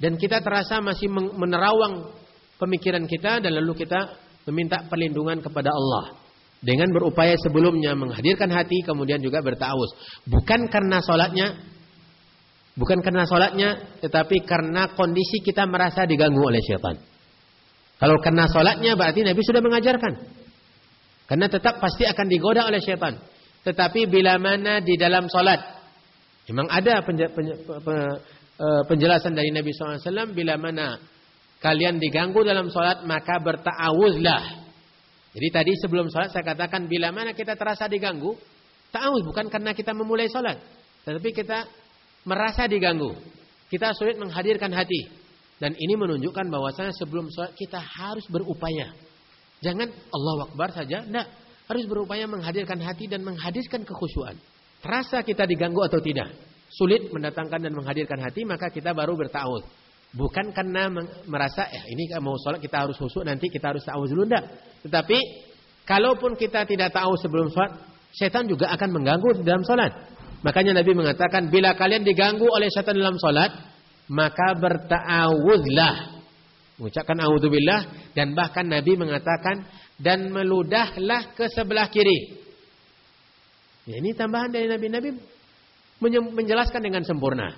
Dan kita terasa masih menerawang pemikiran kita dan lalu kita meminta perlindungan kepada Allah. Dengan berupaya sebelumnya menghadirkan hati kemudian juga bertawus. Bukan karena sholatnya bukan karena sholatnya tetapi karena kondisi kita merasa diganggu oleh syaitan. Kalau karena sholatnya berarti Nabi sudah mengajarkan. Karena tetap pasti akan digoda oleh syaitan. Tetapi bila mana di dalam sholat Memang ada eh, penjelasan dari Nabi SAW bila mana kalian diganggu dalam sholat maka berta'awuzlah. Jadi tadi sebelum sholat saya katakan bila mana kita terasa diganggu, ta'awuz bukan karena kita memulai sholat. Tetapi kita merasa diganggu. Kita sulit menghadirkan hati. Dan ini menunjukkan bahwasanya sebelum sholat kita harus berupaya. Jangan Allah Akbar saja, tidak. Harus berupaya menghadirkan hati dan menghadirkan kekhusyuan. Terasa kita diganggu atau tidak. Sulit mendatangkan dan menghadirkan hati, maka kita baru bertawud. Bukan karena merasa, ya ini mau sholat kita harus khusyuk, nanti kita harus ta'awud dulu, tidak. Tetapi, kalaupun kita tidak tahu sebelum sholat, setan juga akan mengganggu di dalam sholat. Makanya Nabi mengatakan, bila kalian diganggu oleh setan dalam sholat, maka berta'awudlah. Mengucapkan a'udzubillah dan bahkan Nabi mengatakan dan meludahlah ke sebelah kiri. Ya, ini tambahan dari Nabi. Nabi menjelaskan dengan sempurna.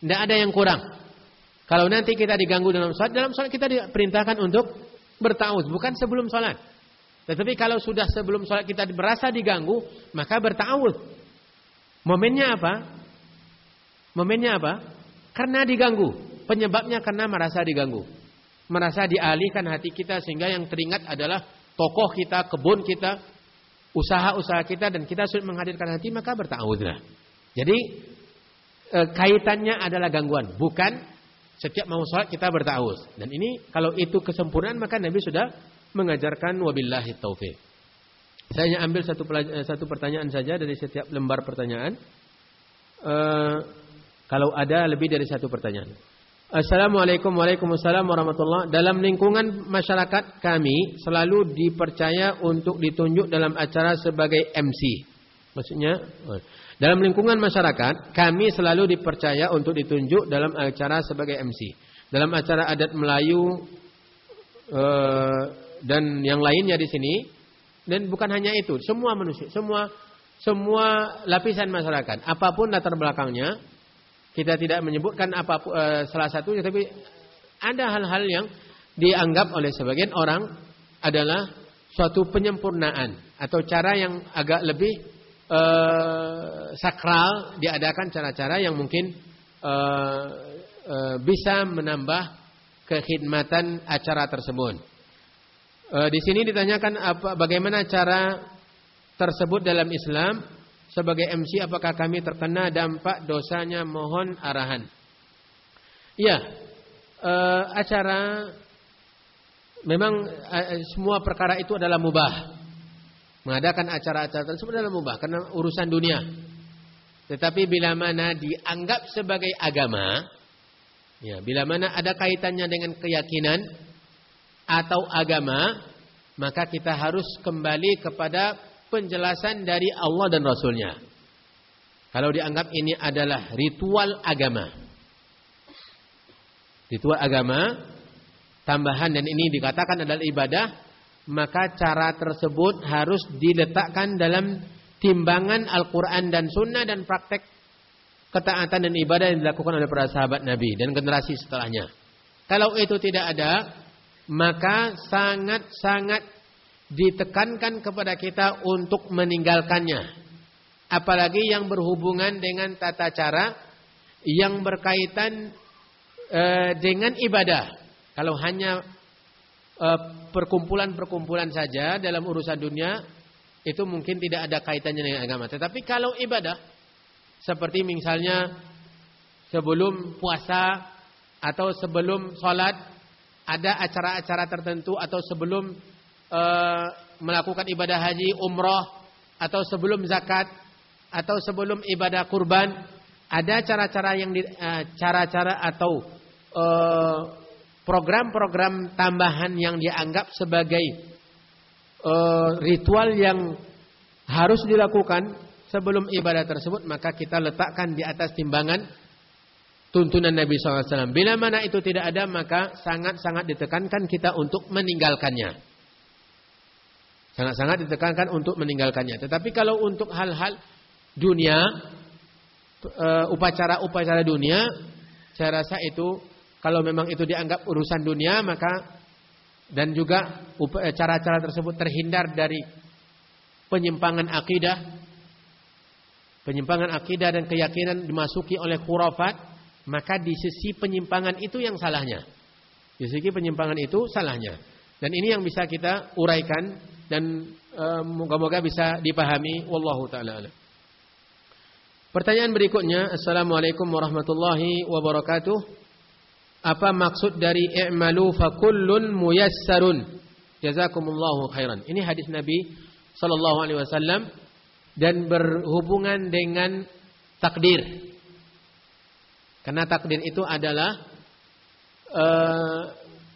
Tidak ada yang kurang. Kalau nanti kita diganggu dalam sholat, dalam sholat kita diperintahkan untuk bertawud, bukan sebelum sholat. Tetapi kalau sudah sebelum sholat kita merasa diganggu, maka bertawud. Momennya apa? Momennya apa? Karena diganggu. Penyebabnya karena merasa diganggu merasa dialihkan hati kita sehingga yang teringat adalah tokoh kita, kebun kita, usaha-usaha kita dan kita sulit menghadirkan hati maka bertawudlah. Jadi e, kaitannya adalah gangguan, bukan setiap mau sholat kita bertawud. Dan ini kalau itu kesempurnaan maka Nabi sudah mengajarkan wabillahi taufik. Saya ambil satu e, satu pertanyaan saja dari setiap lembar pertanyaan. E, kalau ada lebih dari satu pertanyaan. Assalamualaikum Waalaikumsalam warahmatullah. Dalam lingkungan masyarakat kami selalu dipercaya untuk ditunjuk dalam acara sebagai MC. Maksudnya, dalam lingkungan masyarakat kami selalu dipercaya untuk ditunjuk dalam acara sebagai MC. Dalam acara adat Melayu eh, dan yang lainnya di sini dan bukan hanya itu, semua manusia, semua semua lapisan masyarakat, apa pun latar belakangnya, kita tidak menyebutkan apa uh, salah satunya tapi ada hal-hal yang dianggap oleh sebagian orang adalah suatu penyempurnaan atau cara yang agak lebih uh, sakral diadakan cara-cara yang mungkin uh, uh, bisa menambah kekhidmatan acara tersebut. Uh, di sini ditanyakan apa bagaimana cara tersebut dalam Islam sebagai MC apakah kami terkena dampak dosanya mohon arahan. Ya, e, acara memang e, semua perkara itu adalah mubah. Mengadakan acara-acara tersebut adalah mubah karena urusan dunia. Tetapi bila mana dianggap sebagai agama, ya, bila mana ada kaitannya dengan keyakinan atau agama, maka kita harus kembali kepada penjelasan dari Allah dan Rasulnya. Kalau dianggap ini adalah ritual agama. Ritual agama, tambahan dan ini dikatakan adalah ibadah, maka cara tersebut harus diletakkan dalam timbangan Al-Quran dan Sunnah dan praktek ketaatan dan ibadah yang dilakukan oleh para sahabat Nabi dan generasi setelahnya. Kalau itu tidak ada, maka sangat-sangat ditekankan kepada kita untuk meninggalkannya. Apalagi yang berhubungan dengan tata cara yang berkaitan e, dengan ibadah. Kalau hanya perkumpulan-perkumpulan saja dalam urusan dunia itu mungkin tidak ada kaitannya dengan agama. Tetapi kalau ibadah seperti misalnya sebelum puasa atau sebelum sholat ada acara-acara tertentu atau sebelum uh, melakukan ibadah haji, umroh, atau sebelum zakat, atau sebelum ibadah kurban, ada cara-cara yang eh, cara-cara atau eh, program-program tambahan yang dianggap sebagai uh, ritual yang harus dilakukan sebelum ibadah tersebut, maka kita letakkan di atas timbangan tuntunan Nabi SAW. Bila mana itu tidak ada, maka sangat-sangat ditekankan kita untuk meninggalkannya. Sangat-sangat ditekankan untuk meninggalkannya. Tetapi kalau untuk hal-hal dunia, eh, upacara-upacara dunia, saya rasa itu kalau memang itu dianggap urusan dunia, maka dan juga eh, cara-cara tersebut terhindar dari penyimpangan akidah, penyimpangan akidah dan keyakinan dimasuki oleh khurafat, maka di sisi penyimpangan itu yang salahnya. Di sisi penyimpangan itu salahnya. Dan ini yang bisa kita uraikan dan e, moga-moga bisa dipahami wallahu taala Pertanyaan berikutnya, Assalamualaikum warahmatullahi wabarakatuh. Apa maksud dari i'malu fakullun muyassarun? Jazakumullahu khairan. Ini hadis Nabi sallallahu alaihi wasallam dan berhubungan dengan takdir. Karena takdir itu adalah uh,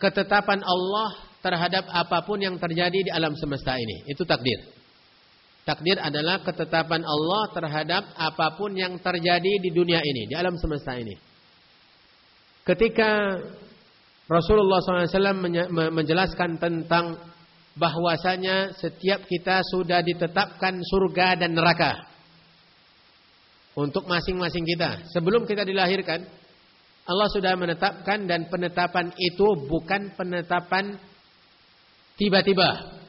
ketetapan Allah terhadap apa pun yang terjadi di alam semesta ini. Itu takdir. Takdir adalah ketetapan Allah terhadap apa pun yang terjadi di dunia ini, di alam semesta ini. Ketika Rasulullah SAW menjelaskan tentang bahwasanya setiap kita sudah ditetapkan surga dan neraka untuk masing-masing kita. Sebelum kita dilahirkan, Allah sudah menetapkan dan penetapan itu bukan penetapan tiba-tiba.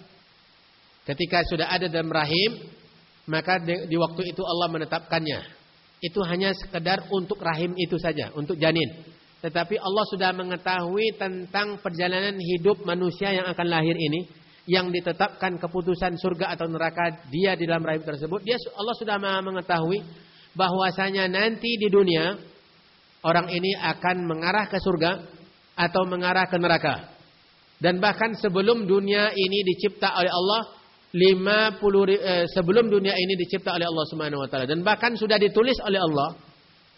Ketika sudah ada dalam rahim, maka di, waktu itu Allah menetapkannya. Itu hanya sekedar untuk rahim itu saja, untuk janin. Tetapi Allah sudah mengetahui tentang perjalanan hidup manusia yang akan lahir ini, yang ditetapkan keputusan surga atau neraka dia di dalam rahim tersebut. Dia Allah sudah mengetahui bahwasanya nanti di dunia orang ini akan mengarah ke surga atau mengarah ke neraka. Dan bahkan sebelum dunia ini dicipta oleh Allah 50 eh, sebelum dunia ini dicipta oleh Allah Subhanahu wa taala dan bahkan sudah ditulis oleh Allah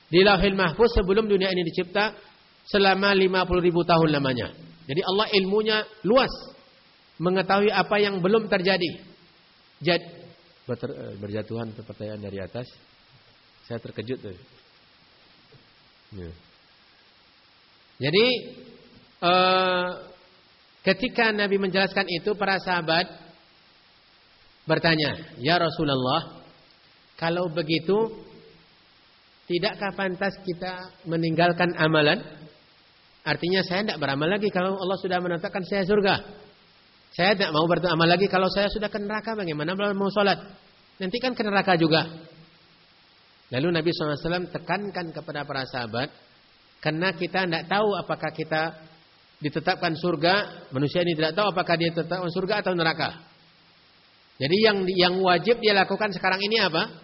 di Lauhil Mahfuz sebelum dunia ini dicipta selama 50 ribu tahun lamanya. Jadi Allah ilmunya luas mengetahui apa yang belum terjadi. Jad, eh, berjatuhan pertanyaan dari atas. Saya terkejut tuh. Ya. Jadi eh, ketika Nabi menjelaskan itu para sahabat bertanya, "Ya Rasulullah, kalau begitu tidakkah pantas kita meninggalkan amalan?" Artinya saya tidak beramal lagi kalau Allah sudah menetapkan saya surga. Saya tidak mau beramal lagi kalau saya sudah ke neraka bagaimana mau sholat? Nanti kan ke neraka juga. Lalu Nabi SAW tekankan kepada para sahabat. Karena kita tidak tahu apakah kita ditetapkan surga. Manusia ini tidak tahu apakah dia ditetapkan surga atau neraka. Jadi yang yang wajib dia lakukan sekarang ini apa?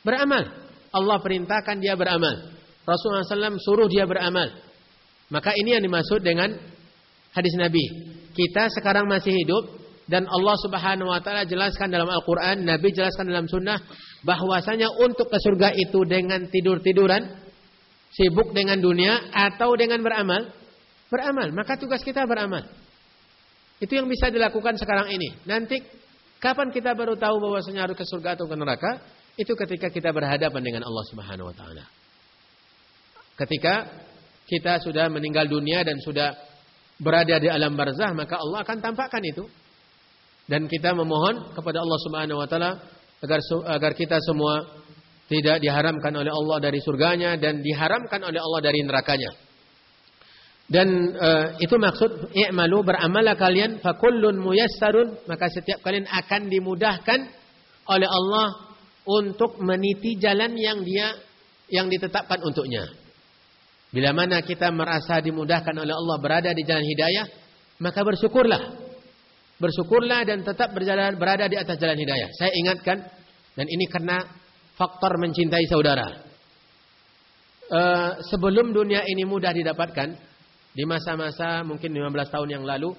Beramal. Allah perintahkan dia beramal. Rasulullah SAW suruh dia beramal. Maka ini yang dimaksud dengan hadis Nabi. Kita sekarang masih hidup dan Allah Subhanahu wa taala jelaskan dalam Al-Qur'an, Nabi jelaskan dalam sunnah bahwasanya untuk ke surga itu dengan tidur-tiduran, sibuk dengan dunia atau dengan beramal, beramal. Maka tugas kita beramal. Itu yang bisa dilakukan sekarang ini. Nanti Kapan kita baru tahu bahwasanya harus ke surga atau ke neraka? Itu ketika kita berhadapan dengan Allah Subhanahu wa taala. Ketika kita sudah meninggal dunia dan sudah berada di alam barzah, maka Allah akan tampakkan itu. Dan kita memohon kepada Allah Subhanahu wa taala agar agar kita semua tidak diharamkan oleh Allah dari surganya dan diharamkan oleh Allah dari nerakanya. Dan uh, itu maksud i'malu beramallah kalian fakullun muyassarun maka setiap kalian akan dimudahkan oleh Allah untuk meniti jalan yang dia yang ditetapkan untuknya. Bila mana kita merasa dimudahkan oleh Allah berada di jalan hidayah, maka bersyukurlah. Bersyukurlah dan tetap berjalan berada di atas jalan hidayah. Saya ingatkan dan ini karena faktor mencintai saudara. Uh, sebelum dunia ini mudah didapatkan, di masa-masa mungkin 15 tahun yang lalu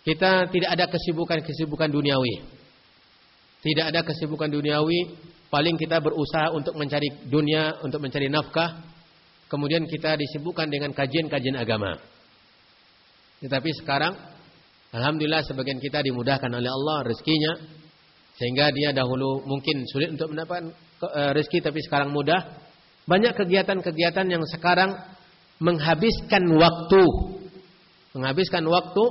kita tidak ada kesibukan-kesibukan duniawi. Tidak ada kesibukan duniawi, paling kita berusaha untuk mencari dunia, untuk mencari nafkah. Kemudian kita disibukkan dengan kajian-kajian agama. Tetapi sekarang alhamdulillah sebagian kita dimudahkan oleh Allah rezekinya sehingga dia dahulu mungkin sulit untuk mendapatkan eh, rezeki tapi sekarang mudah. Banyak kegiatan-kegiatan yang sekarang menghabiskan waktu menghabiskan waktu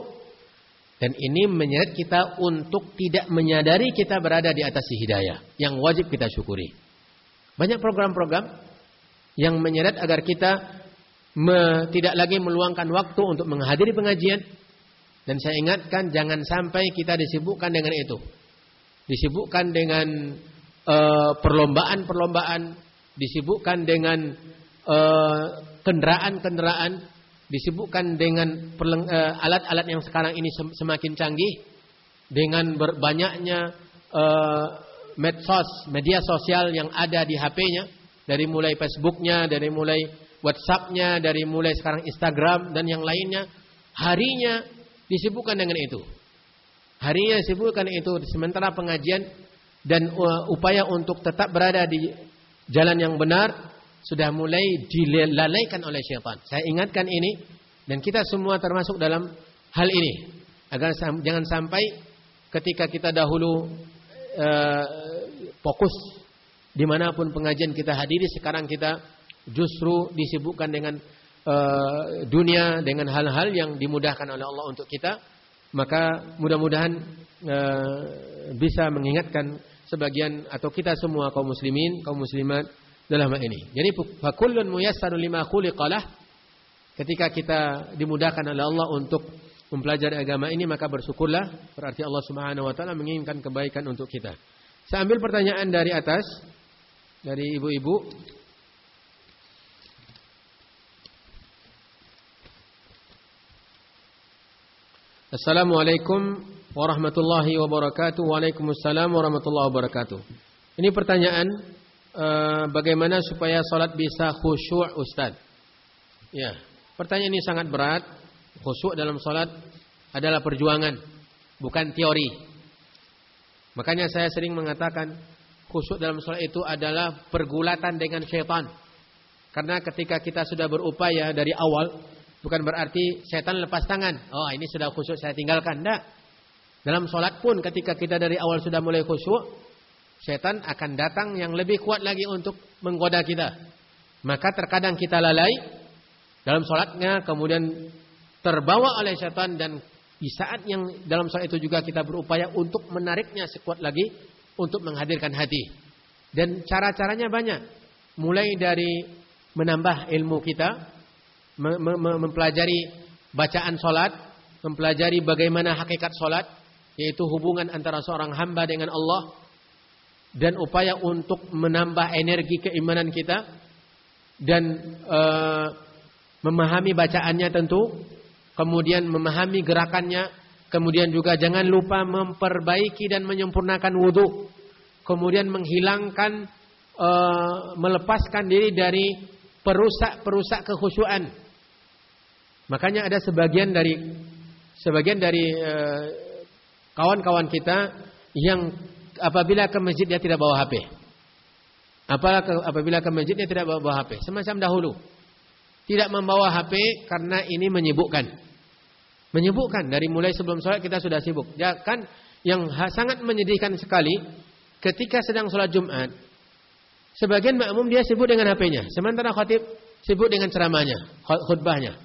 dan ini menyeret kita untuk tidak menyadari kita berada di atas hidayah yang wajib kita syukuri. Banyak program-program yang menyeret agar kita me, tidak lagi meluangkan waktu untuk menghadiri pengajian dan saya ingatkan jangan sampai kita disibukkan dengan itu. Disibukkan dengan eh, perlombaan-perlombaan, disibukkan dengan eh, kendaraan-kendaraan, disibukkan dengan eh, alat-alat yang sekarang ini semakin canggih, dengan berbanyaknya medsos, media sosial yang ada di HP-nya, dari mulai Facebooknya, dari mulai WhatsApp-nya, dari mulai sekarang Instagram dan yang lainnya, harinya disibukkan dengan itu. Harinya disibukkan itu sementara pengajian dan uh, upaya untuk tetap berada di jalan yang benar sudah mulai dilalaikan oleh syaitan. Saya ingatkan ini dan kita semua termasuk dalam hal ini agar jangan sampai ketika kita dahulu uh, fokus di mana pun pengajian kita hadiri sekarang kita justru disibukkan dengan uh, dunia dengan hal-hal yang dimudahkan oleh Allah untuk kita. Maka mudah-mudahan uh, bisa mengingatkan sebagian atau kita semua kaum muslimin kaum muslimat dalam hal ini. Jadi fakullun muyassarun lima khuliqalah. Ketika kita dimudahkan oleh Allah untuk mempelajari agama ini maka bersyukurlah. Berarti Allah Subhanahu wa taala menginginkan kebaikan untuk kita. Saya ambil pertanyaan dari atas dari ibu-ibu Assalamualaikum warahmatullahi wabarakatuh. Waalaikumsalam warahmatullahi wabarakatuh. Ini pertanyaan uh, bagaimana supaya salat bisa khusyuk Ustaz? Ya, pertanyaan ini sangat berat. Khusyuk dalam salat adalah perjuangan, bukan teori. Makanya saya sering mengatakan khusyuk dalam salat itu adalah pergulatan dengan syaitan. Karena ketika kita sudah berupaya dari awal Bukan berarti setan lepas tangan. Oh ini sudah khusyuk saya tinggalkan. Tidak. Dalam sholat pun ketika kita dari awal sudah mulai khusyuk. Setan akan datang yang lebih kuat lagi untuk menggoda kita. Maka terkadang kita lalai. Dalam sholatnya kemudian terbawa oleh setan. Dan di saat yang dalam sholat itu juga kita berupaya untuk menariknya sekuat lagi. Untuk menghadirkan hati. Dan cara-caranya banyak. Mulai dari menambah ilmu kita mempelajari bacaan solat, mempelajari bagaimana hakikat solat, yaitu hubungan antara seorang hamba dengan Allah, dan upaya untuk menambah energi keimanan kita, dan e, memahami bacaannya tentu, kemudian memahami gerakannya, kemudian juga jangan lupa memperbaiki dan menyempurnakan wudhu, kemudian menghilangkan, e, melepaskan diri dari perusak-perusak kekhusyuan Makanya ada sebagian dari sebagian dari eh, kawan-kawan uh, kita yang apabila ke masjid dia tidak bawa HP. Apabila ke masjid dia tidak bawa, bawa HP. Semacam dahulu. Tidak membawa HP karena ini menyibukkan. Menyibukkan dari mulai sebelum sholat kita sudah sibuk. Ya kan yang sangat menyedihkan sekali ketika sedang sholat Jumat. Sebagian makmum dia sibuk dengan HP-nya. Sementara khatib sibuk dengan ceramahnya, khutbahnya.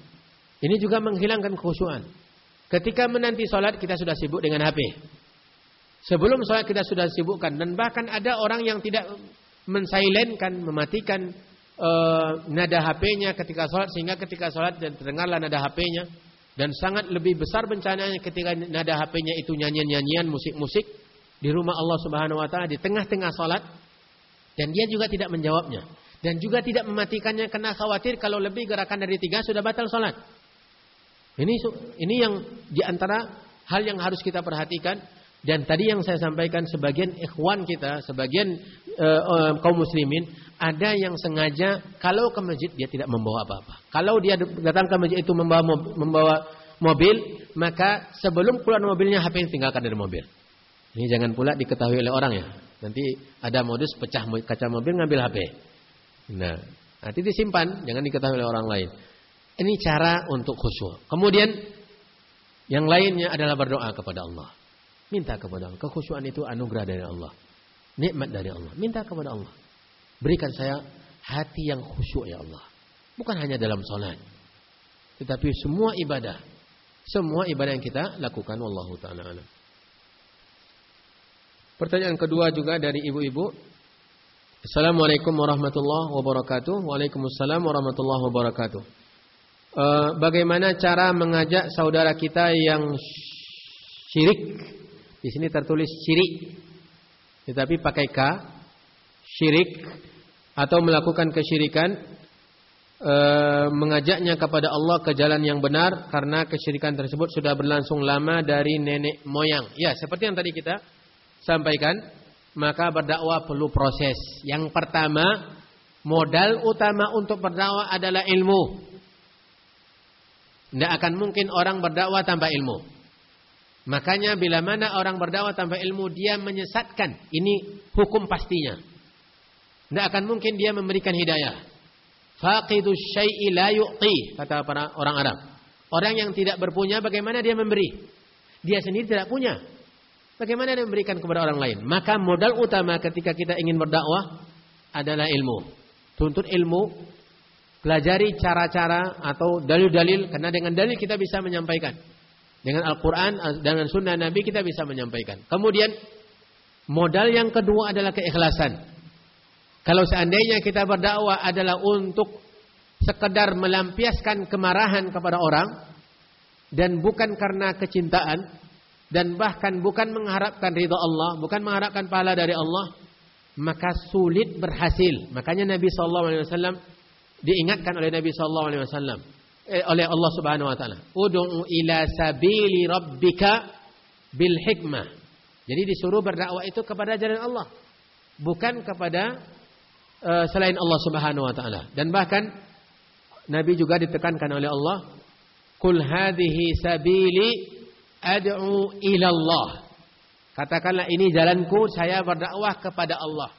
Ini juga menghilangkan kekhusyuan. Ketika menanti sholat kita sudah sibuk dengan HP. Sebelum sholat kita sudah sibukkan. Dan bahkan ada orang yang tidak mensailenkan, mematikan uh, nada HP-nya ketika sholat. Sehingga ketika sholat dan terdengarlah nada HP-nya. Dan sangat lebih besar bencananya ketika nada HP-nya itu nyanyian-nyanyian, musik-musik. Di rumah Allah subhanahu wa ta'ala di tengah-tengah sholat. Dan dia juga tidak menjawabnya. Dan juga tidak mematikannya karena khawatir kalau lebih gerakan dari tiga sudah batal sholat. Ini ini yang di antara hal yang harus kita perhatikan dan tadi yang saya sampaikan sebagian ikhwan kita, sebagian uh, uh, kaum muslimin ada yang sengaja kalau ke masjid dia tidak membawa apa-apa. Kalau dia datang ke masjid itu membawa membawa mobil, maka sebelum keluar mobilnya HP tinggalkan dari mobil. Ini jangan pula diketahui oleh orang ya. Nanti ada modus pecah kaca mobil ngambil HP. Nah, nanti disimpan, jangan diketahui oleh orang lain. Ini cara untuk khusyuk. Kemudian yang lainnya adalah berdoa kepada Allah. Minta kepada Allah. Kekhusyuan itu anugerah dari Allah. Nikmat dari Allah. Minta kepada Allah. Berikan saya hati yang khusyuk ya Allah. Bukan hanya dalam sholat. Tetapi semua ibadah. Semua ibadah yang kita lakukan. Wallahu ta'ala alam. Pertanyaan kedua juga dari ibu-ibu. Assalamualaikum warahmatullahi wabarakatuh. Waalaikumsalam warahmatullahi wabarakatuh. Eh, bagaimana cara mengajak saudara kita yang syirik. Di sini tertulis syirik. Tetapi pakai K. syirik atau melakukan kesyirikan e, mengajaknya kepada Allah ke jalan yang benar karena kesyirikan tersebut sudah berlangsung lama dari nenek moyang. Ya, seperti yang tadi kita sampaikan, maka berdakwah perlu proses. Yang pertama, modal utama untuk berdakwah adalah ilmu. Tidak akan mungkin orang berdakwah tanpa ilmu. Makanya bila mana orang berdakwah tanpa ilmu dia menyesatkan. Ini hukum pastinya. Tidak akan mungkin dia memberikan hidayah. Faqidu syai'i la yu'ti, kata para orang Arab. Orang yang tidak berpunya, bagaimana dia memberi? Dia sendiri tidak punya. Bagaimana dia memberikan kepada orang lain? Maka modal utama ketika kita ingin berdakwah adalah ilmu. Tuntut ilmu, pelajari cara-cara atau dalil-dalil, karena dengan dalil kita bisa menyampaikan. Dengan Al-Quran, dengan sunnah Nabi kita bisa menyampaikan. Kemudian, modal yang kedua adalah keikhlasan. Kalau seandainya kita berdakwah adalah untuk sekedar melampiaskan kemarahan kepada orang dan bukan karena kecintaan dan bahkan bukan mengharapkan ridha Allah, bukan mengharapkan pahala dari Allah, maka sulit berhasil. Makanya Nabi sallallahu alaihi wasallam diingatkan oleh Nabi sallallahu alaihi wasallam eh, oleh Allah Subhanahu wa taala, "Ud'u ila sabili rabbika bil hikmah." Jadi disuruh berdakwah itu kepada jalan Allah, bukan kepada uh, selain Allah Subhanahu wa taala. Dan bahkan Nabi juga ditekankan oleh Allah, "Qul hadhihi sabili ad'u ila Allah." Katakanlah ini jalanku, saya berdakwah kepada Allah.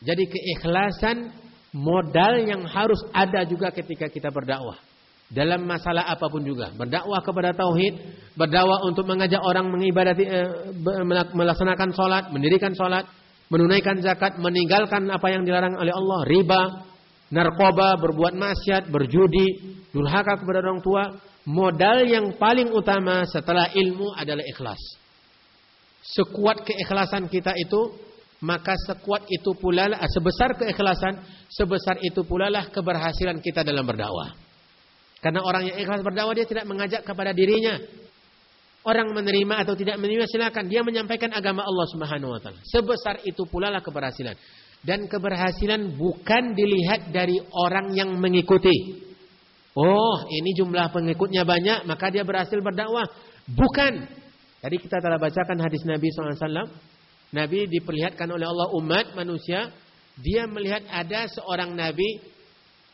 Jadi keikhlasan modal yang harus ada juga ketika kita berdakwah. Dalam masalah apa pun juga, berdakwah kepada tauhid, berdakwah untuk mengajak orang mengibadati eh, melaksanakan salat, mendirikan salat, menunaikan zakat, meninggalkan apa yang dilarang oleh Allah, riba, narkoba, berbuat maksiat, berjudi, durhaka kepada orang tua, modal yang paling utama setelah ilmu adalah ikhlas. Sekuat keikhlasan kita itu, maka sekuat itu pula sebesar keikhlasan, sebesar itu pula lah keberhasilan kita dalam berdakwah. Karena orang yang ikhlas berdakwah dia tidak mengajak kepada dirinya, Orang menerima atau tidak menerima silakan. Dia menyampaikan agama Allah Subhanahu wa taala. Sebesar itu pula lah keberhasilan. Dan keberhasilan bukan dilihat dari orang yang mengikuti. Oh, ini jumlah pengikutnya banyak, maka dia berhasil berdakwah. Bukan. Tadi kita telah bacakan hadis Nabi SAW. Nabi diperlihatkan oleh Allah umat manusia. Dia melihat ada seorang Nabi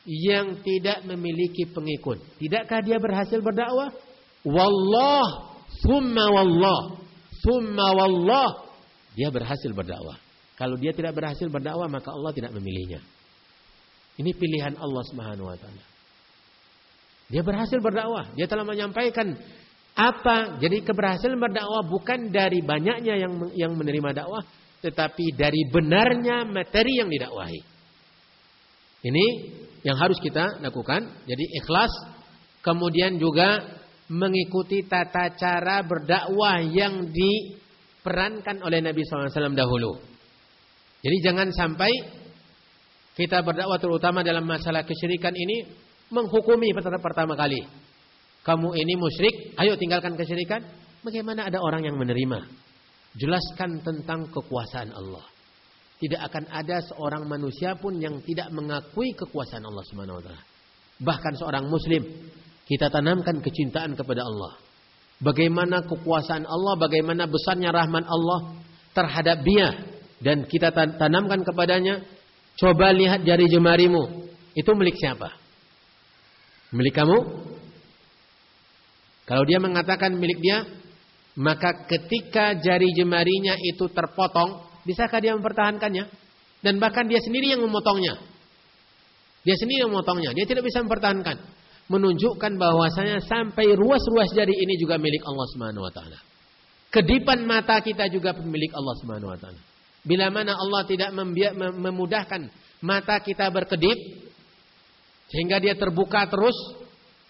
yang tidak memiliki pengikut. Tidakkah dia berhasil berdakwah? Wallah Thumma wallah. Thumma wallah. Dia berhasil berdakwah. Kalau dia tidak berhasil berdakwah maka Allah tidak memilihnya. Ini pilihan Allah Subhanahu wa taala. Dia berhasil berdakwah. Dia telah menyampaikan apa? Jadi keberhasilan berdakwah bukan dari banyaknya yang yang menerima dakwah, tetapi dari benarnya materi yang didakwahi. Ini yang harus kita lakukan. Jadi ikhlas, kemudian juga mengikuti tata cara berdakwah yang diperankan oleh Nabi SAW dahulu. Jadi jangan sampai kita berdakwah terutama dalam masalah kesyirikan ini menghukumi pertama kali. Kamu ini musyrik, ayo tinggalkan kesyirikan. Bagaimana ada orang yang menerima? Jelaskan tentang kekuasaan Allah. Tidak akan ada seorang manusia pun yang tidak mengakui kekuasaan Allah Subhanahu. Bahkan seorang muslim kita tanamkan kecintaan kepada Allah. Bagaimana kekuasaan Allah, bagaimana besarnya rahman Allah terhadap dia. Dan kita tanamkan kepadanya, coba lihat jari jemarimu. Itu milik siapa? Milik kamu? Kalau dia mengatakan milik dia, maka ketika jari jemarinya itu terpotong, bisakah dia mempertahankannya? Dan bahkan dia sendiri yang memotongnya. Dia sendiri yang memotongnya. Dia tidak bisa mempertahankan menunjukkan bahwasanya sampai ruas-ruas jari ini juga milik Allah Subhanahu wa taala. Kedipan mata kita juga milik Allah Subhanahu wa taala. Bila mana Allah tidak memudahkan mata kita berkedip sehingga dia terbuka terus,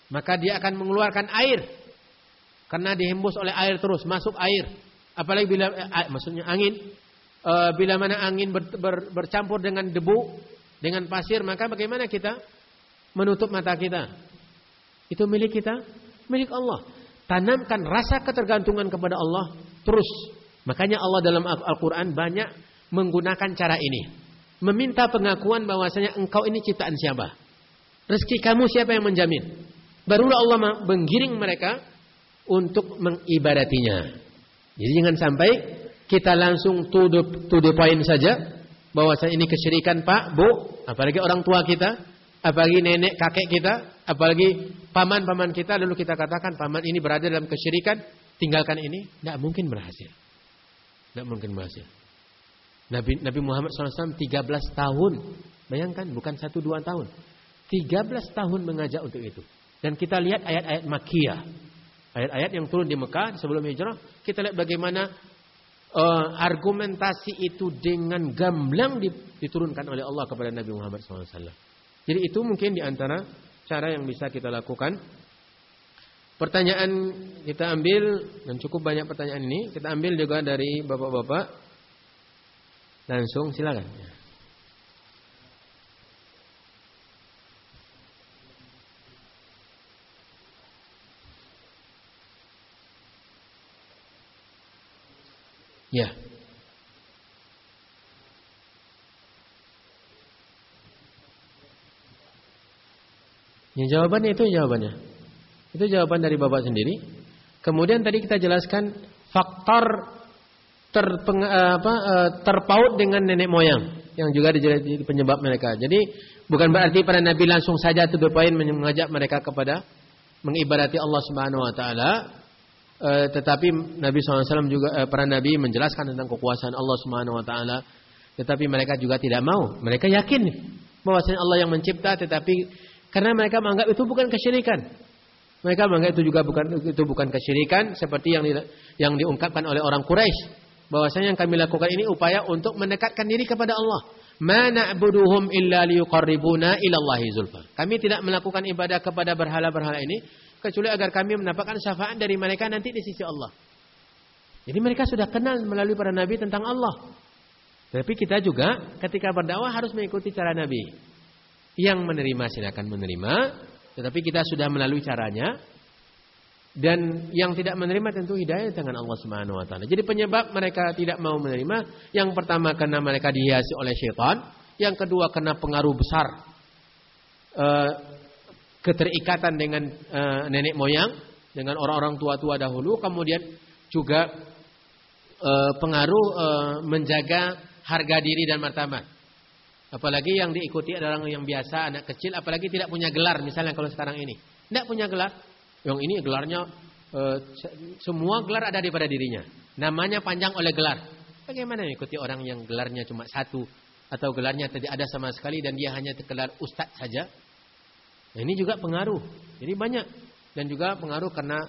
maka dia akan mengeluarkan air. Karena dihembus oleh air terus, masuk air. Apalagi bila eh, maksudnya angin eh, bila mana angin ber, ber, bercampur dengan debu, dengan pasir, maka bagaimana kita menutup mata kita? Itu milik kita, milik Allah. Tanamkan rasa ketergantungan kepada Allah terus. Makanya Allah dalam Al-Quran banyak menggunakan cara ini. meminta pengakuan bahwasanya engkau ini ciptaan siapa. Rezeki kamu siapa yang menjamin? Barulah Allah menggiring mereka untuk mengibadatinya. Jadi jangan sampai kita langsung to the, to the point saja bahwasanya ini kesyirikan Pak, Bu, apalagi orang tua kita, apalagi nenek kakek kita, apalagi paman-paman kita lalu kita katakan paman ini berada dalam kesyirikan, tinggalkan ini, tidak mungkin berhasil. Tidak mungkin berhasil. Nabi, Nabi Muhammad SAW 13 tahun. Bayangkan bukan 1-2 tahun. 13 tahun mengajak untuk itu. Dan kita lihat ayat-ayat Makiyah. Ayat-ayat yang turun di Mekah sebelum hijrah. Kita lihat bagaimana uh, argumentasi itu dengan gamblang diturunkan oleh Allah kepada Nabi Muhammad SAW. Jadi itu mungkin di antara cara yang bisa kita lakukan. Pertanyaan kita ambil dan cukup banyak pertanyaan ini kita ambil juga dari bapak-bapak Langsung silakan. Ya. Ya jawabannya itu jawabannya. Itu jawaban dari Bapak sendiri. Kemudian tadi kita jelaskan faktor terpeng, eh, apa, eh, terpaut dengan nenek moyang yang juga jadi penyebab mereka. Jadi bukan berarti para nabi langsung saja to the point mengajak mereka kepada mengibadati Allah Subhanahu wa taala eh, tetapi Nabi SAW juga para nabi menjelaskan tentang kekuasaan Allah Subhanahu wa taala tetapi mereka juga tidak mau. Mereka yakin bahwasanya Allah yang mencipta tetapi karena mereka menganggap itu bukan kesyirikan. Mereka menganggap itu juga bukan itu bukan kesyirikan seperti yang di, yang diungkapkan oleh orang Quraisy bahwasanya yang kami lakukan ini upaya untuk mendekatkan diri kepada Allah. Ma na'buduhum illa liyuqarribuna ila Allahi zulfa. Kami tidak melakukan ibadah kepada berhala-berhala ini kecuali agar kami mendapatkan syafaat dari mereka nanti di sisi Allah. Jadi mereka sudah kenal melalui para nabi tentang Allah. Tapi kita juga ketika berdakwah harus mengikuti cara nabi. Yang menerima silakan menerima, tetapi kita sudah melalui caranya dan yang tidak menerima tentu hidayah dengan Allah Subhanahu wa taala. Jadi penyebab mereka tidak mau menerima yang pertama karena mereka dihiasi oleh syaitan, yang kedua karena pengaruh besar uh, keterikatan dengan uh, nenek moyang, dengan orang-orang tua-tua dahulu, kemudian juga uh, pengaruh uh, menjaga harga diri dan martabat. Apalagi yang diikuti adalah yang biasa, anak kecil, apalagi tidak punya gelar, misalnya kalau sekarang ini. Tidak punya gelar, yang ini gelarnya e, semua gelar ada di pada dirinya. Namanya panjang oleh gelar. Bagaimana mengikuti orang yang gelarnya cuma satu atau gelarnya tidak ada sama sekali dan dia hanya tergelar ustadz saja? Nah, ini juga pengaruh. Jadi banyak dan juga pengaruh karena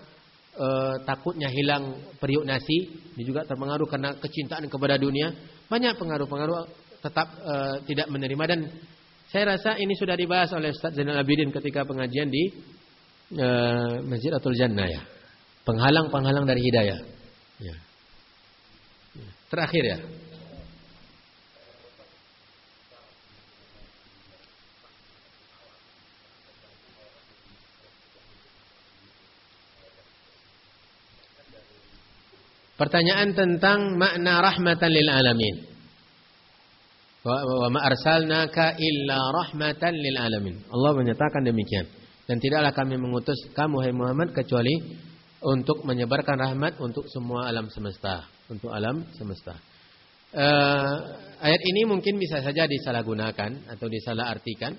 e, takutnya hilang periuk nasi. Ini juga terpengaruh karena kecintaan kepada dunia. Banyak pengaruh-pengaruh tetap e, tidak menerima dan saya rasa ini sudah dibahas oleh Ustaz Zainal Abidin ketika pengajian di e, Masjid Atul Jannah ya. Penghalang-penghalang dari hidayah. Ya. ya. Terakhir ya. Pertanyaan tentang makna rahmatan lil alamin. Wa arsalnaka illa rahmatan lil alamin. Allah menyatakan demikian. Dan tidaklah kami mengutus kamu hai Muhammad kecuali untuk menyebarkan rahmat untuk semua alam semesta, untuk alam semesta. Uh, ayat ini mungkin bisa saja disalahgunakan atau disalahartikan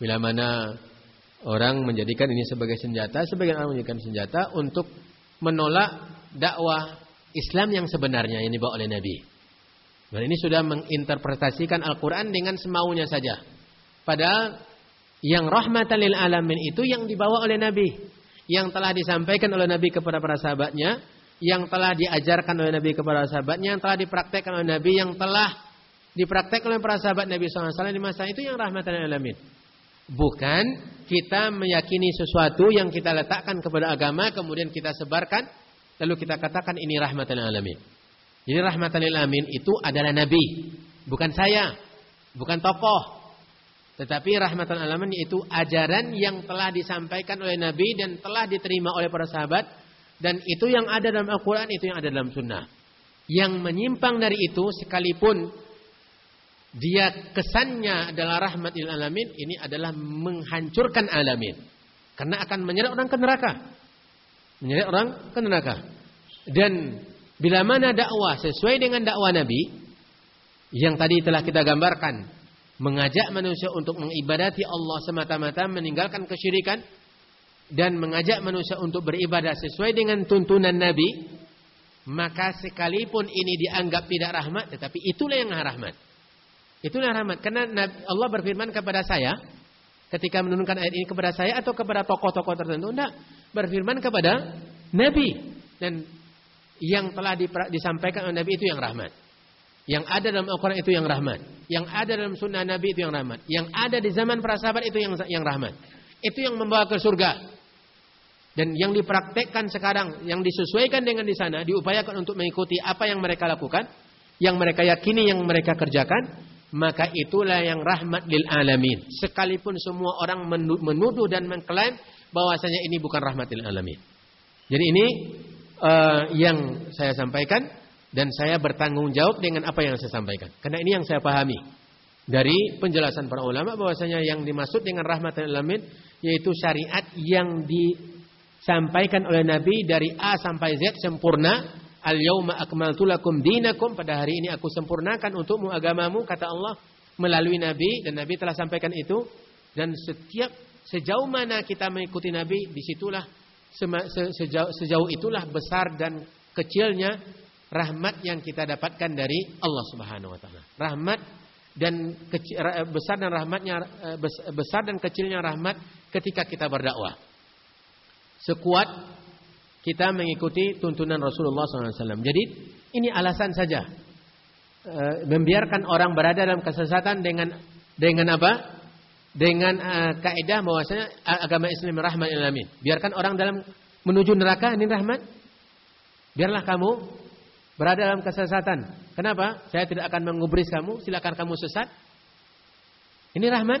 bila mana orang menjadikan ini sebagai senjata, sebagian orang menjadikan senjata untuk menolak dakwah Islam yang sebenarnya yang dibawa oleh Nabi. Dan ini sudah menginterpretasikan Al-Quran dengan semaunya saja. Padahal yang rahmatan lil alamin itu yang dibawa oleh Nabi. Yang telah disampaikan oleh Nabi kepada para sahabatnya. Yang telah diajarkan oleh Nabi kepada sahabatnya. Yang telah dipraktekkan oleh Nabi. Yang telah dipraktekkan oleh para sahabat Nabi SAW di masa itu yang rahmatan lil alamin. Bukan kita meyakini sesuatu yang kita letakkan kepada agama. Kemudian kita sebarkan. Lalu kita katakan ini rahmatan lil alamin. Jadi rahmatan lil alamin itu adalah Nabi. Bukan saya. Bukan tokoh tetapi rahmatan alamin itu ajaran yang telah disampaikan oleh Nabi dan telah diterima oleh para sahabat. Dan itu yang ada dalam Al-Quran, itu yang ada dalam sunnah. Yang menyimpang dari itu sekalipun dia kesannya adalah rahmat lil alamin, ini adalah menghancurkan alamin. Karena akan menyeret orang ke neraka. Menyeret orang ke neraka. Dan bila mana dakwah sesuai dengan dakwah Nabi yang tadi telah kita gambarkan, mengajak manusia untuk mengibadati Allah semata-mata, meninggalkan kesyirikan dan mengajak manusia untuk beribadah sesuai dengan tuntunan Nabi, maka sekalipun ini dianggap tidak rahmat, tetapi itulah yang rahmat. Itulah rahmat. Karena Allah berfirman kepada saya, ketika menurunkan ayat ini kepada saya atau kepada tokoh-tokoh tertentu, tidak. Berfirman kepada Nabi. Dan yang telah disampaikan oleh Nabi itu yang rahmat. Yang ada dalam Al-Quran itu yang rahmat. Yang ada dalam sunnah Nabi itu yang rahmat. Yang ada di zaman para sahabat itu yang yang rahmat. Itu yang membawa ke surga. Dan yang dipraktekkan sekarang, yang disesuaikan dengan di sana, diupayakan untuk mengikuti apa yang mereka lakukan, yang mereka yakini, yang mereka kerjakan, maka itulah yang rahmat lil alamin. Sekalipun semua orang menuduh dan mengklaim bahwasanya ini bukan rahmat lil alamin. Jadi ini uh, yang saya sampaikan dan saya bertanggung jawab dengan apa yang saya sampaikan. Karena ini yang saya pahami dari penjelasan para ulama bahwasanya yang dimaksud dengan rahmat lil alamin yaitu syariat yang disampaikan oleh Nabi dari A sampai Z sempurna. Al yauma akmaltu lakum dinakum. Pada hari ini aku sempurnakan untukmu agamamu kata Allah melalui Nabi. Dan Nabi telah sampaikan itu. Dan setiap sejauh mana kita mengikuti Nabi di situlah sejauh, sejauh itulah besar dan kecilnya rahmat yang kita dapatkan dari Allah Subhanahu wa taala. Rahmat dan kecil, besar dan rahmatnya besar dan kecilnya rahmat ketika kita berdakwah. Sekuat kita mengikuti tuntunan Rasulullah SAW. Jadi ini alasan saja e, membiarkan orang berada dalam kesesatan dengan dengan apa? Dengan e, kaidah bahwasanya agama Islam rahmat alamin. Biarkan orang dalam menuju neraka ini rahmat. Biarlah kamu berada dalam kesesatan. Kenapa? Saya tidak akan mengubris kamu. Silakan kamu sesat. Ini rahmat?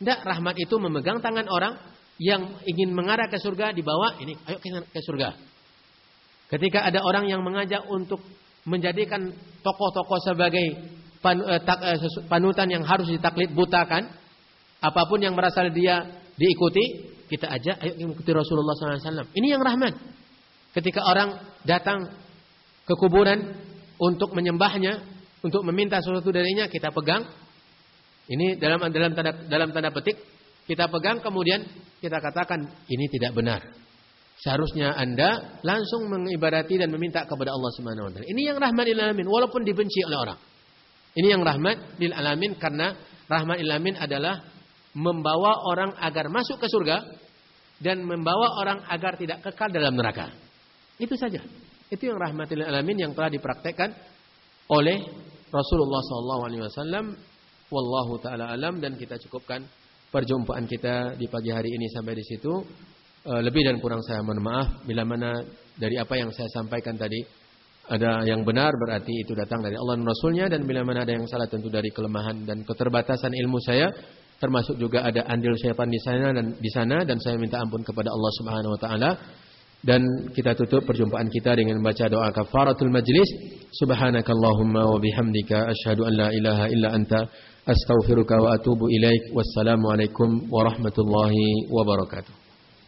Tidak. Rahmat itu memegang tangan orang yang ingin mengarah ke surga dibawa ini ayo ke surga. Ketika ada orang yang mengajak untuk menjadikan tokoh-tokoh sebagai eh, eh, panutan yang harus ditaklid butakan, apa pun yang berasal dia diikuti, kita ajak ayo ikuti Rasulullah SAW. Ini yang rahmat. Ketika orang datang ke kuburan untuk menyembahnya, untuk meminta sesuatu darinya, kita pegang. Ini dalam dalam tanda dalam tanda petik kita pegang kemudian kita katakan ini tidak benar. Seharusnya Anda langsung mengibadati dan meminta kepada Allah Subhanahu wa taala. Ini yang rahmat lil walaupun dibenci oleh orang. Ini yang rahmat lil alamin karena rahmat lil adalah membawa orang agar masuk ke surga dan membawa orang agar tidak kekal dalam neraka. Itu saja. Itu yang rahmat lil alamin yang telah dipraktekkan oleh Rasulullah SAW. Wallahu taala alam dan kita cukupkan perjumpaan kita di pagi hari ini sampai di situ. Eh, lebih dan kurang saya mohon maaf bila mana dari apa yang saya sampaikan tadi ada yang benar berarti itu datang dari Allah dan Rasulnya dan bila mana ada yang salah tentu dari kelemahan dan keterbatasan ilmu saya termasuk juga ada andil syaitan di sana dan di sana dan saya minta ampun kepada Allah Subhanahu wa taala. Dan kita tutup perjumpaan kita dengan membaca doa kafaratul majlis. Subhanakallahumma wa bihamdika asyhadu an la ilaha illa anta astaghfiruka wa atubu ilaik. Wassalamu alaikum warahmatullahi wabarakatuh